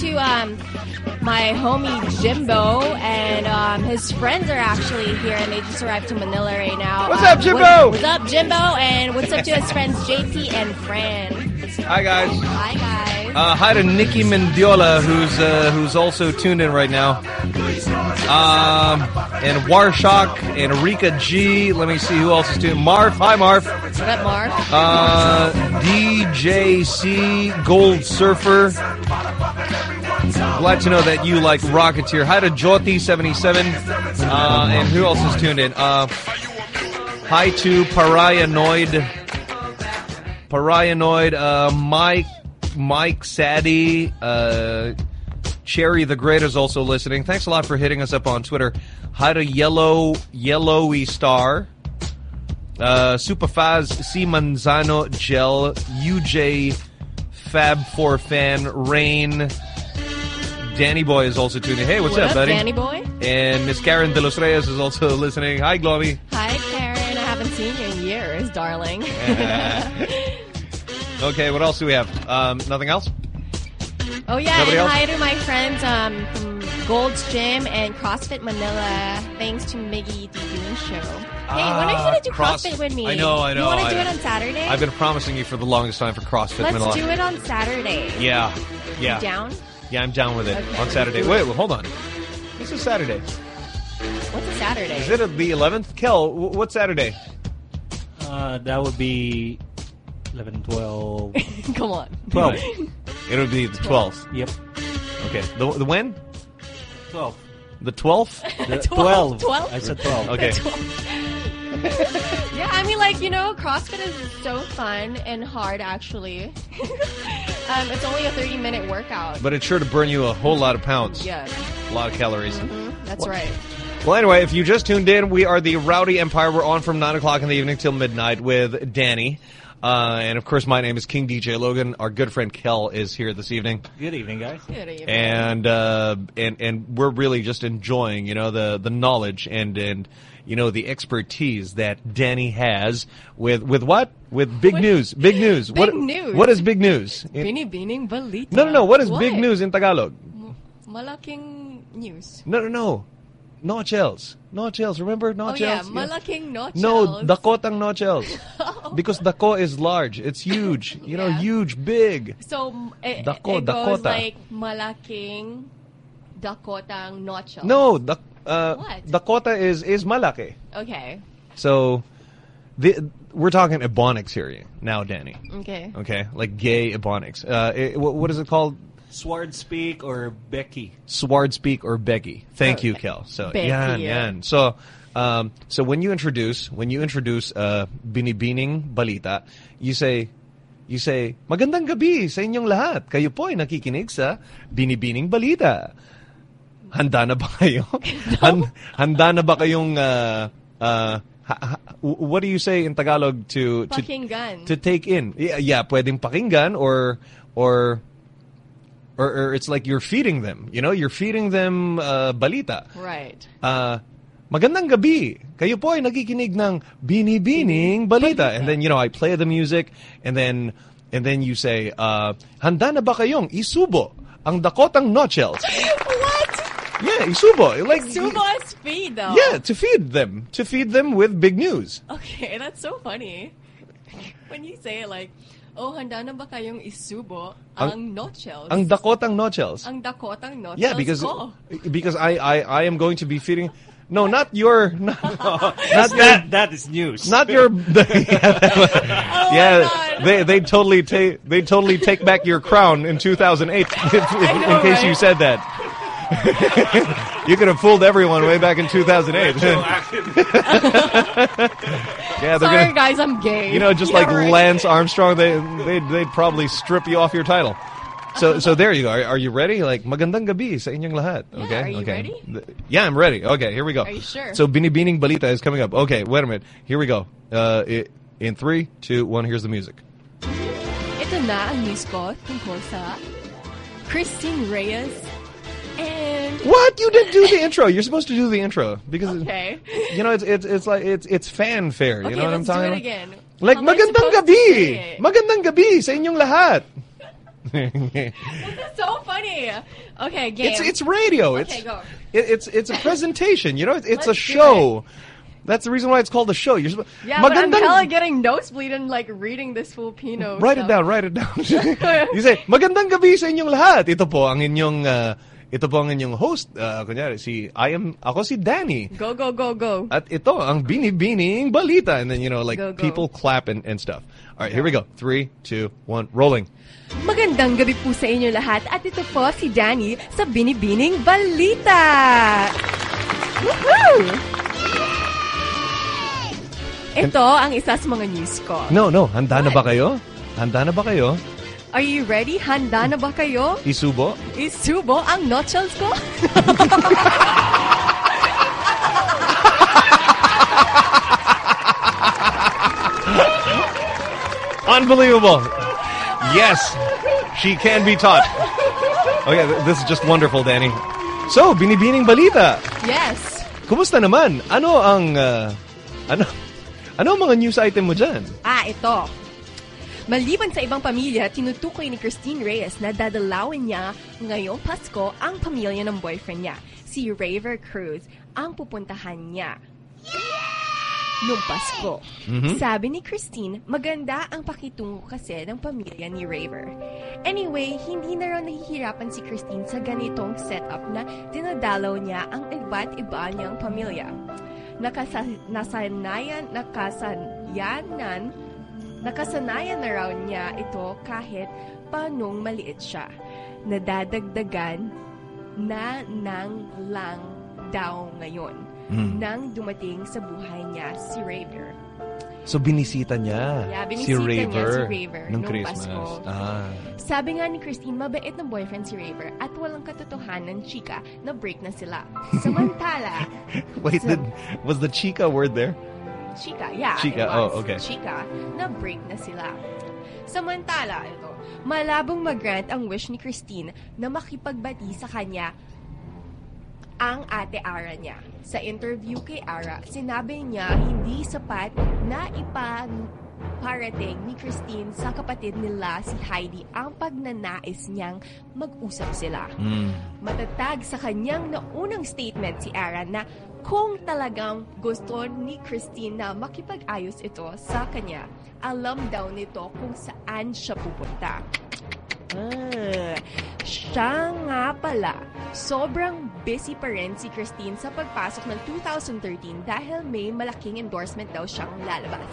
to um my homie Jimbo and um, his friends are actually here and they just arrived to Manila right now. What's Um, up, Jimbo? what- what's up, Jimbo? And what's up to his friends JP and Fran? Hi, guys. Hi, guys. Uh, hi to Nikki Mendiola, who's uh, who's also tuned in right now. Um, and Warshak and Rika G. Let me see who else is tuned. Marf. Hi, Marf. What up, Marv? Uh, DJC Gold Surfer. Glad to know that you like Rocketeer. Hi to Jyoti77. Uh, and who else is tuned in? Uh, hi to Parianoid. Parianoid. Uh, Mike. Mike Sadie. Uh, Cherry the Great is also listening. Thanks a lot for hitting us up on Twitter. Hi to Yellow Yellowy Star. Uh, Superfaz C Manzano Gel UJ Fab 4 Fan Rain Danny Boy is also tuning in. Hey, what's What up, up, buddy? Danny Boy? And Miss Karen De Los Reyes is also listening. Hi, Globby. Hi, Karen. I haven't seen you in years, darling. Okay, what else do we have? Um, nothing else? Oh yeah, Nobody and else? hi to my friends um, from Gold's Gym and CrossFit Manila. Thanks to Miggy the Goon Show. Hey, when are you gonna do Ah, Cross- CrossFit with me? I know, I know. You want to do it on Saturday? I've been promising you for the longest time for CrossFit Let's Manila. do it on Saturday. Yeah, yeah. You down? Yeah, I'm down with it Okay. on Saturday. Wait, well, hold on. This is Saturday. What's a Saturday? Is it the 11th? Kel, wh- what's Saturday? Uh, that would be 11, 12. Come on. 12. It'll be the 12th. Yep. Okay. The, the when? 12. The 12th? The 12. 12? I said 12. Okay. Yeah, I mean, like, you know, CrossFit is so fun and hard, actually. um, it's only a 30 minute workout. But it's sure to burn you a whole lot of pounds. Yeah. A lot of calories. Mhm, That's right. Well, anyway, if you just tuned in, we are the Rowdy Empire. We're on from 9 o'clock in the evening till midnight with Danny. Uh, and of course, my name is King DJ Logan. Our good friend Kel is here this evening. Good evening, guys. Good evening. and uh, and and we're really just enjoying, you know, the the knowledge and and you know, the expertise that Danny has with with what? With big news. Big news. Big what news. What is big news? In- Binibining balita. no, no, no. What is big news in Tagalog? Malaking news. No, no, no. Nochels. Nochels. Remember Oh yeah, malaking nochels. No, dakotang nochels. because dako is large. It's huge. You know, huge, big. So m- eh, it, Dako, it goes Dakota. like malaking Dakotang nochel. No, dak, uh, What? Dakota is is malaki. Okay. So, the, we're talking ebonics here now, Danny. Okay. Okay, like gay ebonics. Uh, it, what, what is it called? Swardspeak or Becky. Swardspeak or Becky. Thank you, Kel. So Becky, yan, yeah. yan. So um, so when you introduce when you introduce uh, binibining balita, you say you say magandang gabi sa inyong lahat. Kayo po ay nakikinig sa binibining balita. Handa na ba kayo? Han- handa na ba kayong uh, uh, ha- ha- what do you say in Tagalog to to Pakinggan. to take in? Yeah, yeah pwedeng pakinggan or or or, or it's like you're feeding them. You know, you're feeding them uh, balita. Right. Uh, magandang gabi. Kayo po ay nakikinig ng binibining balita. And then, you know, I play the music and then and then you say, uh, handa na ba kayong isubo ang dakotang nochels? What? Yeah, isubo. Like, Subo is feed though. yeah, to feed them. To feed them with big news. Okay, that's so funny. When you say it like, oh, handa na ba kayong isubo ang, Ang- nochels? Ang dakotang nochels. Ang dakotang nochels Yeah, because ko. because I, I I am going to be feeding. No, not your. Not, not that that is news. Not your. yeah, oh they they totally take they totally take back your crown in 2008 if, if, know, in case right? you said that. You could have fooled everyone way back in 2008. yeah, they're Sorry, gonna. guys, I'm gay. You know, just Yeah, like right. Lance Armstrong, they they they'd probably strip you off your title. So so there you go. Are, are you ready? Like magandang gabi sa inyong lahat. Okay. are you okay. ready? Yeah, I'm ready. Okay, here we go. Are you sure? So binibining balita is coming up. Okay, wait a minute. Here we go. Uh, i in three, two, one. Here's the music. Ito na ang news ko tungkol sa Christine Reyes and... What? You didn't do the intro. You're supposed to do the intro because Okay. you know it's it's it's like it's it's fanfare. You Okay, know what I'm talking it about? again. Like How magandang gabi. say it? Magandang gabi sa inyong lahat. That's so funny. Okay, game. It's it's radio. Okay, It's go. it, it's it's a presentation. You know, it's, it's a show. That's the reason why it's called a show. You're supposed Yeah, but I'm hella getting nosebleed and like reading this Filipino Write it down. Write it down. you say magandang gabi sa inyong lahat. Ito po ang inyong uh, ito po ang inyong host. Uh, kunyari si I am ako si Danny. Go, go, go, go. At ito ang binibining balita. And then, you know, like Go, go. people clap and, and stuff. All right, here we go. Three, two, one, rolling. Magandang gabi po sa inyo lahat at ito po si Danny sa Binibining Balita! Woohoo! Ito ang isa sa mga news ko. No, no. Handa na ba kayo? Handa na ba kayo? Are you ready? Handa na ba kayo? Isubo? Isubo ang nochels ko? Unbelievable. Yes, she can be taught. Okay, th- this is just wonderful, Danny. So, binibining balita. yes. Kumusta naman? Ano ang uh, ano ano ang mga news item mo diyan? Ah, ito. Maliban sa ibang pamilya, tinutukoy ni Christine Reyes na dadalawin niya ngayong Pasko ang pamilya ng boyfriend niya, si Raver Cruz, ang pupuntahan niya. Noong Pasko. Mhm. Sabi ni Christine, maganda ang pakitungo kasi ng pamilya ni Raver. Anyway, hindi na raw nahihirapan si Christine sa ganitong setup na dinadalaw niya ang iba't iba niyang pamilya. Nakasa nasanayan, nakasanayanan, nakasanayan na raw niya ito kahit panong maliit siya. Nadadagdagan na nang lang daw ngayon Hmm. nang dumating sa buhay niya si Raver. So binisita niya Yeah, si binisita niya si Raver nung nung Christmas. Pasko. Ah. Sabi nga ni Christine, mabait na boyfriend si Raver at walang katotohanan chika na break na sila. Samantala, Wait, So- did, was the chica word there? Chika, yeah, Chika, it oh, okay. Chika, na break na sila. Samantala, ito, malabong mag-grant ang wish ni Christine na makipagbati sa kanya ang ate Ara niya. Sa interview kay Ara, sinabi niya hindi sapat na ipaparating ni Christine sa kapatid nila si Heidi ang pagnanais niyang mag-usap sila. Mm. Matatag sa kanyang naunang statement si Ara na kung talagang gusto ni Christine na makipag-ayos ito sa kanya, alam daw nito kung saan siya pupunta. Ah, siya nga pala, sobrang busy pa rin si Christine sa pagpasok ng 2013 dahil may malaking endorsement daw siyang lalabas.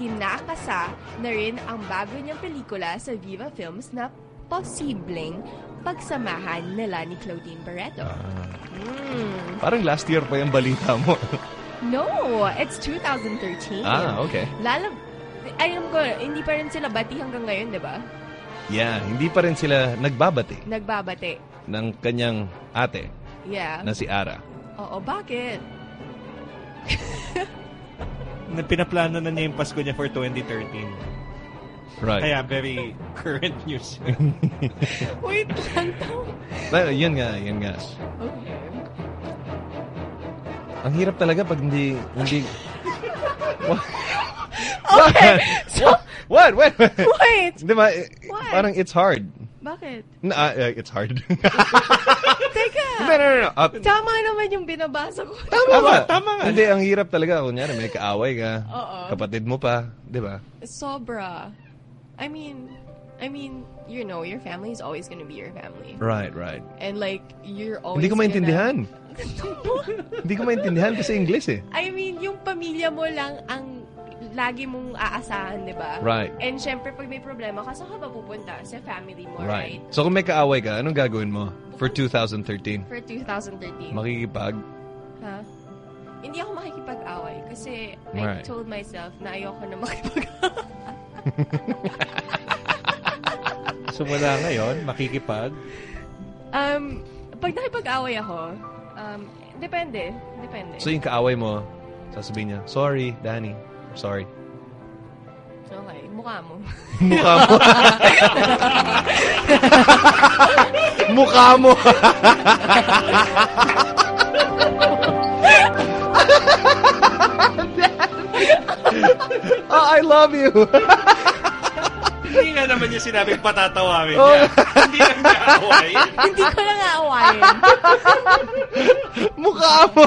Hinakasa na rin ang bago niyang pelikula sa Viva Films na posibleng pagsamahan nila ni Claudine Barreto. Hmm. Parang last year pa yung balita mo. No, it's 2013. ah, okay. Lalab... Alam ko, hindi pa rin sila bati hanggang ngayon, di ba? Yeah, hindi pa rin sila nagbabati Nagbabate. ng kanyang ate Yeah. na si Ara. Oo, bakit? Na pinaplano na niya yung Pasko niya for 2013. Right. Kaya very current news. Wait lang to. Well, yun nga, yun nga. Okay. Ang hirap talaga pag hindi, hindi... Okay, so... What? What? What? Wait. Di ba? eh, What? Parang it's hard. Bakit? No, uh, uh, it's hard. Teka. No, no, no, no. Uh, Tama naman yung binabasa ko. Tama, Tama nga. Hindi, ang hirap talaga. Kunyari, may kaaway ka. Oo. Kapatid mo pa. Di ba? Sobra. I mean, I mean, you know, your family is always gonna be your family. Right, right. And like, you're always Hindi ko maintindihan. Gonna... Hindi ko maintindihan kasi English eh. I mean, yung pamilya mo lang ang lagi mong aasahan, di ba? Right. And syempre, pag may problema ka, saan ka ba pupunta? Sa family mo, right? Right. So kung may kaaway ka, anong gagawin mo for 2013? For 2013. Makikipag? Ha? Hindi ako makikipag-away kasi I Right. told myself na ayoko na makipag-away. so wala ngayon, makikipag. um, pag nakipag-away ako, um, depende. Depende. So yung kaaway mo, sasabihin niya, sorry, Danny. Sorry. Okay, mukha mo. Mukha mo. Mukha mo. oh, I love you. Hindi nga naman yung sinabing patatawawin Oh. niya. Hindi lang niya awayin. Hindi ko lang aawayin. Mukha mo.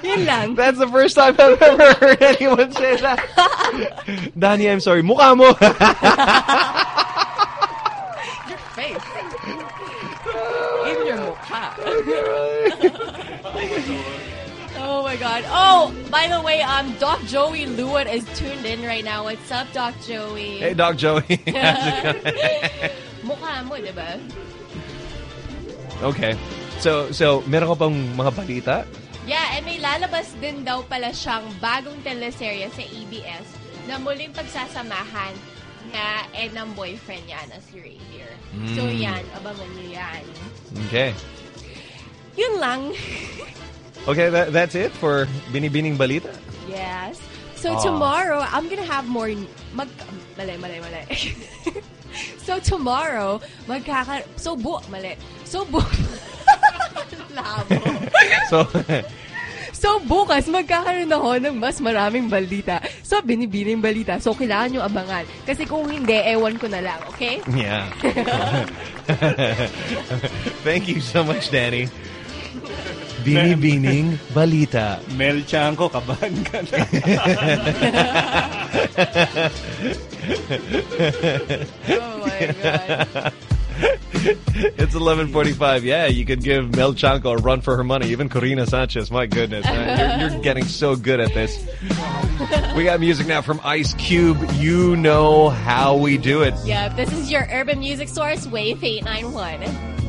Yun lang. That's the first time I've ever heard anyone say that. Danny, I'm sorry. Mukha mo. My god. Oh, by the way, um, Doc Joey Lewis is tuned in right now. What's up, Doc Joey? hey, Doc Joey. How's it going? Mukha mo, di ba? okay. So, so meron ka pang mga balita? Yeah, and may lalabas din daw pala siyang bagong teleserye sa ABS na muling pagsasamahan na eh ng boyfriend niya na si Reindeer. So Mm. yan, abangan niyo yan. Okay. Yun lang. Okay, that, that's it for Binibining Balita? Yes. So Ah. tomorrow, I'm gonna have more... Mag... Mali, mali, mali. so tomorrow, magkaka... So bu... Mali. So bu... Labo. So, So bukas, magkakaroon ako ng mas maraming balita sa binibining balita. So kailangan nyo abangan. Kasi kung hindi, ewan ko na lang, okay? yeah. Thank you so much, Danny. Binibining Balita. Mel Tiangco, kabahan ka na. oh my God. it's 11:45. Yeah, you could give Mel Tiangco a run for her money. Even Korina Sanchez. My goodness, man. You're, you're getting so good at this. We got music now from Ice Cube. You know how we do it. Yep, this is your urban music source, Wave 891.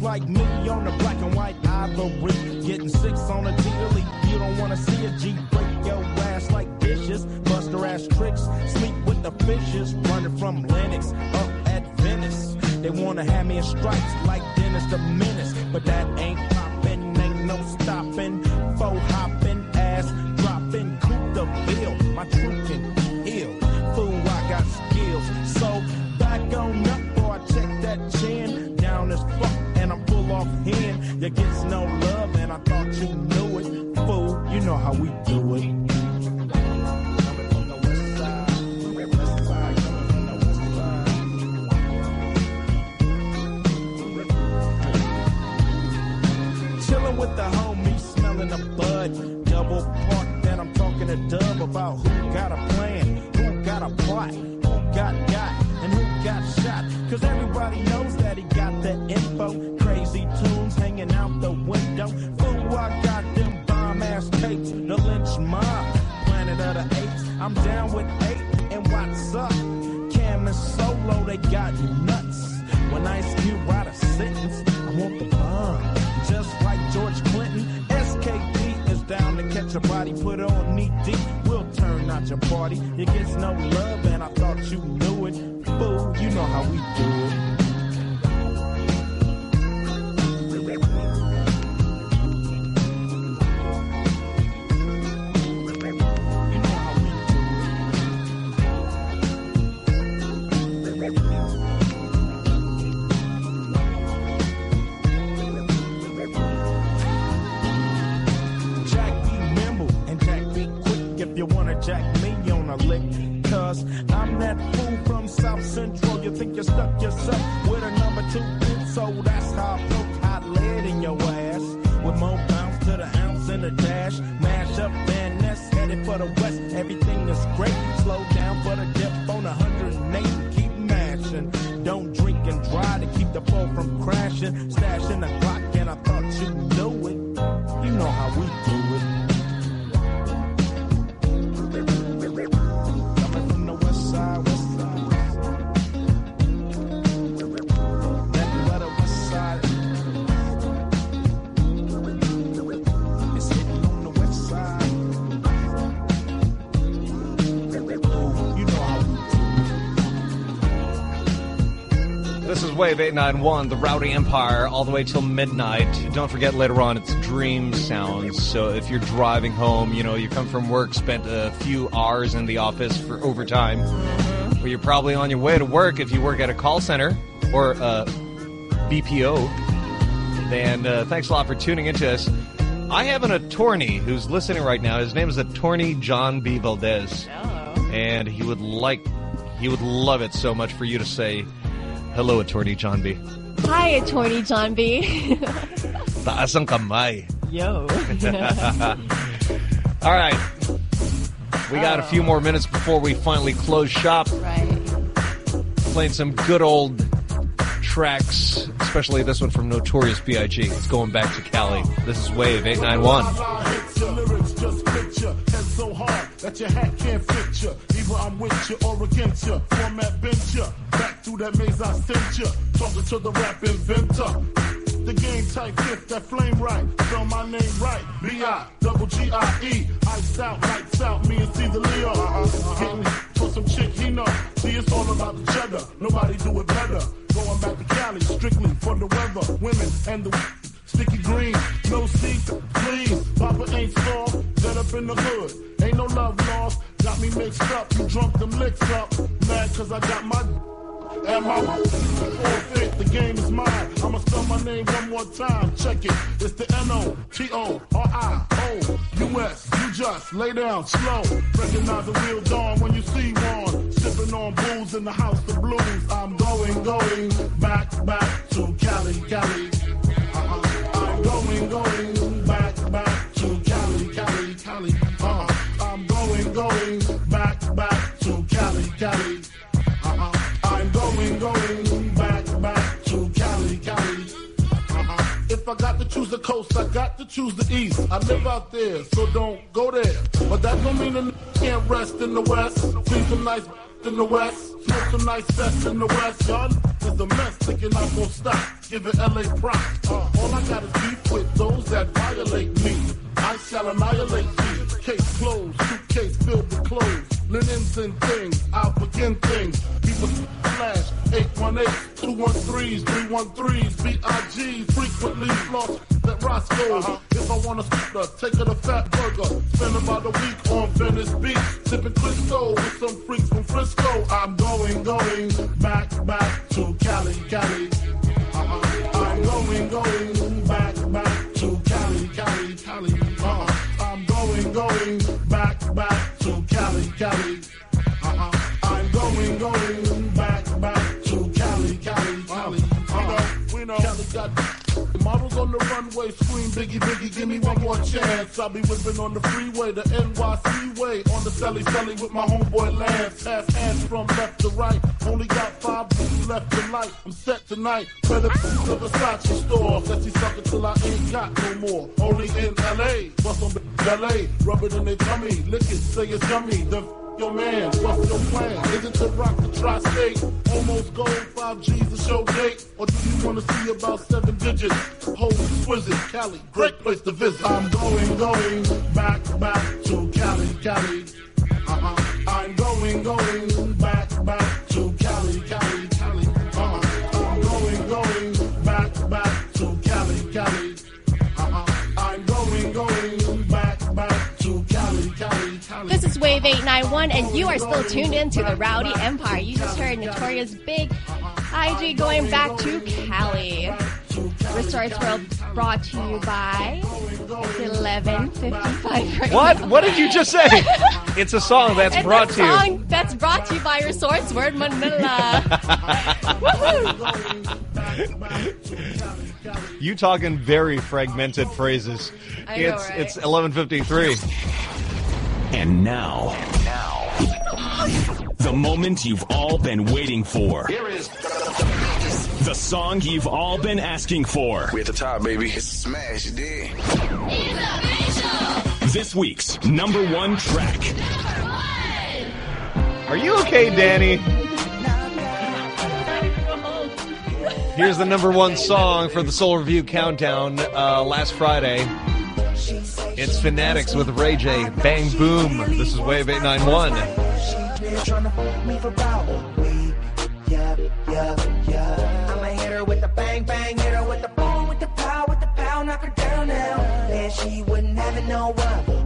Like me on the black and white ivory, getting six on a daily. You don't wanna see a G break your ass like dishes, buster ass tricks, sleep with the fishes, running from Lennox up at Venice. They wanna have me in stripes like Dennis the Menace, but that ain't poppin', ain't no stopping. Faux hopping, offhand you get no love, and I thought you knew it. Fool, you know how we do it. Chillin' with the homies, smelling a bud. Double park, then I'm talking to Dub about who got a plan, who got a plot got got, and who got shot. Cause everybody knows that he got the info. Crazy tunes hanging out the window. Fool, I got them bomb ass tapes. The lynch mob, planet of the apes. I'm down with eight, and what's up? Cam and Solo, they got you nuts. When Ice Cube write a sentence, I want the bomb. Just like George Clinton, down to catch a body, put on knee deep. We'll turn out your party. It gets no love, and I thought you knew it. Fool, you know how we do it. You think you stuck yourself with a number two hit, so that's how I broke hot lead in your ass. With more bounce to the ounce in the dash. Mash up Van Ness, headed for the west. Everything is great. Slow down for the dip on 108. Keep mashing. Don't drink and drive to keep the fall from crashing. Stashing the clock, Wave 891, the Rowdy Empire, all the way till midnight. Don't forget later on it's Dream Sounds. So if you're driving home, you know, you come from work, spent a few hours in the office for overtime, or you're probably on your way to work if you work at a call center or a BPO, then uh, thanks a lot for tuning into us. I have an attorney who's listening right now. His name is Attorney John B. Valdez. And he would like, he would love it so much for you to say, hello, Attorney John B. Hi, Attorney John B. Taas ang kamay. Yo. All right. We got a few oh. more minutes before we finally close shop. Right. Playing some good old tracks, especially this one from Notorious B.I.G. It's going back to Cali. This is Wave 891. Either I'm with you or against ya. Format bent ya. Back through that maze I sent ya. Talking to the rap inventor. The game type fifth, that flame right. Spell my name right. B-I, double G-I-E. Iced out, lights out, me and Caesar Leo. Uh-uh. Getting for some chick he know. See, it's all about the cheddar. Nobody do it better. Going back to Cali, strictly for the weather, women, and the sticky green. No seats, please. Papa ain't soft, set up in the hood. Ain't no love lost. Got me mixed up, you drunk them licks up. Mad cause I got my and my forfeit, the game is mine. I'ma spell my name one more time. Check it. It's the N-O-T-O-R-I-O-U-S. You just lay down slow. Recognize the real dawn when you see one. Sipping on booze in the house of blues. I'm going, going back, back to Cali, Cali. Uh-uh. I'm going, going going, back, back to Cali, Cali. Uh-uh. I'm going, going back, back to Cali, Cali. Uh-uh. If I got to choose the coast, I got to choose the east. I live out there, so don't go there. But that don't mean n- can't rest in the west. See some nice in the west. Smoke some nice sets in the west. Y'all is a mess, thinking I'm gonna stop. Giving LA props. Uh, all I got is beef with those that violate me. I shall annihilate thee. Case closed, suitcase filled with clothes. Linens and things, I'll begin things. People slash 818-213s, 313s, B-I-G, frequently lost at Roscoe. Uh-huh. If I want a scooter, take her to Fat Burger. Spend about a week on Venice Beach, sipping Crisco with some freaks from Frisco. I'm going, going back, back to Cali, Cali. Uh-uh. I'm going, going back, back to Cali, Cali, Cali. I'm going, going back, back to Cali, Cali. Uh-uh. I'm going, going back, back to Cali, Cali, Cali. Uh-uh. We know, we know. Cali got Models on the runway scream, Biggie, Biggie, give me one more chance. I'll be whipping on the freeway, the NYC way. On the celly, celly with my homeboy Lance. Half hands from left to right. Only got five boots left to light. I'm set tonight. Better to the Versace store. Let you suck it till I ain't got no more. Only in LA. Bust on LA. Rub it in their tummy. Lick it, say it's yummy. The your man, what's your plan? Is it to rock the tri-state? Almost gold, five G's a show date? Or do you wanna see about seven digits? Holy exquisite, Cali, great place to visit. I'm going, going, back, back to Cali, Cali. Uh-huh. I'm going, going, back, back 5891, and you are still tuned in to the Rowdy Empire. You just heard Notorious Big IG going back to Cali. Resorts World brought to you by 1155. Right what? Now. What did you just say? it's a song that's it's brought to you. That's brought to you by Resorts World Manila. you talking very fragmented phrases. It's right? it's 1153. And now, the moment you've all been waiting for. Here is The song you've all been asking for. we at the top, baby. It's a smash, you dig? This week's number one track. Are you okay, Danny? Here's the number one song for the Soul Review Countdown uh, last Friday. It's Fanatics with Ray J. Bang Boom. This is Wave 891. Yeah, yeah, yeah. I'ma hit her with the bang, bang, hit her with the boom, with the pow, with the pow, knock her down now. And she wouldn't have it no other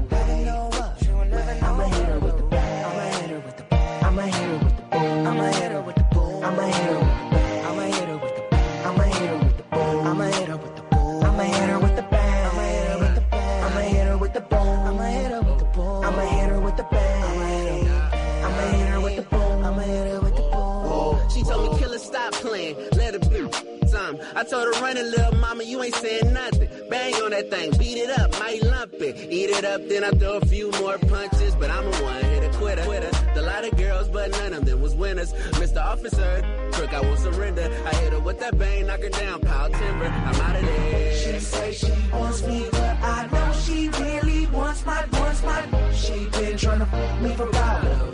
I told her, run it, little mama, you ain't saying nothing. Bang on that thing, beat it up, might lump it. Eat it up, then I throw a few more punches. But I'm a one hit quitter. quitter. The lot of girls, but none of them was winners. Mr. Officer, crook, I won't surrender. I hit her with that bang, knock her down, pile timber. I'm out of there. She say she wants me, but I know she really wants my, wants my. She been trying to me. For about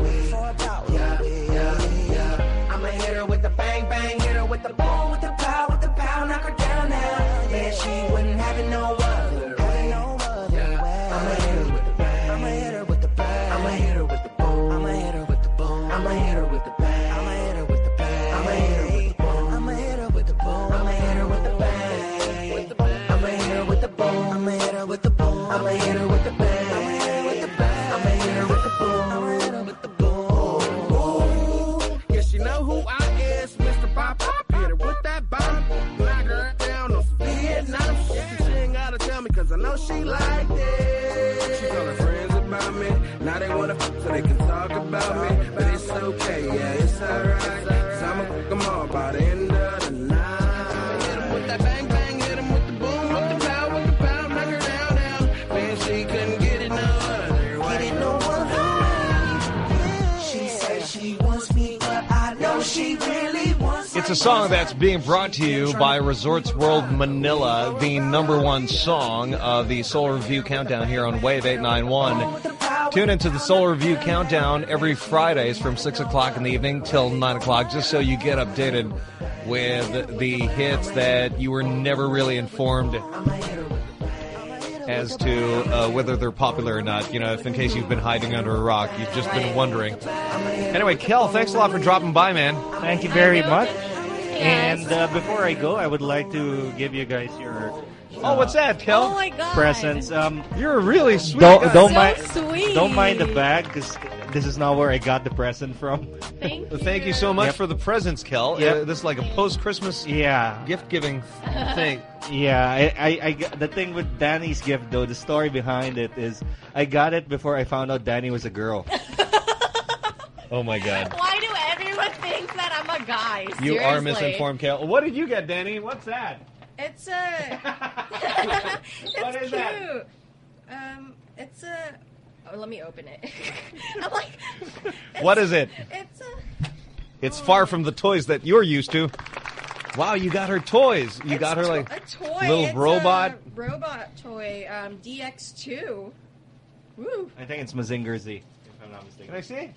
she like it. She told friends about me, now they wanna f so they can talk about me. But it's okay, yeah, it's alright. It's a song that's being brought to you by Resorts World Manila, the number one song of the Soul Review Countdown here on Wave 891. Tune into the Soul Review Countdown every Fridays from 6 o'clock in the evening till 9 o'clock, just so you get updated with the hits that you were never really informed as to uh, whether they're popular or not. You know, if in case you've been hiding under a rock, you've just been wondering. Anyway, Kel, thanks a lot for dropping by, man. Thank you very much. And uh, before I go, I would like to give you guys your. Oh, what's that, Kel? Oh my god. Presents. Um, You're a really sweet don't guy. don't So mind. sweet. Don't mind the bag because this is not where I got the present from. Thank you. Thank you so much Yep. for the presents, Kel. Yep. Uh, this is like a post-Christmas Yeah. gift-giving thing. Yeah, I, I, I the thing with Danny's gift though, the story behind it is I got it before I found out Danny was a girl. Oh my God. Why do everyone think that I'm a guy? You are misinformed, Kel. What did you get, Danny? What's that? It's a. it's What is cute. that? Um, it's a. Oh, let me open it. I'm like. What is it? It's a. It's far from the toys that you're used to. Wow, you got her toys. You it's got her like a toy. little It's robot. A robot toy. Um, DX2. Woo. I think it's Mazinger Z, if I'm not mistaken. Can I see?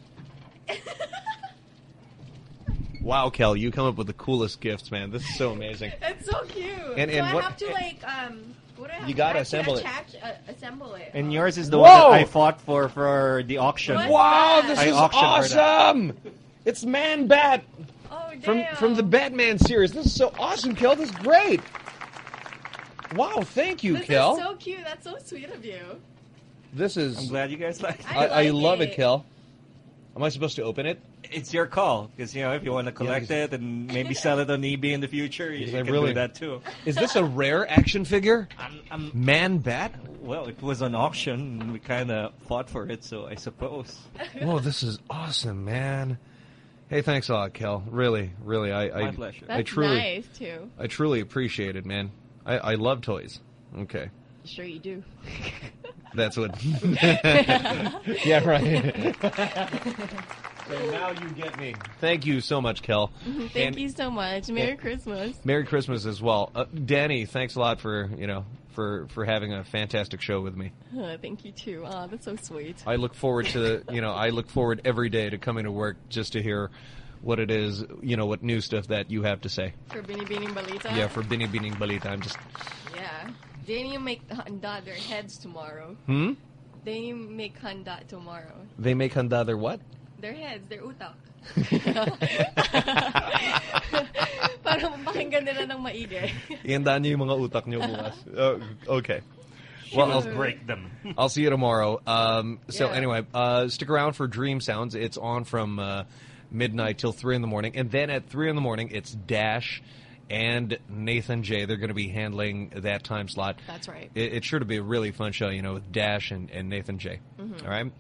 Wow, Kel, you come up with the coolest gifts, man. This is so amazing. It's so cute. And- so and I what- have to like um. What do I have? You gotta I have to assemble it. attach, uh, assemble it. And yours is the Whoa! one that I fought for for the auction. What's Wow, that? this I is auctioned for that. awesome! It's Man Bat Oh from damn. from the Batman series. This is so awesome, Kel. This is great. Wow, thank you, This Kel. is so cute. That's so sweet of you. this is. I'm glad you guys like it. I, I like love it, it. Kel. Am I supposed to open it? It's your call because you know if you want to collect it and maybe sell it on eBay in the future, you, Because you can really- do that too. Is this a rare action figure? I'm, Man Bat? well, it was on auction and we kind of fought for it, so I suppose. Whoa, this is awesome, man. Hey, thanks a lot, Kel. Really, really, I, I, My pleasure. I That's truly, nice too. I truly appreciate it, man. I, I love toys. Okay, Sure you do. that's what. yeah, right. so now you get me. Thank you so much, Kel. Thank And you so much. Merry Christmas. Merry Christmas as well, uh, Danny. Thanks a lot for you know for for having a fantastic show with me. Uh, thank you too. Oh, that's so sweet. I look forward to you know I look forward every day to coming to work just to hear what it is you know what new stuff that you have to say. For Binibining Balita. Yeah, for Bini Bining Balita, I'm just Yeah. Then you make handa their heads tomorrow. hmm. Then you make handa tomorrow. They make handa their what? Their heads, their utak. Para mapakinggan nila ng maigi. Iandaan niyo yung mga utak niyo bukas. Uh, okay. Well, I'll break them. I'll see you tomorrow. Um, so Yeah. anyway, uh, stick around for Dream Sounds. It's on from uh, midnight till three in the morning, and then at three in the morning, it's Dash and Nathan J. They're going to be handling that time slot. That's right. It, it's sure to be a really fun show, you know, with Dash and, and Nathan J. Mhm. All right.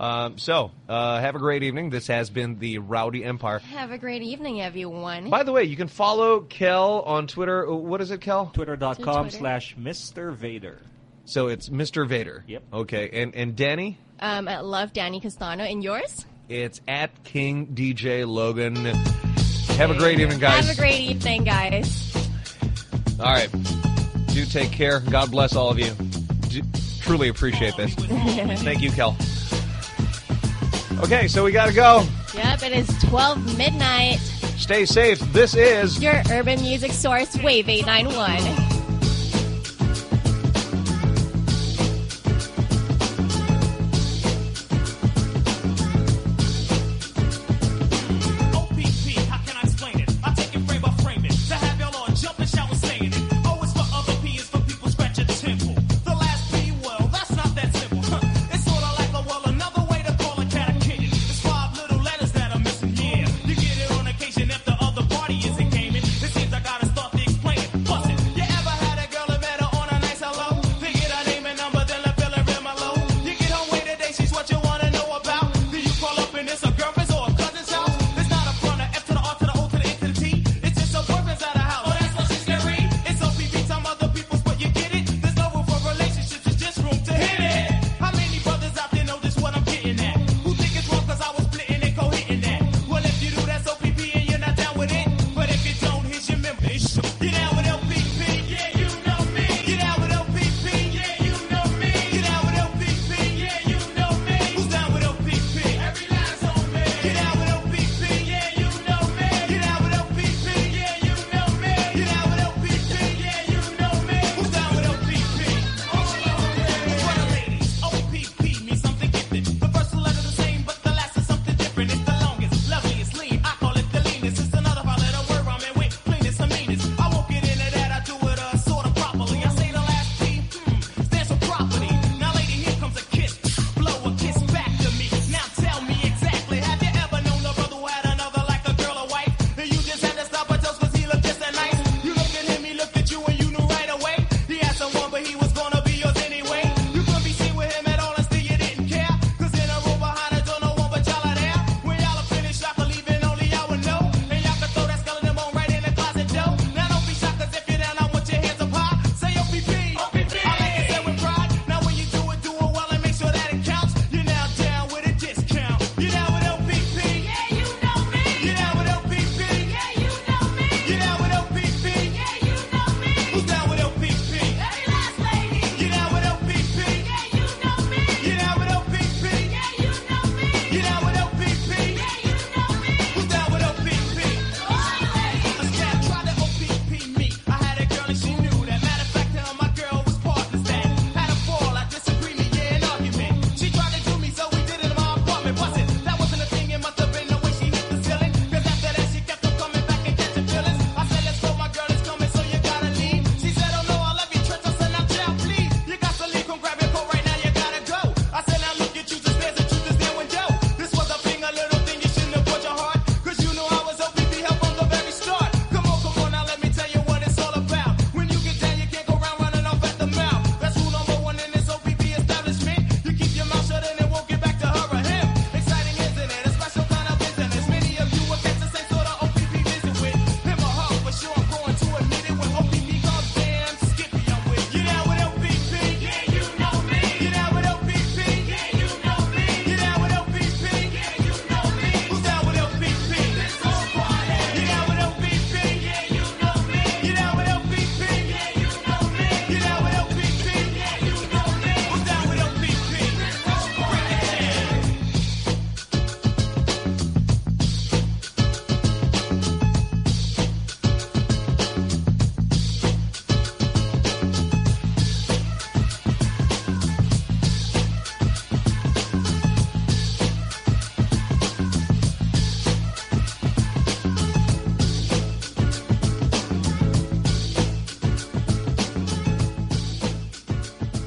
Um, so uh, have a great evening. This has been the Rowdy Empire. Have a great evening, everyone. By the way, you can follow Kel on Twitter. Uh, What is it, Kel? Twitter.com Twitter. slash Mr. Vader. So it's Mr. Vader. Yep. Okay. And and Danny, Um, I love Danny Castaño. And yours? it's at King DJ Logan. Have a great evening, guys. Have a great evening, guys. All right. Do take care. God bless all of you. D- truly appreciate this. Thank you, Kel. Okay, so we got to go. Yep, it is 12 midnight. Stay safe. This is Your urban music source, Wave 891.